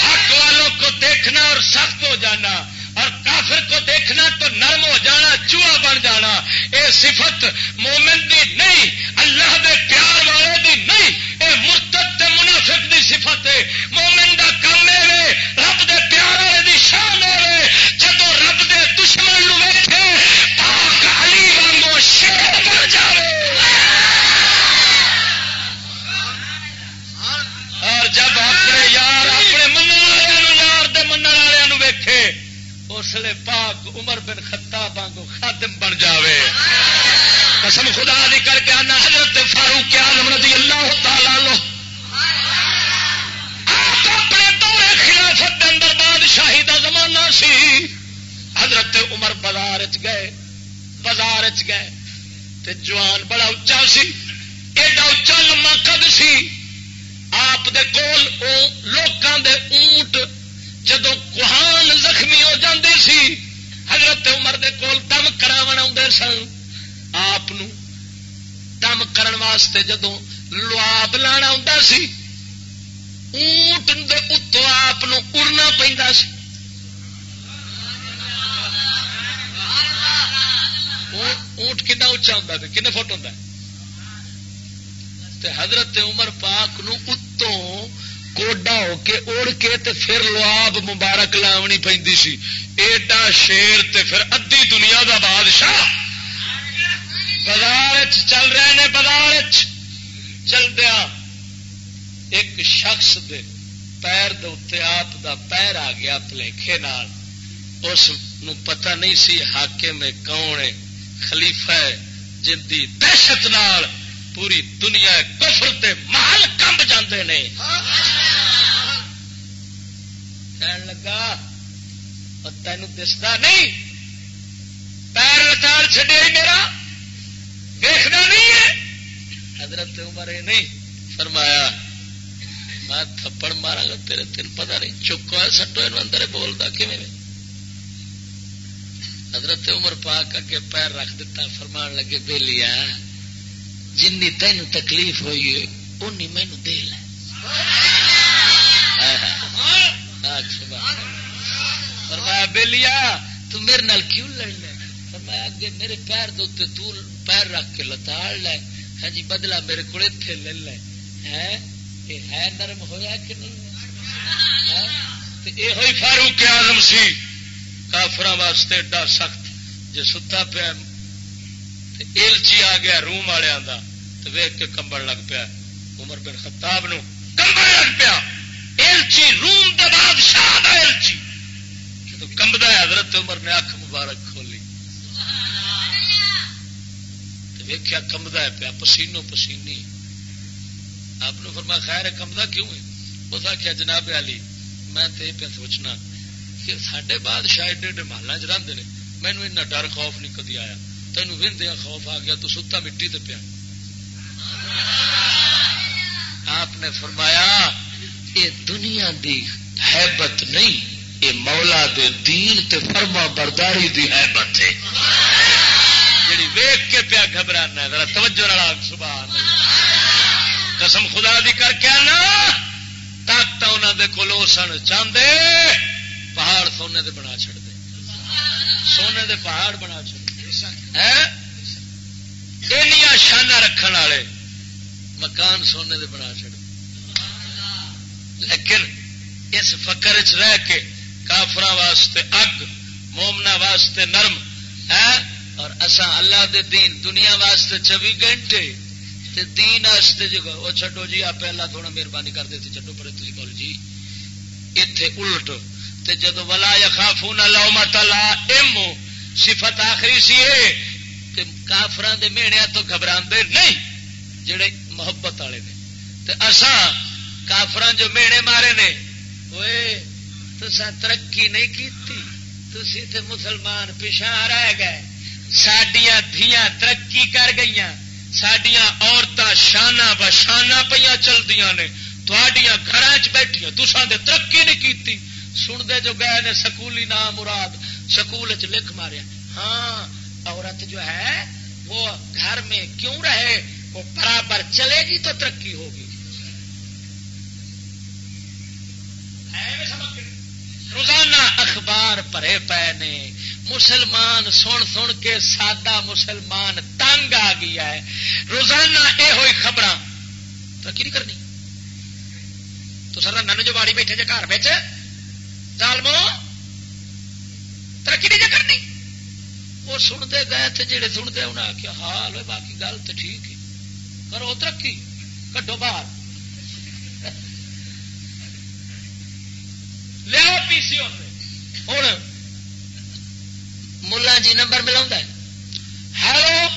حق والوں کو دیکھنا اور سخت ہو جانا اور کافر کو دیکھنا تو نرم ہو جانا چوہا بن جانا۔ یہ صفت مومن دی نہیں اللہ دے پیار والے دی نہیں۔ یہ مرتد منافق دی صفت ہے۔ مومن دا کام ہے رب دے پیار والے اس لیے پاک عمر بن خطاب وانگو خادم بن جاوے۔ قسم خدا دی کر کے آنا حضرت فاروق آلم رضی اللہ تعالی لو آپ اپنے دورے خلافت کے اندر بادشاہی کا زمانہ سی۔ حضرت عمر بازار گئے بازار گئے۔ تے جوان بڑا اچا سی، ایڈا اچا لما قد سی۔ آپ دے کول او لوکاں دے اونٹ جدو کوہان زخمی ہو جاندے سی، حضرت عمر دے کول دم کرا سن۔ آپ دم کرن واسطے جدو لواب لانا ہوں سی، اونٹ دے اتو آپ اڑنا پہ سی۔ اونٹ کنا اچا ہوں کن فٹ ہوں حضرت عمر پاک نو اتوں کوڈا ہو کے اڑ کے تے پھر لواب مبارک لاونی پی سی۔ ایڈا شیر تے پھر ادھی دنیا دا بادشاہ۔ بازار چل رہے ہیں بازار چل دیا ایک شخص دے پیر دے آپ دا پیر آ گیا پلیکھے نال۔ اس پتہ نہیں سی حاکم کون ہے، خلیفہ ہے، جن دی دہشت نال پوری دنیا کفر دے محل کمب جاندے نے۔ کہن لگا تین دستا نہیں، پیر لتاڑ چڈیا میرا، دیکھنا نہیں ہے۔ حضرت عمر نہیں فرمایا، میں تھپڑ مارا گا، تیرے تین پتا نہیں۔ چکو ہے، سٹو اندر بولتا کھے حضرت عمر پاک اگے پیر رکھ دیتا فرمان لگے بے لیا جن تین تکلیف ہوئی ہے اُنی مینو دے لے۔ فرمایا بےلیا تو میرے نال کیوں لڑ لے؟ فرمایا، اگے میرے پیر دے تو پیر رکھ کے لتاڑ لے۔ ہاں جی بدلا میرے کو اتنے لے لے۔ یہ ہے نرم ہویا کہ نہیں؟ یہ ہوئی فاروق آزم سی۔ کافر واسطے ایڈا سخت جی ستا پیا۔ ایلچی آ گیا روم والوں کا تو ویک کے کمبڑ لگ پیا۔ عمر بن خطاب نو کمبڑ لگ پیا۔ ایلچی، روم دے بادشاہ دا ایلچی۔ جب کمبدا ہے، حضرت عمر نے اکھ مبارک کھولی۔ ویخیا کمبدا ہے پیا پسینو پسینی۔ آپ نے فرمایا، خیر ہے کمبدا کیوں ہے؟ اس آخیا جناب علی، میں تو یہ پہ سوچنا کہ سڈے بادشاہ ایڈے ایڈے محلہ چ رہتے ہیں مینو اتنا ڈر، خوف نہیں کدی آیا۔ تینوں وندیا خوف آ گیا، تو ستا مٹی تے پیا۔ آپ نے فرمایا، یہ دنیا دی حیبت نہیں، یہ مولا دے دین تے فرما برداری دی حیبت ہے۔ جی ویگ کے پیا گھبرانا ذرا توجہ سبحان قسم خدا دی کر کے نا طاقت انہوں دے کولو سن چاہتے پہاڑ سونے دے بنا چڑ دے سونے دے پہاڑ بنا چڑ شانہ رکھن والے۔ مکان سونے دے بنا چڑ لیکن اس فکر چ رہ کے کافر واسطے اگ مومنا واسطے نرم، ہے؟ اور اسا اللہ دے دین دنیا واسطے چوبی گھنٹے تے دین واسطے جو وہ چڈو جی آپ اللہ تھوڑا مہربانی کر دیتے چڈو پڑے تھی کال جی اتے الٹ۔ تے جدو ولا یا خافون لو مت لا ایم صفت آخری سی ہے کہ کافران دے میڑیا تو گھبرا نہیں، جڑے محبت والے نے۔ تے اسا کافران جو میڑے مارے نے وہ ترقی نہیں کی تے مسلمان پچھا رہ گئے۔ سڈیا دیا ترقی کر گئی سڈیا عورتیں شانہ بشانہ پہ چلدیا نے۔ تھوڑیاں گھر بیٹھیا تسان دے ترقی نہیں کی سنتے جو گئے نے سکولی نام مراد، سکول چ لکھ ماریا۔ ہاں عورت جو ہے، وہ گھر میں کیوں رہے؟ وہ برابر چلے گی تو ترقی ہوگی۔ روزانہ اخبار پڑے پے نے۔ مسلمان سن سن کے سادہ مسلمان تنگ آ گیا ہے۔ روزانہ یہ ہوئی خبر ترقی نہیں کرنی۔ تو سر نن جو باڑی بیٹھے جی گھر ظالمو، ترقی نہیں کرنی۔ وہ سنتے گئے تھے جہے سنتے انہیں آخیا حال ہاں، ہوئے باقی گل تو ٹھیک ہے۔ کرو ترقی، کڈو باہر۔ لیا پی سی ہوں ملا جی نمبر ملا ہیلو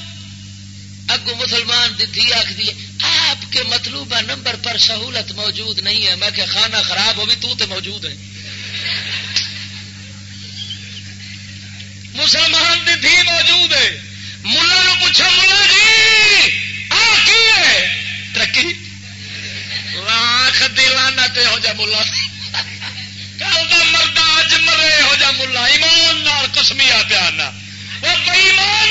اگو مسلمان دی آخری آپ کے مطلوبہ نمبر پر سہولت موجود نہیں ہے۔ میں کہ کھانا خراب ہوگی تو تے موجود ہے۔ مسلمان دی موجود ہے۔ ملا نو پوچھا، ملا جی! ترقی لاکھ دلانا تے ہو جا ملا کل کا مرد اج مرے ہو جا ملا ایمان نال کسمیا پیار وہ بئیمان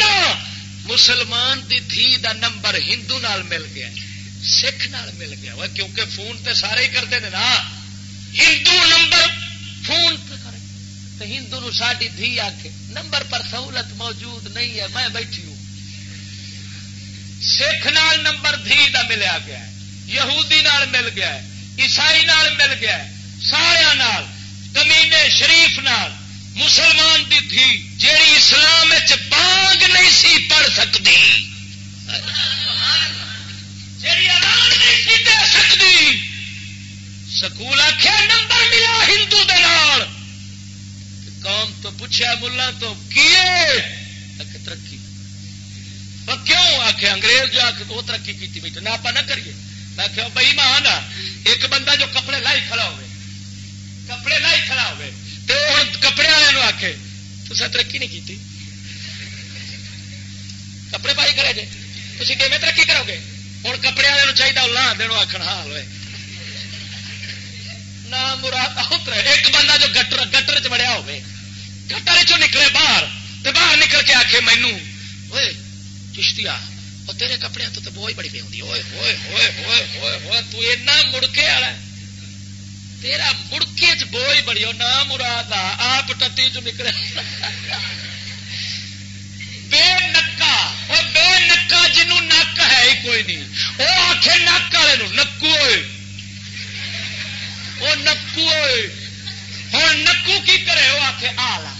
مسلمان دی دھی دا نمبر ہندو نال مل گیا۔ سکھ نال مل گیا۔ وہ کیونکہ فون تے سارے ہی کرتے ہیں نا۔ ہندو نمبر فون تو ہندو نو ساری دھی آ کے نمبر پر سہولت موجود نہیں ہے۔ میں بیٹھی ہوں۔ سکھ نال نمبر دھی دا ملیا گیا ہے، یہودی نال مل گیا ہے، عیسائی نال مل گیا ہے، سارا نال کمینے شریف نال، مسلمان دی تھی جیڑی اسلام بانگ نہیں سی پڑھ سکتی۔ جیڑی نہیں سی دے سکتی۔ سکول آخیا نمبر ملا ہندو دال قوم تو پوچھا ملا تو کیے؟ کیوں آخ انگریز جو آخ وہ ترقی کی بیٹھے۔ نہ آپ نہ کریے۔ میں کہ بئی مان ایک بندہ جو کپڑے لائی کھڑا ہوئے۔ کپڑے لائی کھڑا ہوئے۔ تو ہوں کپڑے والے آخ تو ترقی نہیں کی کپڑے پائی کرے جی تھی کہ ترقی کرو گے؟ ہوں کپڑے والے چاہیے لا دن آخر حال ہوئے۔ نہ مراد ایک بندہ جو گٹر گٹر چ بڑیا ہوے گٹر چ نکلے باہر تو باہر نکل کے آخے مینو چشتیا اور تیرے کپڑے تو بوئی بڑی پی ہوئی ہوئے ہوئے ہوئے ہوئے ہوئے ہوئے، تو ایسا مڑکے والا تیرا مڑکے چ بوئی بڑی ہو نہ مراد آپ ٹٹی چ نکلے۔ بے نکا وہ بے نکا جنو نک ہے ہی کوئی نہیں۔ وہ آخ نک والے نکو ہوئے وہ نکو ہوئے ہوں نکو کی کرے؟ وہ آخ آلہ۔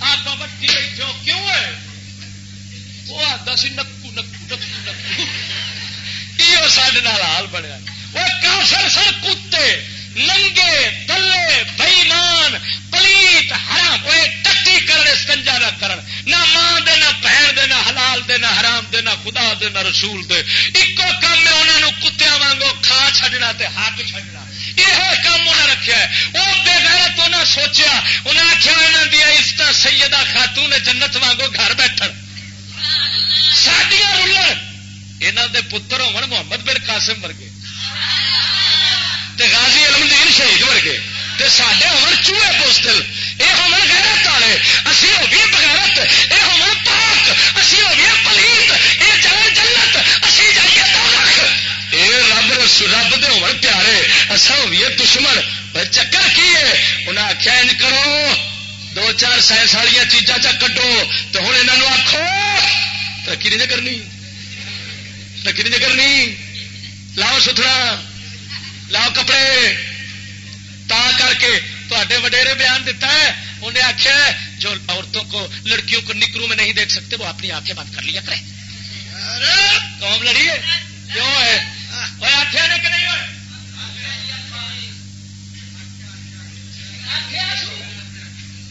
آپ بٹی بیٹھو کیوں ہے وہ آتا سی، نکو نکو نکو نکو. یہ سڈے حال بنیا؟ وہ کافر سر کتے، ننگے، دلے بئیمان پلیت، حرام، وہ ٹکی کرنے، سکنجا نہ کرن، نہ ماں دے، نہ بہن دے، نہ حلال دے، نہ حرام دے، نہ خدا دے، نہ رسول دے۔ ایکو کام میں انہوں کتیا وانگو کھا چڈنا کرنا تے حق چھڈنا۔ یہ کام انہیں رکھا ہے۔ وہ بےغیرت انہیں سوچیا انہیں آخیا یہاں دیا عزت سیدہ خاتون جنت وانگو گھر بیٹھ سڈیا رولر یہاں دے پتر ہو محمد بن قاسم ورگے غازی علمدین شہید ورگے سڈے ہو چوہے پوسٹل یہ ہو غیرت والے اسی ہو گئے بغیرت یہ ہو پاک اسی ہو گئے پلیت یہ جان جنت اسی جائیے یہ رب رب دے ہو پیارے اصا ہو دشمن چکر کی ہے انہیں آخیا کرو دو چار سائنس والی چیزاں چا کٹو تو ہوں یہاں آخو ترقی نہیں کرنی۔ ترقی نہیں کرنی۔ لاؤ ستھرا، لاؤ کپڑے۔ تا کر کے تے وڈیرے بیان دیتا ہے، انہیں آخیا جو عورتوں کو، لڑکیوں کو نکرو میں نہیں دیکھ سکتے، وہ اپنی آنکھیں بند کر لیا کرے قوم لڑی ہے؟ کیوں ہے؟ آخیا نے کہ نہیں؟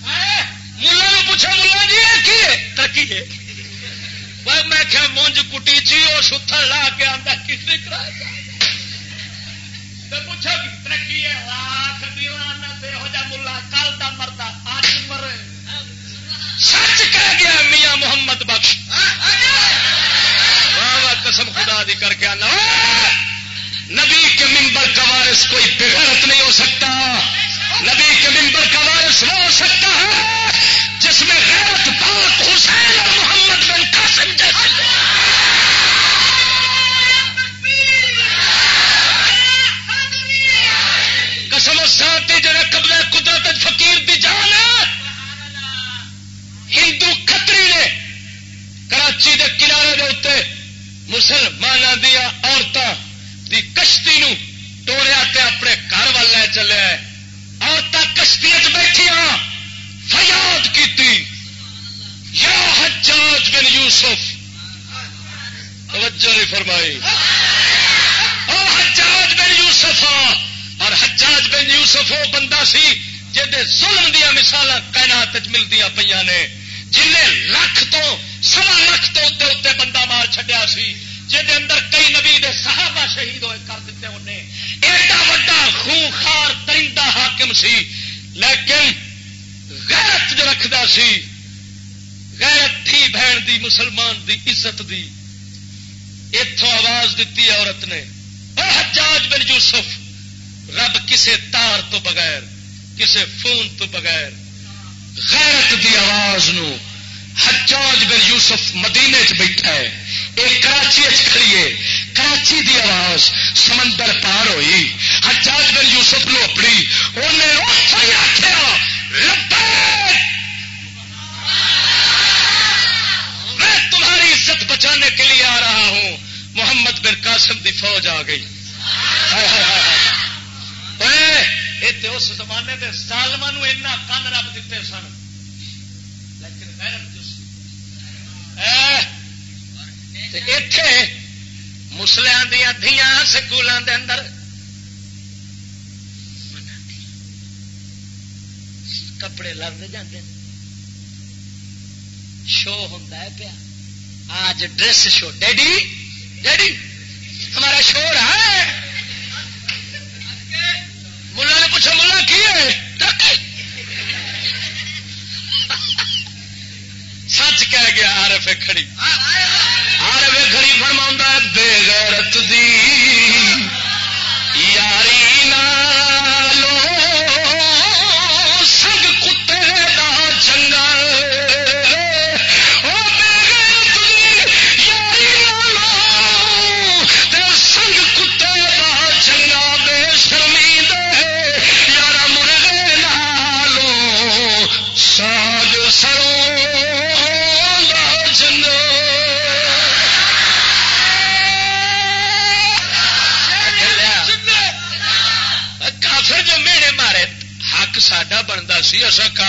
ہاں، ملا پوچھا ملا جی کی ترقی ہے۔ میں کیا مونج کٹی چی اور ستھر لا کے آتا کس نے کرایا پوچھو ترقی ہے؟ لاکھ ملا، کل کا مرتا آج مرے سچ کہہ گیا میاں محمد بخش۔ واہ قسم خدا دی کر کے آنا۔ نبی کے ممبر کا وارث کوئی بغیرت نہیں ہو سکتا۔ نبی کے ممبر کا وارث وہ ہو سکتا ہے جس میں غیرت پاک حسین اور محمد بن قاسم جیسے قسم ساتھی جڑے قبضہ قدرت فقیر دی جان ہندو کتری نے کراچی دے کنارے دے اتنے مسلمانوں دیا عورتوں دی کشتی نو توڑیا تے اپنے گھر وال لے چلے عورتیں کشتی بیٹھیا، فریاد کی یا حجاج بن یوسف۔ توجہ نہیں فرمائی۔ او حجاج بن یوسف اور حجاج بن یوسف وہ بندہ سی ظلم دیا مثال کائنات ملتی پہ نے جنہیں لکھ تو، سوا لکھ تو اتنے اتنے بندہ مار چڈیا سی جہد اندر کئی نبی دے صحابہ شہید ہوئے کر دیتے انہیں ایڈا وا خونخار ترندہ حاکم سی، لیکن غیرت جو رکھتا سی، غیرت تھی بہن دی، مسلمان دی، عزت دی۔ اتوں آواز دیتی عورت نے حجاج بن یوسف، رب کسے تار تو بغیر، کسے فون تو بغیر، غیرت دی آواز نو حجاج بن یوسف مدینے چ بیٹھا ہے۔ یہ کراچی کھڑیے کراچی دی آواز سمندر پار ہوئی۔ حجاج بن یوسف نو اپنی انہیں آخیا میں تمہاری عزت بچانے کے لیے آ رہا ہوں۔ محمد بن قاسم دی فوج آ گئی۔ اس زمانے کے سالما ایسا کن رب دیتے سن۔ لیکن اتے مسلیا دیا دیا سکولوں کے اندر۔ کپڑے لڑ جاتے شو ہوں پیا۔ آج ڈریس شو۔ ڈیڈی ڈیڈی، ہمارا شو رہا ہے۔ ملا نے پوچھا ملا کی ہے؟ سچ کہہ گیا آر فے کھڑی۔ آر فے کھڑی فرما بے غیرت دی یاری نہ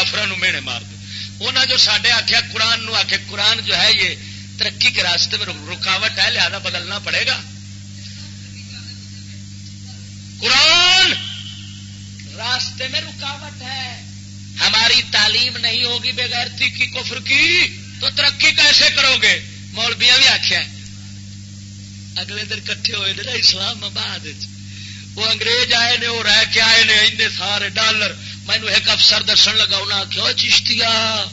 اصا کافر مینے مار دیں انہیں جو سڈے آخیا قرآن نو آخ قرآن جو ہے یہ ترقی کے راستے میں رکاوٹ ہے، لہذا بدلنا پڑے گا۔ قرآن راستے میں رکاوٹ ہے۔ ہماری تعلیم نہیں ہوگی بےغیرتی کی، کفر کی، تو ترقی کیسے کرو گے؟ مولبیاں بھی آخیا اگلے دن کٹھے ہوئے نا اسلام آباد وہ انگریز آئے نے، وہ رہ کے آئے نے سارے ڈالر مینو ایک افسر دسن لگا انہیں آخیا چشتیا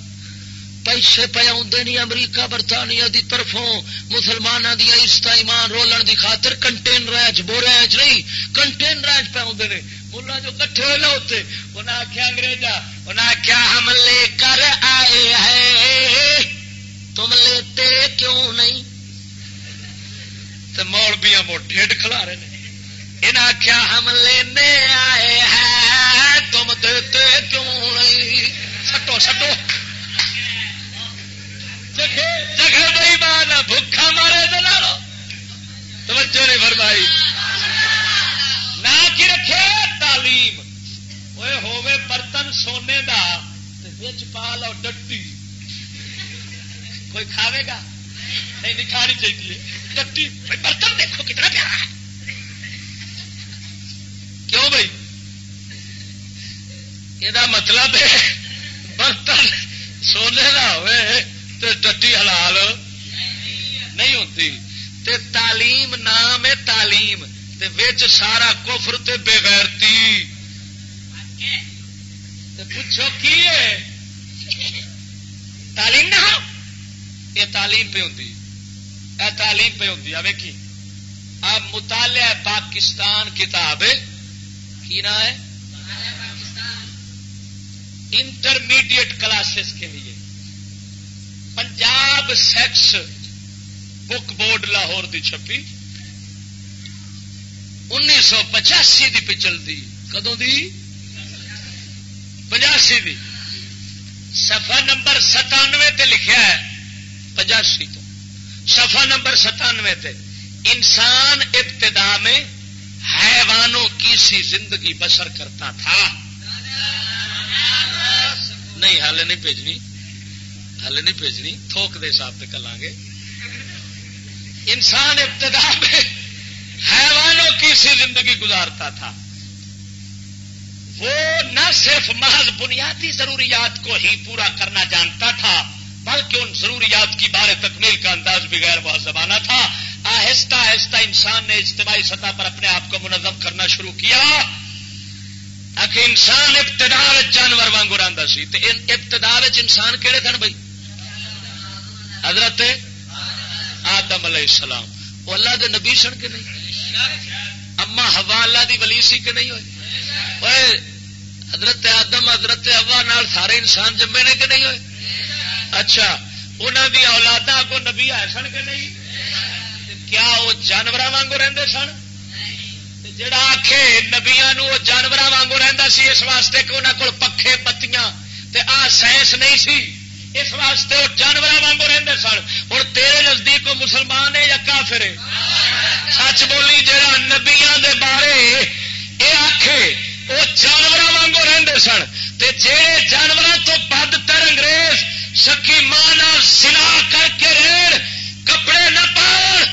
پیسے پہ آدھے نہیں امریکہ، برطانیہ دی طرفوں مسلمانوں دیا عزت ایمان رولن دی خاطر کنٹینر بورے نہیں کنٹینر پہ آدھے نے۔ ملا جو کٹھے ہوئے نہ ہوتے انہیں آخیا انگریزا انہیں آخیا ہم لے کر آئے ہیں۔ تم لیتے کیوں نہیں؟ تو مولبیاں مو ڈیڈ کھلا رہے ہیں انہیں آخیا ہم لینے آئے ہیں، تم دیتے کیوں نہیں؟ سٹو سٹو۔ جگہ بھائی مان بھوکھا مارے دلالو توجہ نہیں فرمائی۔ نہ کی رکھے، تعلیم۔ وہ ہوے برتن سونے دا بچ پا لو ڈٹی۔ کوئی کھاوے گا؟ نہیں نہیں کھانی چاہیے۔ ڈٹی برتن دیکھو کتنا پیارا ہے۔ کیوں بھائی۔ یہ مطلب ہے برتن سونے کا ہوئے تو ٹٹی حلال نہیں ہوتی تے تعلیم نام ہے تعلیم، تے وچ سارا کفر تے بےغیرتی۔ پوچھو کی ہے؟ تعلیم نہ یہ تعلیم پہ ہوتی ہے تعلیم پہ ہوتی ہے ویکھی۔ اب مطالعہ پاکستان کتاب ہے۔ کی نا ہے۔ انٹرمیڈیٹ کلاسز کے لیے۔ Punjab text book board Lahore دی چھپی۔ انیس سو پچاسی دی پچل دی۔ کدو دی؟ پچاسی دی۔ سفا نمبر ستانوے تے لکھا ہے۔ پچاسی تو۔ سفا نمبر ستانوے تے۔ انسان ابتدا میں حیوانوں کی سی زندگی بسر کرتا تھا۔ نہیں حال نہیں بھیجنی۔ ہل نہیں بھیجنی۔ تھوک دے حساب سے کلیں گے۔ انسان ابتدا میں حیوانوں کی سی زندگی گزارتا تھا۔ وہ نہ صرف محض بنیادی ضروریات کو ہی پورا کرنا جانتا تھا، بلکہ ان ضروریات کی بارے تکمیل کا انداز بھی غیر مہذبانہ تھا۔ آہستہ آہستہ انسان نے اجتماعی سطح پر اپنے آپ کو منظم کرنا شروع کیا۔ کہ انسان ابتدا جانور وانگو رہتا سی۔ ابتدا انسان کہڑے سن بھائی؟ حضرت آدم علیہ السلام۔ وہ اللہ دے نبی سن کے نہیں؟ اما ہوا اللہ دی ولی سی کہ نہیں ہوئے؟ حضرت آدم، حضرت ہوا نال سارے انسان جمے نے کہ نہیں ہوئے؟ اچھا انہوں دی اولادا کو نبی آئے سن کے نہیں؟ کیا وہ جانور وانگو رہتے سن؟ جڑا آخ نبیا جانور وانگو رہتا سی، اس واسطے کہ انہوں کو پکھے پتیاں، تے آ سائنس نہیں سی۔ اس واسطے وہ جانور وانگو رہتے سن۔ ہوں تیرے نزدیک وہ مسلمان ہے یا کافر ہے؟ سچ بولی جہاں نبیا دے بارے یہ آخے وہ جانور وانگو رہتے سن۔ تے جہے جانوروں تو بد تر انگریز، سکی ماں سلا کر کے ریڑ کپڑے نہ پاؤ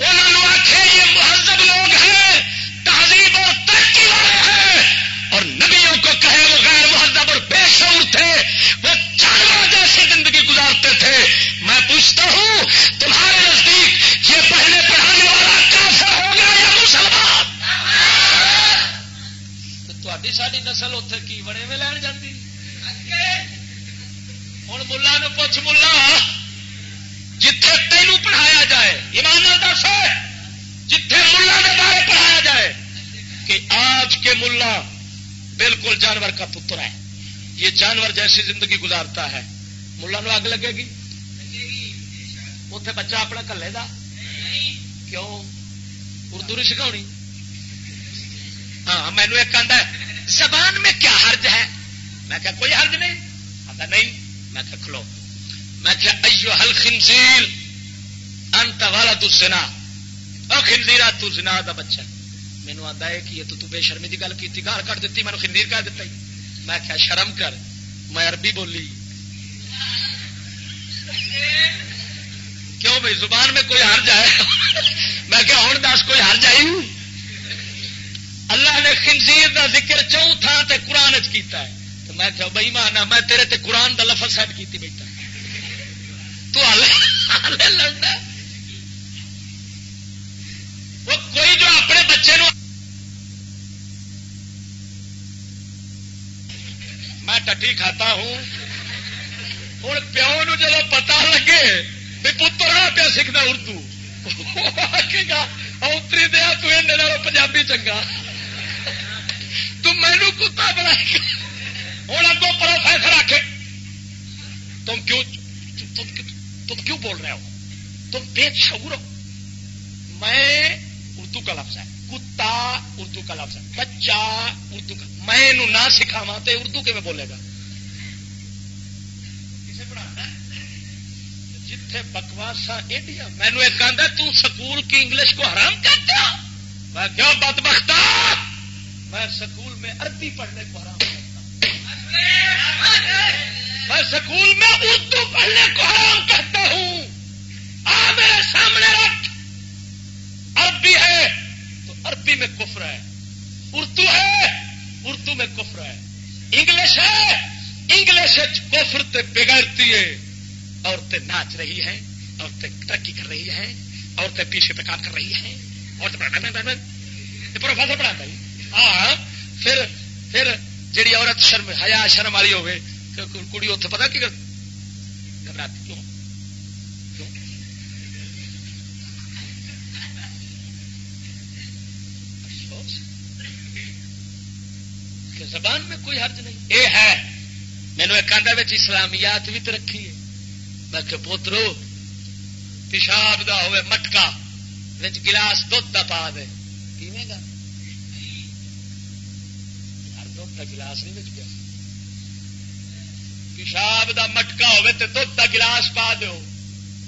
انہوں آخے یہ مہذب لوگ ہیں، تہذیب اور ترقی والے ہیں۔ اور نبیوں کو کہے وہ غیر مہذب اور بے شعور تھے۔ وہ جانور جیسی زندگی گزارتے تھے۔ میں پوچھتا ہوں، تمہارے نزدیک یہ پہلے پڑھانے والا کافر ہو گیا یا مسلمان؟ تاری ساری نسل اتنے کی بڑے میں لین جاتی ہوں ملا پوچھ ملا جتھے تینوں پڑھایا جائے ایمان دس جتھے ملا کے بارے پڑھایا جائے کہ آج کے ملا بالکل جانور کا پتر ہے۔ یہ جانور جیسی زندگی گزارتا ہے۔ ملا نو اگ لگے گی؟ اتے بچہ اپنا کلے دا؟ کیوں؟ اردو نہیں سکھاونی؟ ہاں مینو ایک آدھا زبان میں کیا حرج ہے؟ میں کہا کوئی حرج نہیں۔ آتا نہیں۔ میں کہا کھلو۔ میں کیا ایو حل خنزیر؟ انت والا تو سنا اور خنزیرا تو دا بچہ مینو آتا ہے کہ یہ تو, تو بے شرمی کی گل کی گال کٹ دیتی مینو خنزیر کہہ دیتا ہی۔ میں کیا شرم کر میں عربی بولی۔ کیوں بھائی زبان میں کوئی ہار جائے؟ میں کیا ہوں دس کوئی ہار جائی اللہ نے خنزیر دا ذکر چون تھان تے قرآن کیتا ہے۔ تو میں کیا بھائی مانا میں تیرے تے قرآن دا لفظ سیٹ کیتی بیٹھا۔ تو لڑنا وہ کوئی جو اپنے بچے نو میں ٹٹی کھاتا ہوں۔ ہوں پیو نو جب پتا لگے بھی پتر نہ پیا سیکھنا اردو۔ گا اتری دیا تیرے پنجابی چنگا۔ تم کتا بنا ہوں اگوں پروفیسر آخے تم کیوں تم کیوں بول رہے ہو؟ تم بے شعور ہو۔ میں اردو کا لفظ ہے، کتا اردو کا لفظ ہے، بچہ اردو کا۔ میں نہ سکھاوا تو اردو کی بولے گا؟ جتھے بکواسا ایڈیا مینو ایک آدھا تکول کی انگلش کو حرام کرتے ہو میں کیوں بد بختا ہاں؟ میں سکول میں عربی پڑھنے کو حرام کرتا میں سکول میں اردو پڑھنے کو حرام کرتا ہوں۔ آ میرے سامنے رکھ۔ عربی ہے تو عربی میں کفر ہے۔ اردو ہے، اردو میں کفر ہے۔ انگلش ہے، انگلش کفر تے بگڑتی ہے۔ عورتیں ناچ رہی ہیں، عورتیں ترقی کر رہی ہیں، عورتیں پیچھے پہ کام کر رہی ہیں۔ پروفیسر پڑھاتا ہاں پھر پھر جیڑی عورت شرم حیا شرم والی ہوگی کڑی اتنے پتا کی گھبراتی کیوں؟ زبان میں کوئی حرج نہیں۔ یہ ہے مینو ایک آدھا اسلامیات بھی تو رکھی ہے۔ میں کہ پوترو، پیشاب دا ہوئے مٹکا گلاس دھد کا پا دے۔ پیوے گا دھد کا گلاس نہیں بچ گیا پیشاب دا مٹکا ہوئے تو دھد کا گلاس پا دو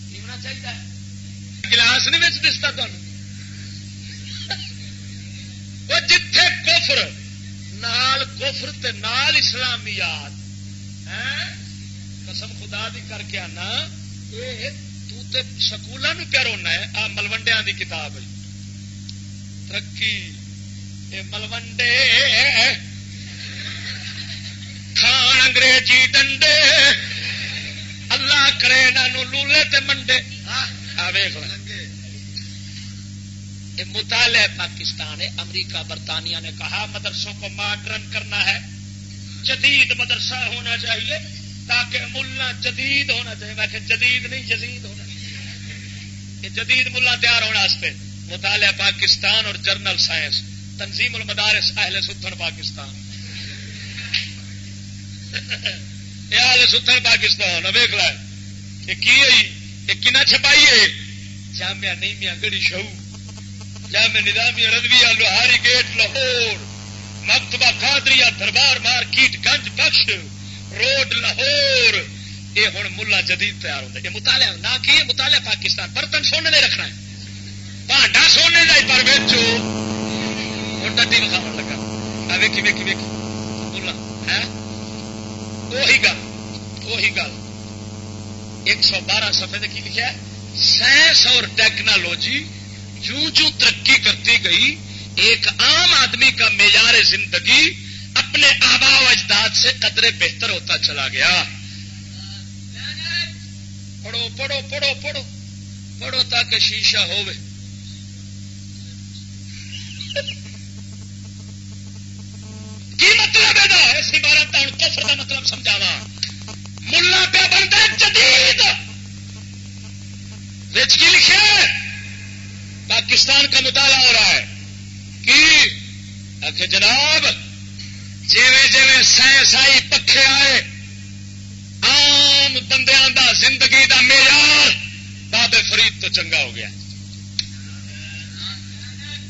پیونا چاہیے۔ گلاس نہیں بچ دستا تمہیں جتھے کفر نال کفر تے نال اسلامیات۔ قسم خدا دی کر کے آنا۔ سکول پیا رونا ہے۔ آ ملوڈیا دی کتاب ترقی ملوڈے کھان انگریزی ڈنڈے اللہ کرے لولے تے منڈے ویخ مطالعہ پاکستان ہے امریکہ برطانیہ نے کہا مدرسوں کو ماڈرن کرنا ہے جدید مدرسہ ہونا چاہیے تاکہ ملا جدید ہونا چاہیے میں کہ جدید نہیں جدید ہونا یہ جدید ملا تیار ہونے مطالعہ پاکستان اور جرنل سائنس تنظیم المدارس اہل ستھن پاکستان یہ اہل ستھن پاکستان ویک لا یہ کنا چھپائیے جامعہ نہیں میاں گڑی شہو جامع نظامی ردویا Lohari get Lahore Maktaba Qadria Darbar market Ganj Bakhsh road Lahore یہ ہوں ملا جدید تیار ہوتا ہے یہ مطالعہ نہ کی مطالعہ پاکستان برتن سونے نہیں رکھنا ہے بانڈا سونے کا پر ویچو ہوں ڈی وکھا لگا ویکھی ویکھی ویکھی ملا ہے وہی گل وہی گل۔ ایک سو بارہ سفے کی لکھا ہے، سائنس اور ٹیکنالوجی جو جو ترقی کرتی گئی، ایک عام آدمی کا معیار زندگی اپنے آبا و اجداد سے قدرے بہتر ہوتا چلا گیا۔ پڑھو پڑھو پڑھو پڑھو پڑھو تاکہ شیشہ ہوئے ہو مطلب ہے اس عبارت ہوں کفر کا مطلب سمجھاوا۔ ملا پہ بنتا جدید۔ کی لکھے پاکستان کا مطالعہ ہو رہا ہے کہ جناب، جیویں جیویں سائنس آئی پکھے آئے آم بندیاں دا زندگی دا معیار بابے فرید تو چنگا ہو گیا۔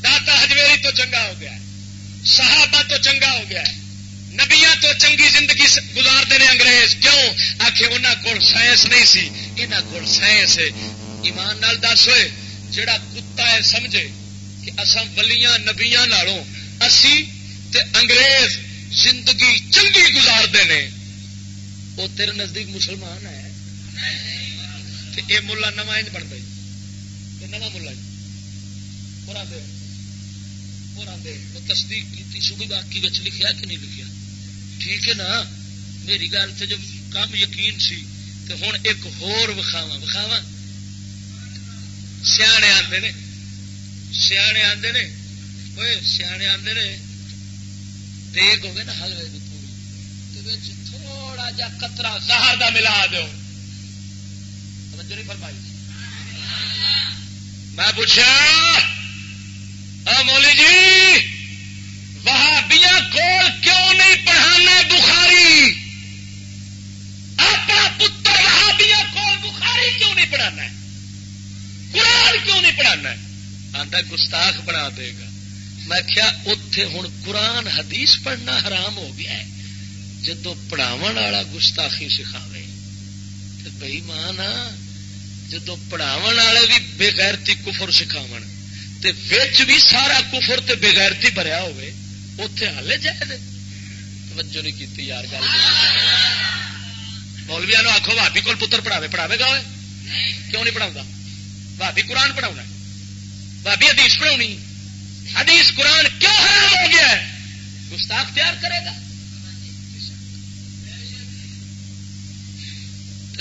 داتا ہجویری تو چنگا ہو گیا۔ صحابہ تو چنگا ہو گیا نبیا تو چنگی زندگی گزارتے ہیں انگریز۔ کیوں؟ آخر انہوں کو سائنس نہیں سی۔ یہاں کو سائنس ایمان نال دس ہوئے۔ جڑا کتا ہے سمجھے کہ اصا ولیاں نبیا نالوں اسی تے انگریز زندگی چنگی گزارتے ہیں وہ تیرے نزدیک مسلمان ہے۔ یہ ملا نواں بن گئی۔ نواں ملا پورا دے۔ پورا دے وہ تصدیق کی سو باقی بچ لکھا کہ نہیں لکھا ٹھیک ہے نا؟ میری گل سے جب کم یقین سی تو ہوں ایک ہور وکھاوا وکھاوا سیانے آتے نے، سیانے آتے نے سیانے آتے نے، دیگ ہوگی نا حلوے کی پوری جا کترا زہر دا ملا دو نہیں فرمائی۔ میں پوچھا نہیں پڑھانا آتا گستاخ بنا دے گا۔ میں کیا اتے ہوں قرآن حدیث پڑھنا حرام ہو گیا ہے۔ جدو پڑھاو والا گستاخی سکھاوے۔ تو بئی ماں نا جدو پڑھاو والے بھی بےغیرتی کفر سکھاو بھی سارا کفر تے بےغیرتی بھریا ہوئے اتے ہالے جائے توجہ نہیں کی یار، گل مولویا آخو بھابی کول پتر پڑھاوے پڑھاوے گا کیوں نہیں پڑھاؤں بھابی قرآن پڑھاؤ بھابی حدیث پڑھاؤنی حدیث قرآن کیوں حرام ہو گیا ہے؟ گستاخ تیار کرے گا۔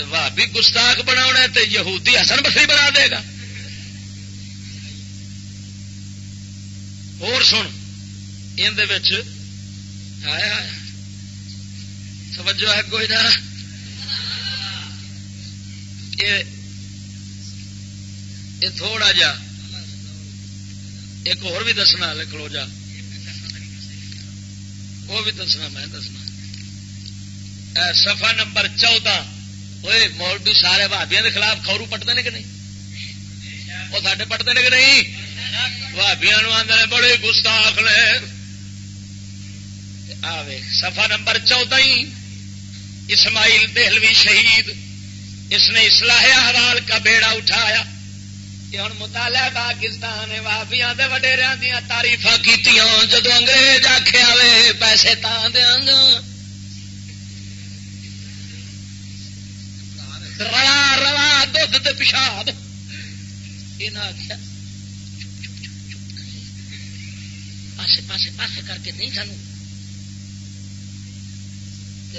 بھابی گستاخ بنا تو یہودی حسن بسری بنا دے گا۔ اور سن اندر آیا سمجھو ہے کوئی نہ۔ یہ تھوڑا جا ایک اور بھی دسنا لکھ لو جا وہ بھی دسنا میں دسنا سفا نمبر چودہ وہ مولوی سارے بھابیا کے خلاف خورو پٹتے ہیں کہ نہیں وہ سڈے پٹتے ہیں کہ نہیں بھابیا آدھے بڑے گستاخ نے سفا نمبر چودہ ہی اسماعیل دہلوی شہید اس نے اصلاح حوال کا بیڑا اٹھایا ہوں مطالعہ پاکستان وابیا وڈیریا دیا تاریف کی جدو انگریز آخیا وے پیسے تا دیا گا۔ رلا رلا دھد پیشاب۔ یہ آخیا پاسے پاسے پاسے کر کے نہیں سانو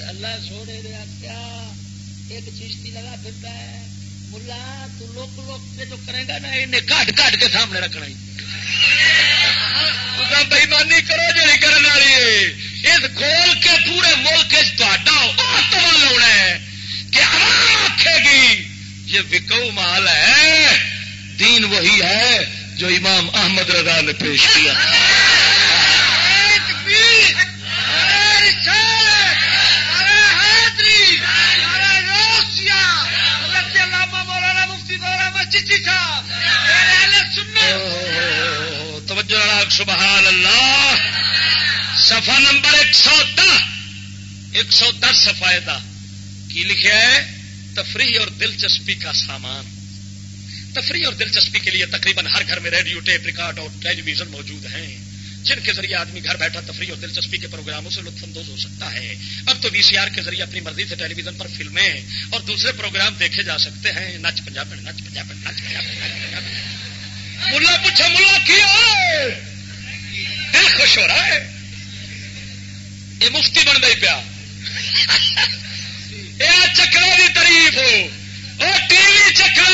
اللہ سوڑے آخیا ایک چیشتی لگا پھرتا ہے۔ ملا، تو لوک لوک کے جو کرے گا نا انہیں کاٹ کاٹ کے سامنے رکھنا ہی۔ بےمانی کرو جی کرنے والی اس کھول کے پورے ملک تما لاؤنا ہے کہ عوام آخے گی۔ یہ وکو مال ہے۔ دین وہی ہے جو امام احمد رضا نے پیش کیا۔ توجہ سبحان اللہ۔ سفا نمبر ایک سو دس۔ ایک سو دس سفا کی لکھا ہے؟ تفریح اور دلچسپی کا سامان۔ تفریح اور دلچسپی کے لیے تقریباً ہر گھر میں ریڈیو، ٹیپ ریکارڈ اور ٹیلی ویژن موجود ہیں۔ جن کے ذریعے آدمی گھر بیٹھا تفریح اور دلچسپی کے پروگراموں سے لطف اندوز ہو سکتا ہے۔ اب تو وی سی آر کے ذریعے اپنی مرضی سے ٹیلی ویژن پر فلمیں اور دوسرے پروگرام دیکھے جا سکتے ہیں۔ نچ پنجاب نچ پنجاب نچ پنجاب ملا پوچھا، ملا کیا دل خوش ہو رہا ہے۔ یہ مفتی بن گئی پیا۔ یہ چکروں کی تاریف ہو ٹی وی چکر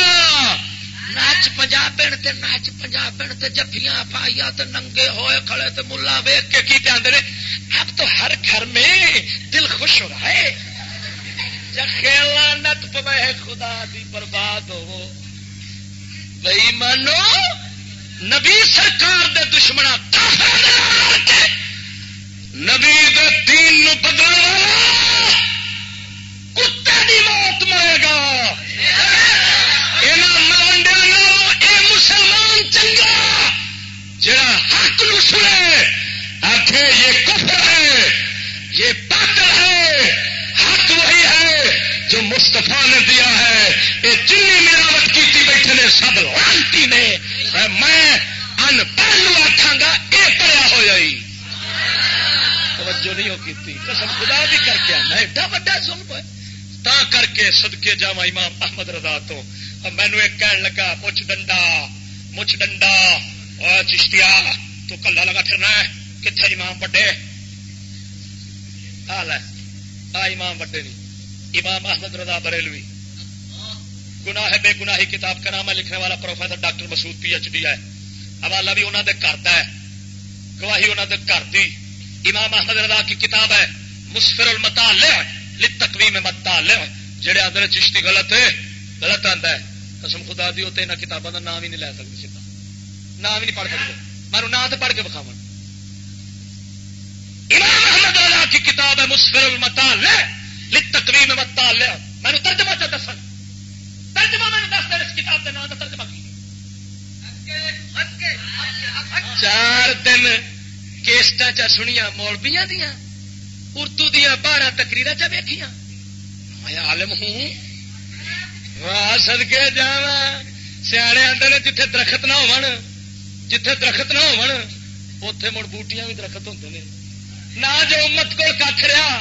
نچ پنجاب نچ پنجاب جفیاں پائیا ننگے ہوئے کھڑے تو ملا ویگ کے کی آدھے اب تو ہر گھر میں دل خوش ہو رہا ہے۔ نت پہ خدا دی برباد ہو بئی مانو نبی سرکار دے دشمنا نبی دے دین بدل والا کتے دی موت مرے گا۔ مسلمان چنگا، جڑا حق نو سنے آخ یہ کفر ہے، یہ پاتل ہے، حق وہی جو مستفا نے دیا ہے یہ جن ملاوٹ کی بیٹھے نے، سب لانتی نے۔ میں ان پہلو آخا گا یہ پڑیا ہو جائی توجہ نہیں ہو کی قسم خدا بھی کر کے آنا، ایڈا وا سن پہ تا کر کے سدکے جا امام احمد رضا تو۔ مینو ایک کہن لگا، مچھ ڈنڈا مچھ ڈنڈا۔ چشتیا تو کلا لگا پھرنا ہے کتنے امام وڈے؟ حال ہے آ امام وڈے نہیں۔ امام احمد رضا بریلوی۔ گناہ بے گناہی کتاب کا نام ہے لکھنے والا professor doctor Masood P H D ہے۔ حوالہ بھی انہوں نے کرتا ہے۔ گواہی انہوں نے کر دی۔ امام احمد رضا کی کتاب ہے مسفر المتا تقوی میں مت لے آدھے چشتی غلط ہے، غلط آتا ہے۔ قسم خدا دی ہوتے یہاں کتابوں کا نام ہی نہیں لے سکتے سیدھا۔ نام ہی نہیں پڑھ سکتے میں نام تو پڑھ کے بکھاوا امام احمد اللہ کی کتاب ہے مسفر المتا لے تقوی میں مت لیا میں ترجمہ چا دس ترجمہ میں دس دیں اس کتاب کے نام کا ترجمہ کی؟ چار دن کیسٹ چا سنیا مولبیاں دیا اردو دیا بارہ تقریر چا ویکیا میں عالم ہوں۔ سد کے جا سیانے آدھے جتھے درخت نہ ہو جتھے درخت نہ ہو مڑ بوٹیاں بھی درخت ہوتے ہیں نہ جو امت کو کھ رہا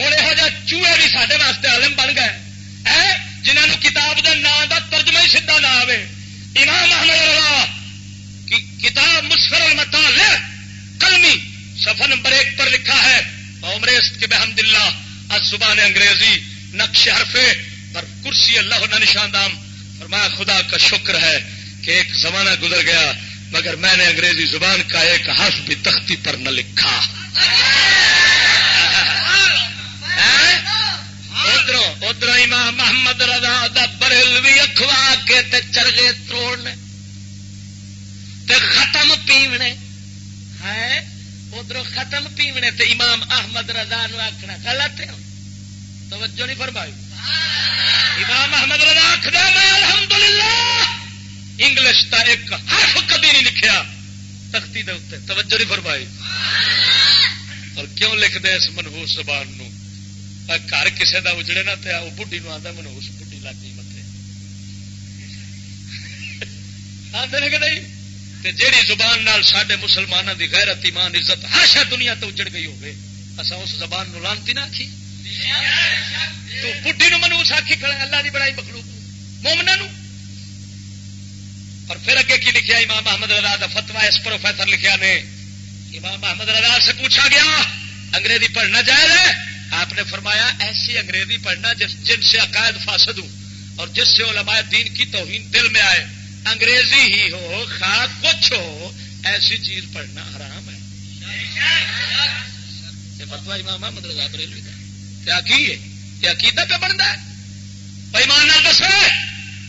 ہوں یہ چوہے بھی سارے واسطے عالم بن گئے جنہوں کتاب کا نام کا ترجمہ ہی سیدا نہ آئے امام احمد کتاب مسفر المتا کلمی سفر نمبر ایک پر لکھا ہے عمریز کے بحمد اللہ آج زبان انگریزی نقش حرفے پر کرسی اللہ نہ نشان دام فرمایا خدا کا شکر ہے کہ ایک زمانہ گزر گیا مگر میں نے انگریزی زبان کا ایک حرف بھی تختی پر نہ لکھا ادھر ادھر امام محمد رضا دا بھی اخوا کے تے چرگے توڑنے، تے ختم پیونے۔ ہے ادھر ختم پیونے تے امام احمد رضا نو آخنا غلط ہے۔ توجہ نہیں فرمائی۔ امام احمد رضا آخر میں الحمدللہ۔ انگلش کا ایک حرف کبھی نہیں لکھیا۔ تختی دے توجہ نہیں فرمائی۔ اور کیوں لکھ دے اس منہوس زبان نو؟ گھر کسی کا اجڑے نہ پیا وہ بڑھی نو آتا منہوس بڑھی لگ گئی متے آتے کہ نہیں جیڑی زبان نال سڈے مسلمانوں کی غیرت ایمان عزت ہر شاید دنیا تو اجڑ گئی ہوگی اصا اس زبان نو لانتی نہ آخی تو بڑھی نو منہوس آخی اللہ کی بڑائی مخلوق مومنا نو اور پھر اگے کی لکھا امام محمد رضا کا فتوا اس پروفیسر لکھا نے امام محمد رضا سے پوچھا گیا انگریزی پڑھنا جائز ہے آپ نے فرمایا ایسی انگریزی پڑھنا جس جن سے عقائد فاسد ہوں اور جس سے علماء دین کی توہین دل میں آئے۔ انگریزی ہی ہو خا کچھ ہو، ایسی چیز پڑھنا حرام ہے۔ یہ فتوا امام رضا بریلوی کا کیا کی ہے؟ یہ عقیدہ پہ بنتا ہے۔ بھائی مان دس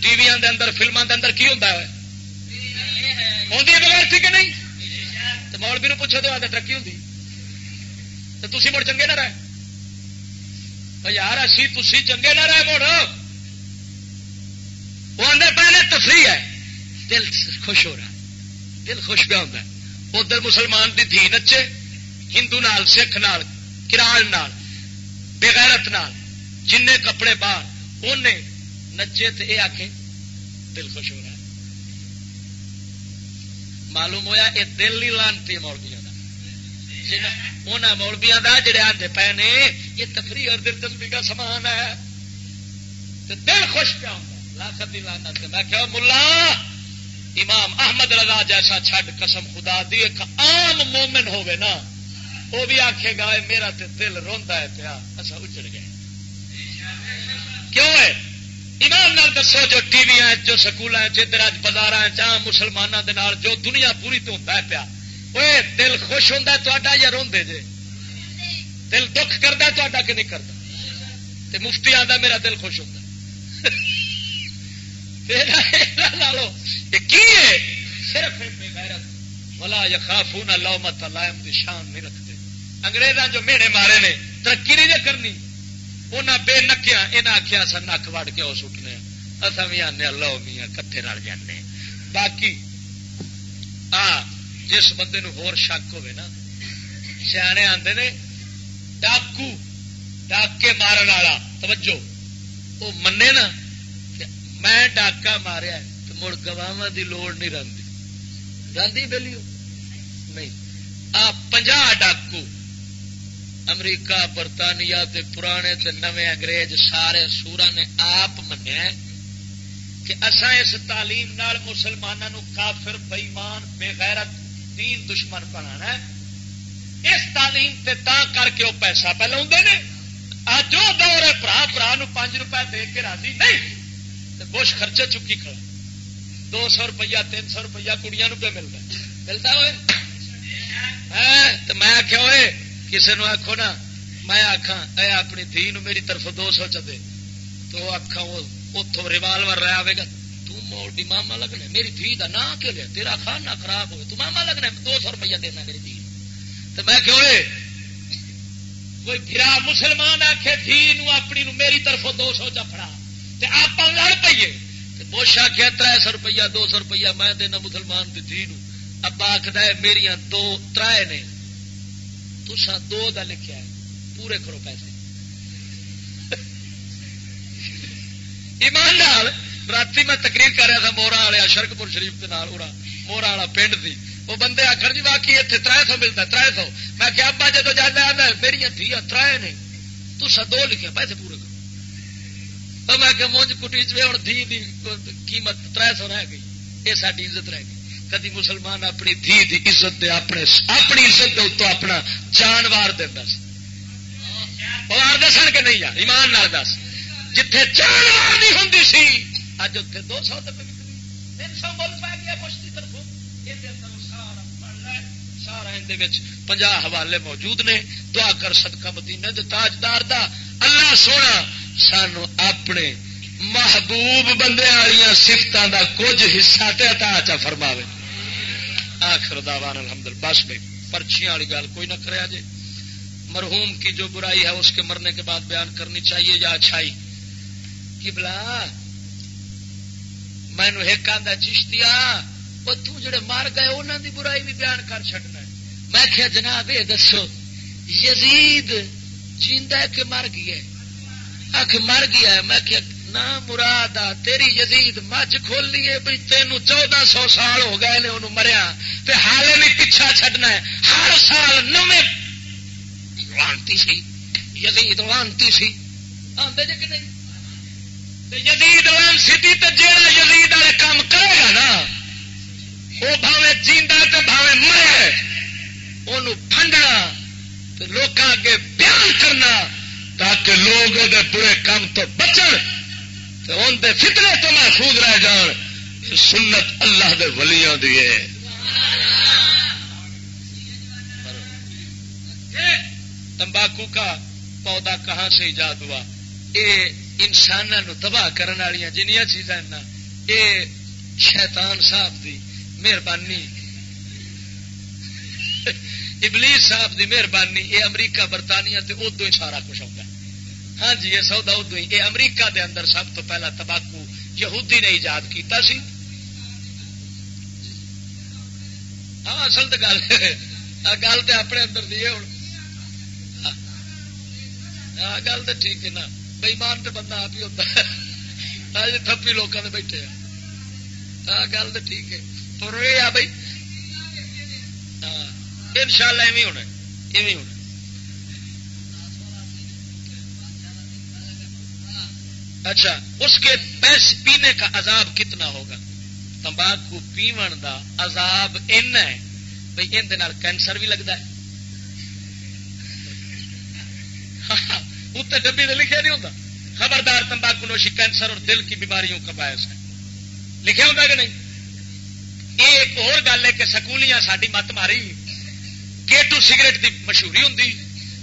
ٹی وی اندر فلموں کے اندر کی ہوتا ہے؟ ہوتی ہے بغیر نہیں؟ تو مولوی نو پوچھو تو آدھے ترقی ہوتی تو تھی مڑ چنگے نہ رہے۔ یار اسی تھی چنگے نہ رہے مڑ وہ آدھے پہلے تفریح ہے۔ دل خوش ہو رہا دل خوش پہ ہوتا ہے۔ ادھر مسلمان کی دھی نچے ہندو نال، سکھ نال کرال نال بےغیرت نال جن کپڑے باہر انہیں نچے تو یہ آخ دل خوش ہو رہا ہے۔ معلوم ہوا یہ دل نہیں لانتی مولبیا مولبیا کا جڑے آتے پے نے، یہ تفریح اور دلچسپی کا سامان ہے۔ دل خوش پیا لاکت لانا میں کہ ملا، امام احمد رضا جیسا چھڈ قسم خدا دی، ایک عام مومن ہوگی نا وہ بھی آخے گا میرا تے دل روا ہے پیا۔ اچھا اجڑ گئے۔ کیوں ہے؟ ایمان نال دسو، جو ٹی وی جو سکول ادھر اج بازار جہاں مسلمانوں کے جو دنیا پوری تو ہوتا ہے پیا۔ وہ دل خوش ہوتا تا یا روندے جے؟ دل دکھ کرتا تا کہ نہیں کرتا مفتی آتا میرا دل خوش ہوں ہوتا لو کی ہے؟ صرف ملا یا خاف نہ مت لائم کی شان نہیں رکھتے۔ انگریزاں جو میڑے مارے نے، ترقی نہیں کرنی؟ انہیں بے نکیا یہاں آخیا سر نک وڑ کے وہ سٹنے۔ اصا بھی آنے لو میاں کٹے رل جانے۔ باقی، آ جس بندے ہور شک ہوے نا، سیانے آتے نے، ڈاکو، ڈاکے مارن والا، توجہ، وہ منے نا میں ڈاکا ماریا تو مڑ گواہ کی لوڑ نہیں رہتی رہی بہلی نہیں۔ آ پنجا ڈاکو، امریکہ، برطانیہ تے پرانے تے نویں انگریز سارے سورا نے آپ منیا کہ اصا اس تعلیم نال مسلمانوں کافر بئیمان بےغیرت دین دشمن بنا اس تعلیم تے تا کر کے وہ پیسہ پہ لا اج وہ دور ہے، برا برا پانچ روپئے دے کے راضی نہیں۔ بش خرچے چکی کھڑا۔ دو سو روپیہ، تین سو روپیہ کڑیاں پہ ملتا ملتا ہوئے؟ ہاں، تو میں آخیا ہوئے کسی نے آخو نا، میں آخا اے اپنی دھی میری طرف دو سو چدے۔ تو آخا وہ اتوں ریوالور رہا آئے گا۔ تھی ماما لگنا میری دھی کا نام کیوں لیا؟ تیرا کھانا خراب ہوئے، تو ماما لگنا دو سو روپیہ دینا میری دھی۔ تو میں کیوں کوئی گرا مسلمان آخے دھی نو اپنی نو میری طرف دو سو چپڑا آپ لڑ پیے بوش آخیا تر سو روپیہ، دو سو روپیہ میں دینا مسلمان کی دھی نو۔ ابا آخد میری دو تر نے۔ تسا دو دا لکھا ہے۔ پورے کرو پیسے۔ ایمان لال رات میں تقریر کر رہا تھا مورا والے شرکپور شریف کے نال مورا والا پنڈ تھی وہ بندے آخر جی باقی اتنے تر سو ملتا تر سو میں کیا ابا جدو جانا آتا میری دھی تر نے تو دو لکھے پیسے پورے کرو تو میں کہ مونج کٹی چ ہوں دھی دی قیمت تر سو رہ گئی یہ ساری عزت رہ گئی کدی مسلمان اپنی دھی دی عزت دے اپنے اپنی عزت دے اتو اپنا جانوار دینا وار دسن کے نہیں یار ایمان نال دس جتھے جانوار نہیں ہوں سی اج اتنے دو سو تین سو مل پی گیا کچھ طرف سارا پنجا حوالے موجود نے۔ دعا کر صدقہ مدینے دے تاجدار دا۔ اللہ سونا، سانو اپنے محبوب بندے والی سفتوں دا کچھ حصہ تے عطا چا فرماوے۔ آخر داوان الحمد بس میں پرچیاں والی گل کوئی نہ کرے جی مرحوم کی جو برائی ہے، اس کے مرنے کے بعد بیان کرنی چاہیے یا اچھائی کی بلا مینو ایک آدھا چشتیا وہ تڑے مار گئے انہوں دی برائی بھی بیان کر چڈنا میں کیا جناب یہ دسو یزید جیندا کہ مر گیا آخ مر گیا میں کیا نہ مراد آ تیری یزید مجھ کھول لیے بھی تین چودہ سو سال ہو گئے انہوں مریا تے حالے بھی پیچھا چڈنا ہے ہر سال نویں لانتی سی یزید لانتی سی آدھے جی کہ نہیں یزید لان سی تو جہاں یزید والے کام کرے گا نا وہ بھاوے جیندہ تے بھاوے مرے انہوں پھنڈنا لوگ اگے بیان کرنا تاکہ لوگ برے کام تو بچن ان دے فتنے تو محفوظ رہ جان۔ سنت اللہ دے ولیاں دیے تمباکو کا پودا کہاں سے ایجاد ہوا؟ یہ انسان تباہ کرنے والی جنیا چیزاں یہ شیطان صاحب دی مہربانی۔ ابلیس صاحب دی مہربانی یہ امریکہ، برطانیہ ادو ہی سارا کچھ آتا ہاں جی یہ سودا ادو ہی۔ یہ امریکہ دے اندر سب تو پہلا تباکو یہودی نے ایجاد کیتا سی۔ ہاں اصل تو گل گل تو اپنے اندر دی ہوں ہاں گل تو ٹھیک ہے نا۔ بےمان تو بندہ آپ ہی ہوتا ہے۔ ہاں تھپی لوگوں نے بیٹھے ہاں گل تو ٹھیک ہے۔ پر یہ آ بھائی ہاں، ان شاء اللہ ایویں ہونا ایویں ہونا اچھا اس کے پیس پینے کا عذاب کتنا ہوگا؟ تمباکو پیمن دا عذاب این ہے۔ بھائی اندر کینسر بھی لگتا ہے۔ [LAUGHS] اتنے ڈبی نے لکھا نہیں ہوتا خبردار تمباکو نوشی کینسر اور دل کی بیماریوں کا باعث ہے۔ لکھا ہوتا کہ نہیں؟ یہ ایک اور گل ہے کہ سکولیاں ساری مت ماری۔ کیٹو سگریٹ کی مشہوری ہوں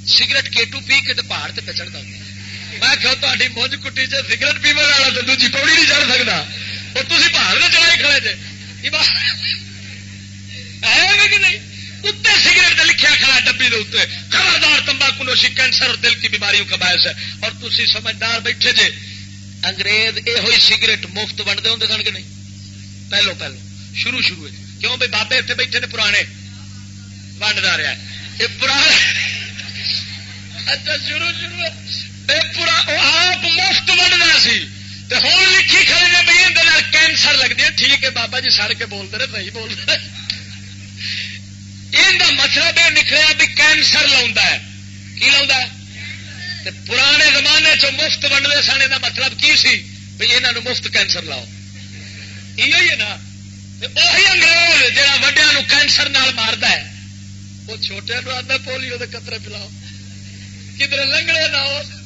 سگریٹ کیٹو پی کے پہاڑ سے چڑھتا ہوں میں کہ تاری مونج کٹی چ سگریٹ پیو والا تو دوجی پوڑی نہیں چڑھ سکتا اور تھی پہاڑ سے چڑھائی کھڑے جی کہ نہیں؟ اتنے سگریٹ لکھا کھڑا ڈبی دے خبردار تمباکو نوشی کینسر اور دل کی بیماریوں کا باعث ہے اور تھی سمجھدار بیٹھے جے انگریز یہ ہوئی سگریٹ مفت بنتے ہوں سن کہ نہیں پہلو پہلو شروع شروع ہے کیوں بھائی بابے اتنے بیٹھے نے پرانے ونڈتا رہا یہ پرانے اچھا شروع شروع آپ مفت ونڈنا سی ہوں لکھی کھڑے نے بھائی اندر کینسر لگتی ہے ٹھیک ہے بابا جی سڑ کے بولتے رہے صحیح بولتے رہے مطلب یہ نکلیا بھی کینسر لا کی لا پرانے زمانے چ مفت ونڈتے سن یہ مطلب کی سی؟ بھائی یہاں مفت کینسر لاؤ۔ یہ نا۔ وہی انگریز جہاں وڈیا کینسر نال مارد ہے۔ وہ چھوٹے آتا پولیو کے قطرے پلاؤ۔ کدھر لنگڑے نہ ہو۔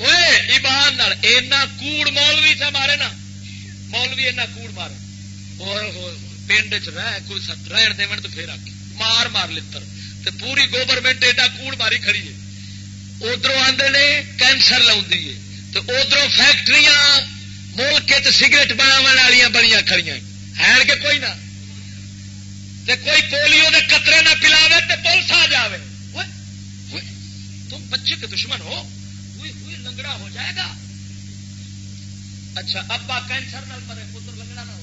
ایمان اینا کوڑ مولوی تھا مارے نا مولوی اینا کوڑ مارے پنڈ چ رہ کوئی رہن دے تو پھر آ مار مار لڑ پوری گورنمنٹ ایڈا کوڑ ماری کھڑی ہے ادھر آدھے نے کینسر لاؤں تو ادھر فیکٹری ملک سگریٹ بنا والی بڑی کھڑی ہے کہ کوئی نہ تے کوئی پولیو کے قطرے نہ پلاوے تو پولیس آ جائے تم بچے کے دشمن ہو لنگڑا ہو جائے گا؟ اچھا ابا کینسر نہ مرے، پتر لنگڑا نہ ہو۔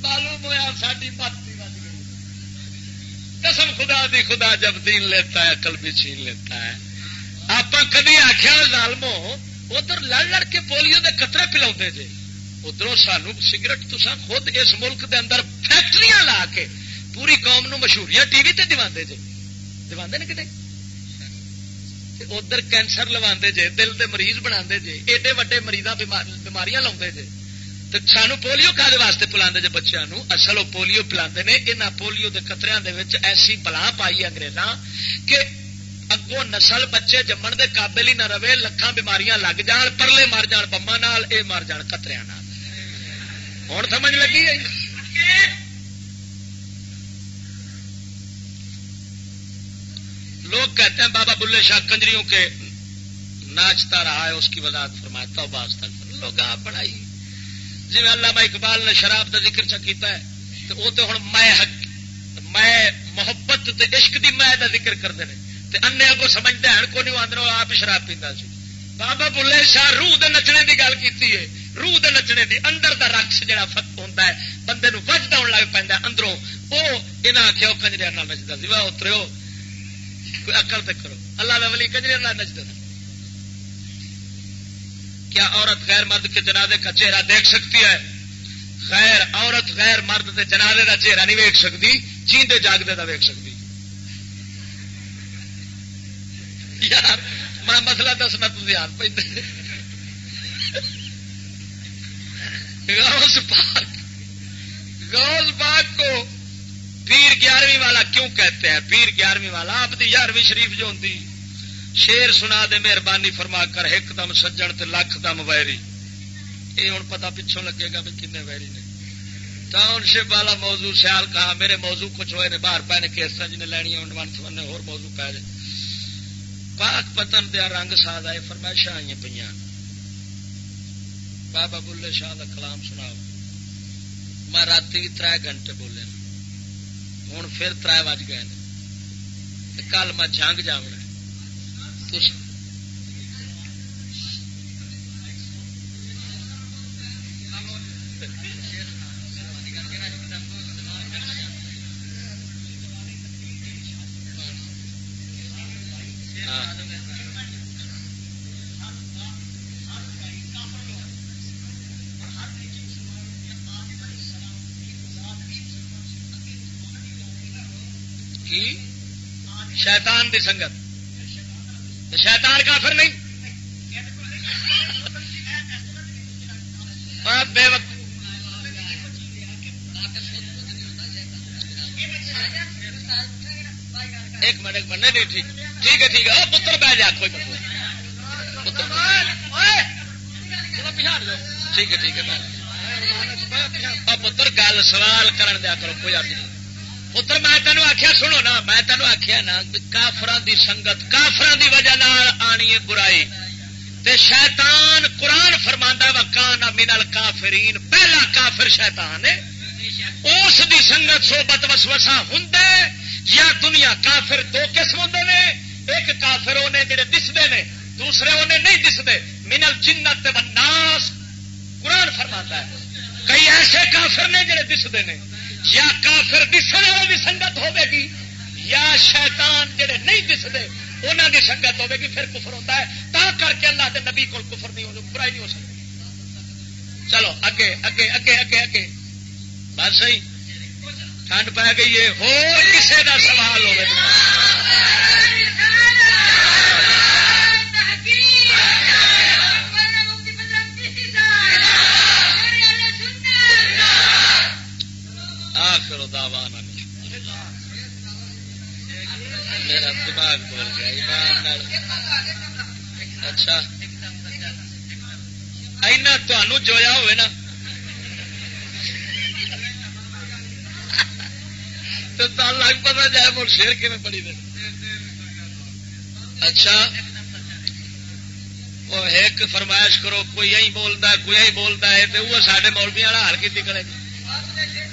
معلوم ہوا ساری بات قسم خدا دی، خدا جب دین لیتا ہے کل بھی چھین لیتا ہے۔ آپ کدی آخیا ظالمو، ادھر لڑ لڑ کے پولیو کے قطرے پلا جی ادھر سانو سگریٹ تو خود اس ملک دے اندر فیکٹری لا کے پوری قوم نو مشہوریاں ٹی وی تے دے جی دے کتنے ادھر کینسر لوا جے دل دے مریض بنا جے ایڈے وڈے مریضاں بیماریاں لا جے تو سانو پولیو کا واسطے پلا جے بچوں اصل وہ پولیو پلا یہاں پولیو کے قطرے ایسی بلا پائی اگریزاں کہ اگوں نسل بچے جمن دے قابل ہی نہ رہے لکھان بیماریاں لگ جان پرلے مر جان بما اے مر جان قطرے ہوں سمجھ لگی ہے لوگ کہتے ہیں، بابا بلے شاہ کنجریوں کے ناچتا رہا ہے، اس کی وضاحت فرمایا تو باز تک لوگ آپ بڑھائی۔ جی اللہ اقبال نے شراب کا ذکر چکیتا ہے، تو وہ تو ہوں میں میں محبت تے عشق دی میں دا ذکر کرتے ہیں انے کو سمجھتے ہیں کو نہیں آدھے آپ شراب پیندا سی۔ بابا بلے شاہ روح دے نچنے دی گل کی ہے، روح دے نچنے دی، اندر دا رقص جڑا فت ہوتا ہے، بندے نو وج دون لگ پہ اندروں۔ وہ یہاں آخیا کنجریا نچتا سی جی واہ اترو کوئی اکل تک کرو۔ اللہ کا ولی کنجریا نچتا تھا کیا عورت غیر مرد کے جنازے کا چہرہ دیکھ سکتی ہے؟ خیر عورت غیر مرد کے جنازے کا چہرہ نہیں ویک سکتی، چیندے جاگتے کا ویک سکتی۔ یار، میں مسئلہ دسنا تم یاد پہ غوث پاک۔ غوث پاک کو پیر گیارہویں والا کیوں کہتے ہیں؟ پیر گیارہویں والا، آپ کی یارویں شریف جو ہوں شیر سنا دے، مہربانی فرما کر ایک دم سجن تے لکھ دم ویری۔ یہ ہوں پتا پچھوں لگے گا بھی کن ویری نے۔ ٹاؤن شپ والا موضوع، سیال کہا میرے موضوع کچھ ہوئے نے، باہر پے نے کیس جن لینی ون سمنے ہو موضوع پی جائے پاک پتن دیا رنگ ساز آئے فرمائشاں آئی پہ بابا بلے شاہ کا کلام سناؤ۔ میں رات تر گھنٹے بولے۔ ہوں پھر تر بج گئے کل میں جنگ جاؤنا شیطان دی سنگت۔ شیطان کافر نہیں۔ بے وقت ایک منٹ ایک منٹ، نہیں، ٹھیک۔ ٹھیک ہے ٹھیک ہے۔ پتر بہ جا، کوئی ٹھیک ہے ٹھیک ہے پتر، گل سوال کرن دیا کرو، کوئی ارج نہیں۔ پتر میں تینوں آخیا سنو نا، میں تینوں آخیا نا کافران دی سنگت کافران دی وجہ آنی ہے برائی۔ تے شیطان قرآن فرما وکان منل کافرین پہلا کافر شیطان ہے۔ اس دی سنگت سوبت وسوسا ہوں یا دنیا کافر دو قسم ہوں نے۔ ایک کافر ہونے جڑے دستے نے، دوسرے انہیں نہیں دستے منل جنت ناس قرآن فرما ہے، کئی ایسے کافر نے جڑے دستے ہیں یا کافر دسنے والی سنگت ہوے گی، یا شیطان جڑے نہیں دستے انہوں کی سنگت ہوے گی، پھر کفر ہوتا ہے۔ تا کر کے اللہ کے نبی کو کفر نہیں ہو، برائی نہیں ہو سکتی۔ چلو، اگے اگے اگے اگے اگے۔ بس صحیح۔ ٹھنڈ پی گئی ہے، ہو کسی کا سوال ہوگا آخر دعوانا میرا دماغ بول گیا اچھا۔ اینا تنوع جویا ہوئے نا۔ تو لگ پتا جائے مڑ شیر کے میں پڑی دے۔ اچھا۔ وہ ایک فرمائش کرو، کوئی یہی بولتا کوئی یہی بولتا ہے تو وہ سارے مولوی والا ہر کی کرے۔ گی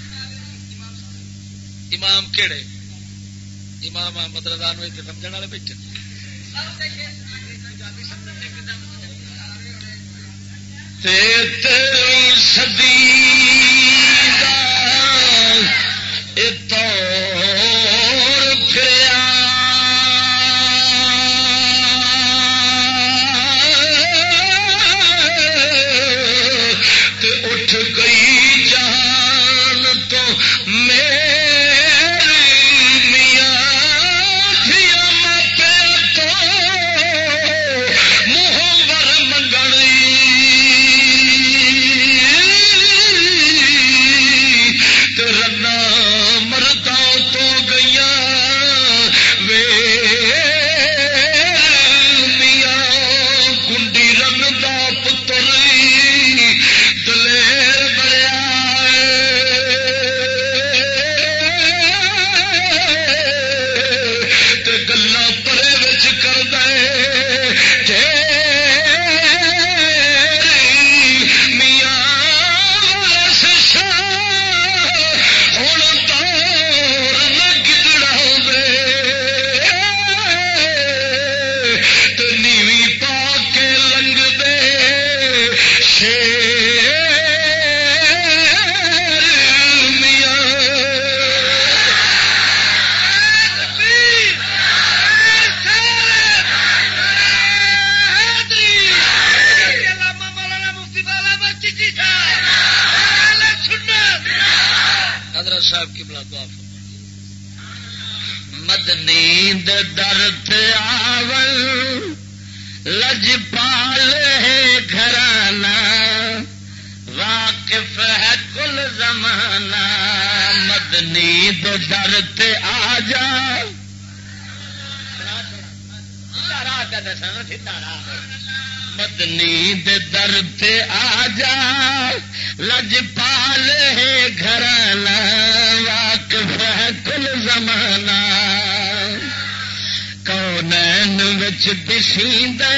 امام کہڑے امام احمد رضا نو اتنے سمجھ والے بیٹھے۔ تیری صدی دا پھریا۔ در پہ آ جا لج پال ہے گھر ہے کل زمانہ کون بچ دشیدہ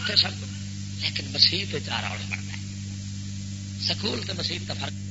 اتنے سب لیکن مسیح جا رہا بننا سکول تو مسیح کا فرق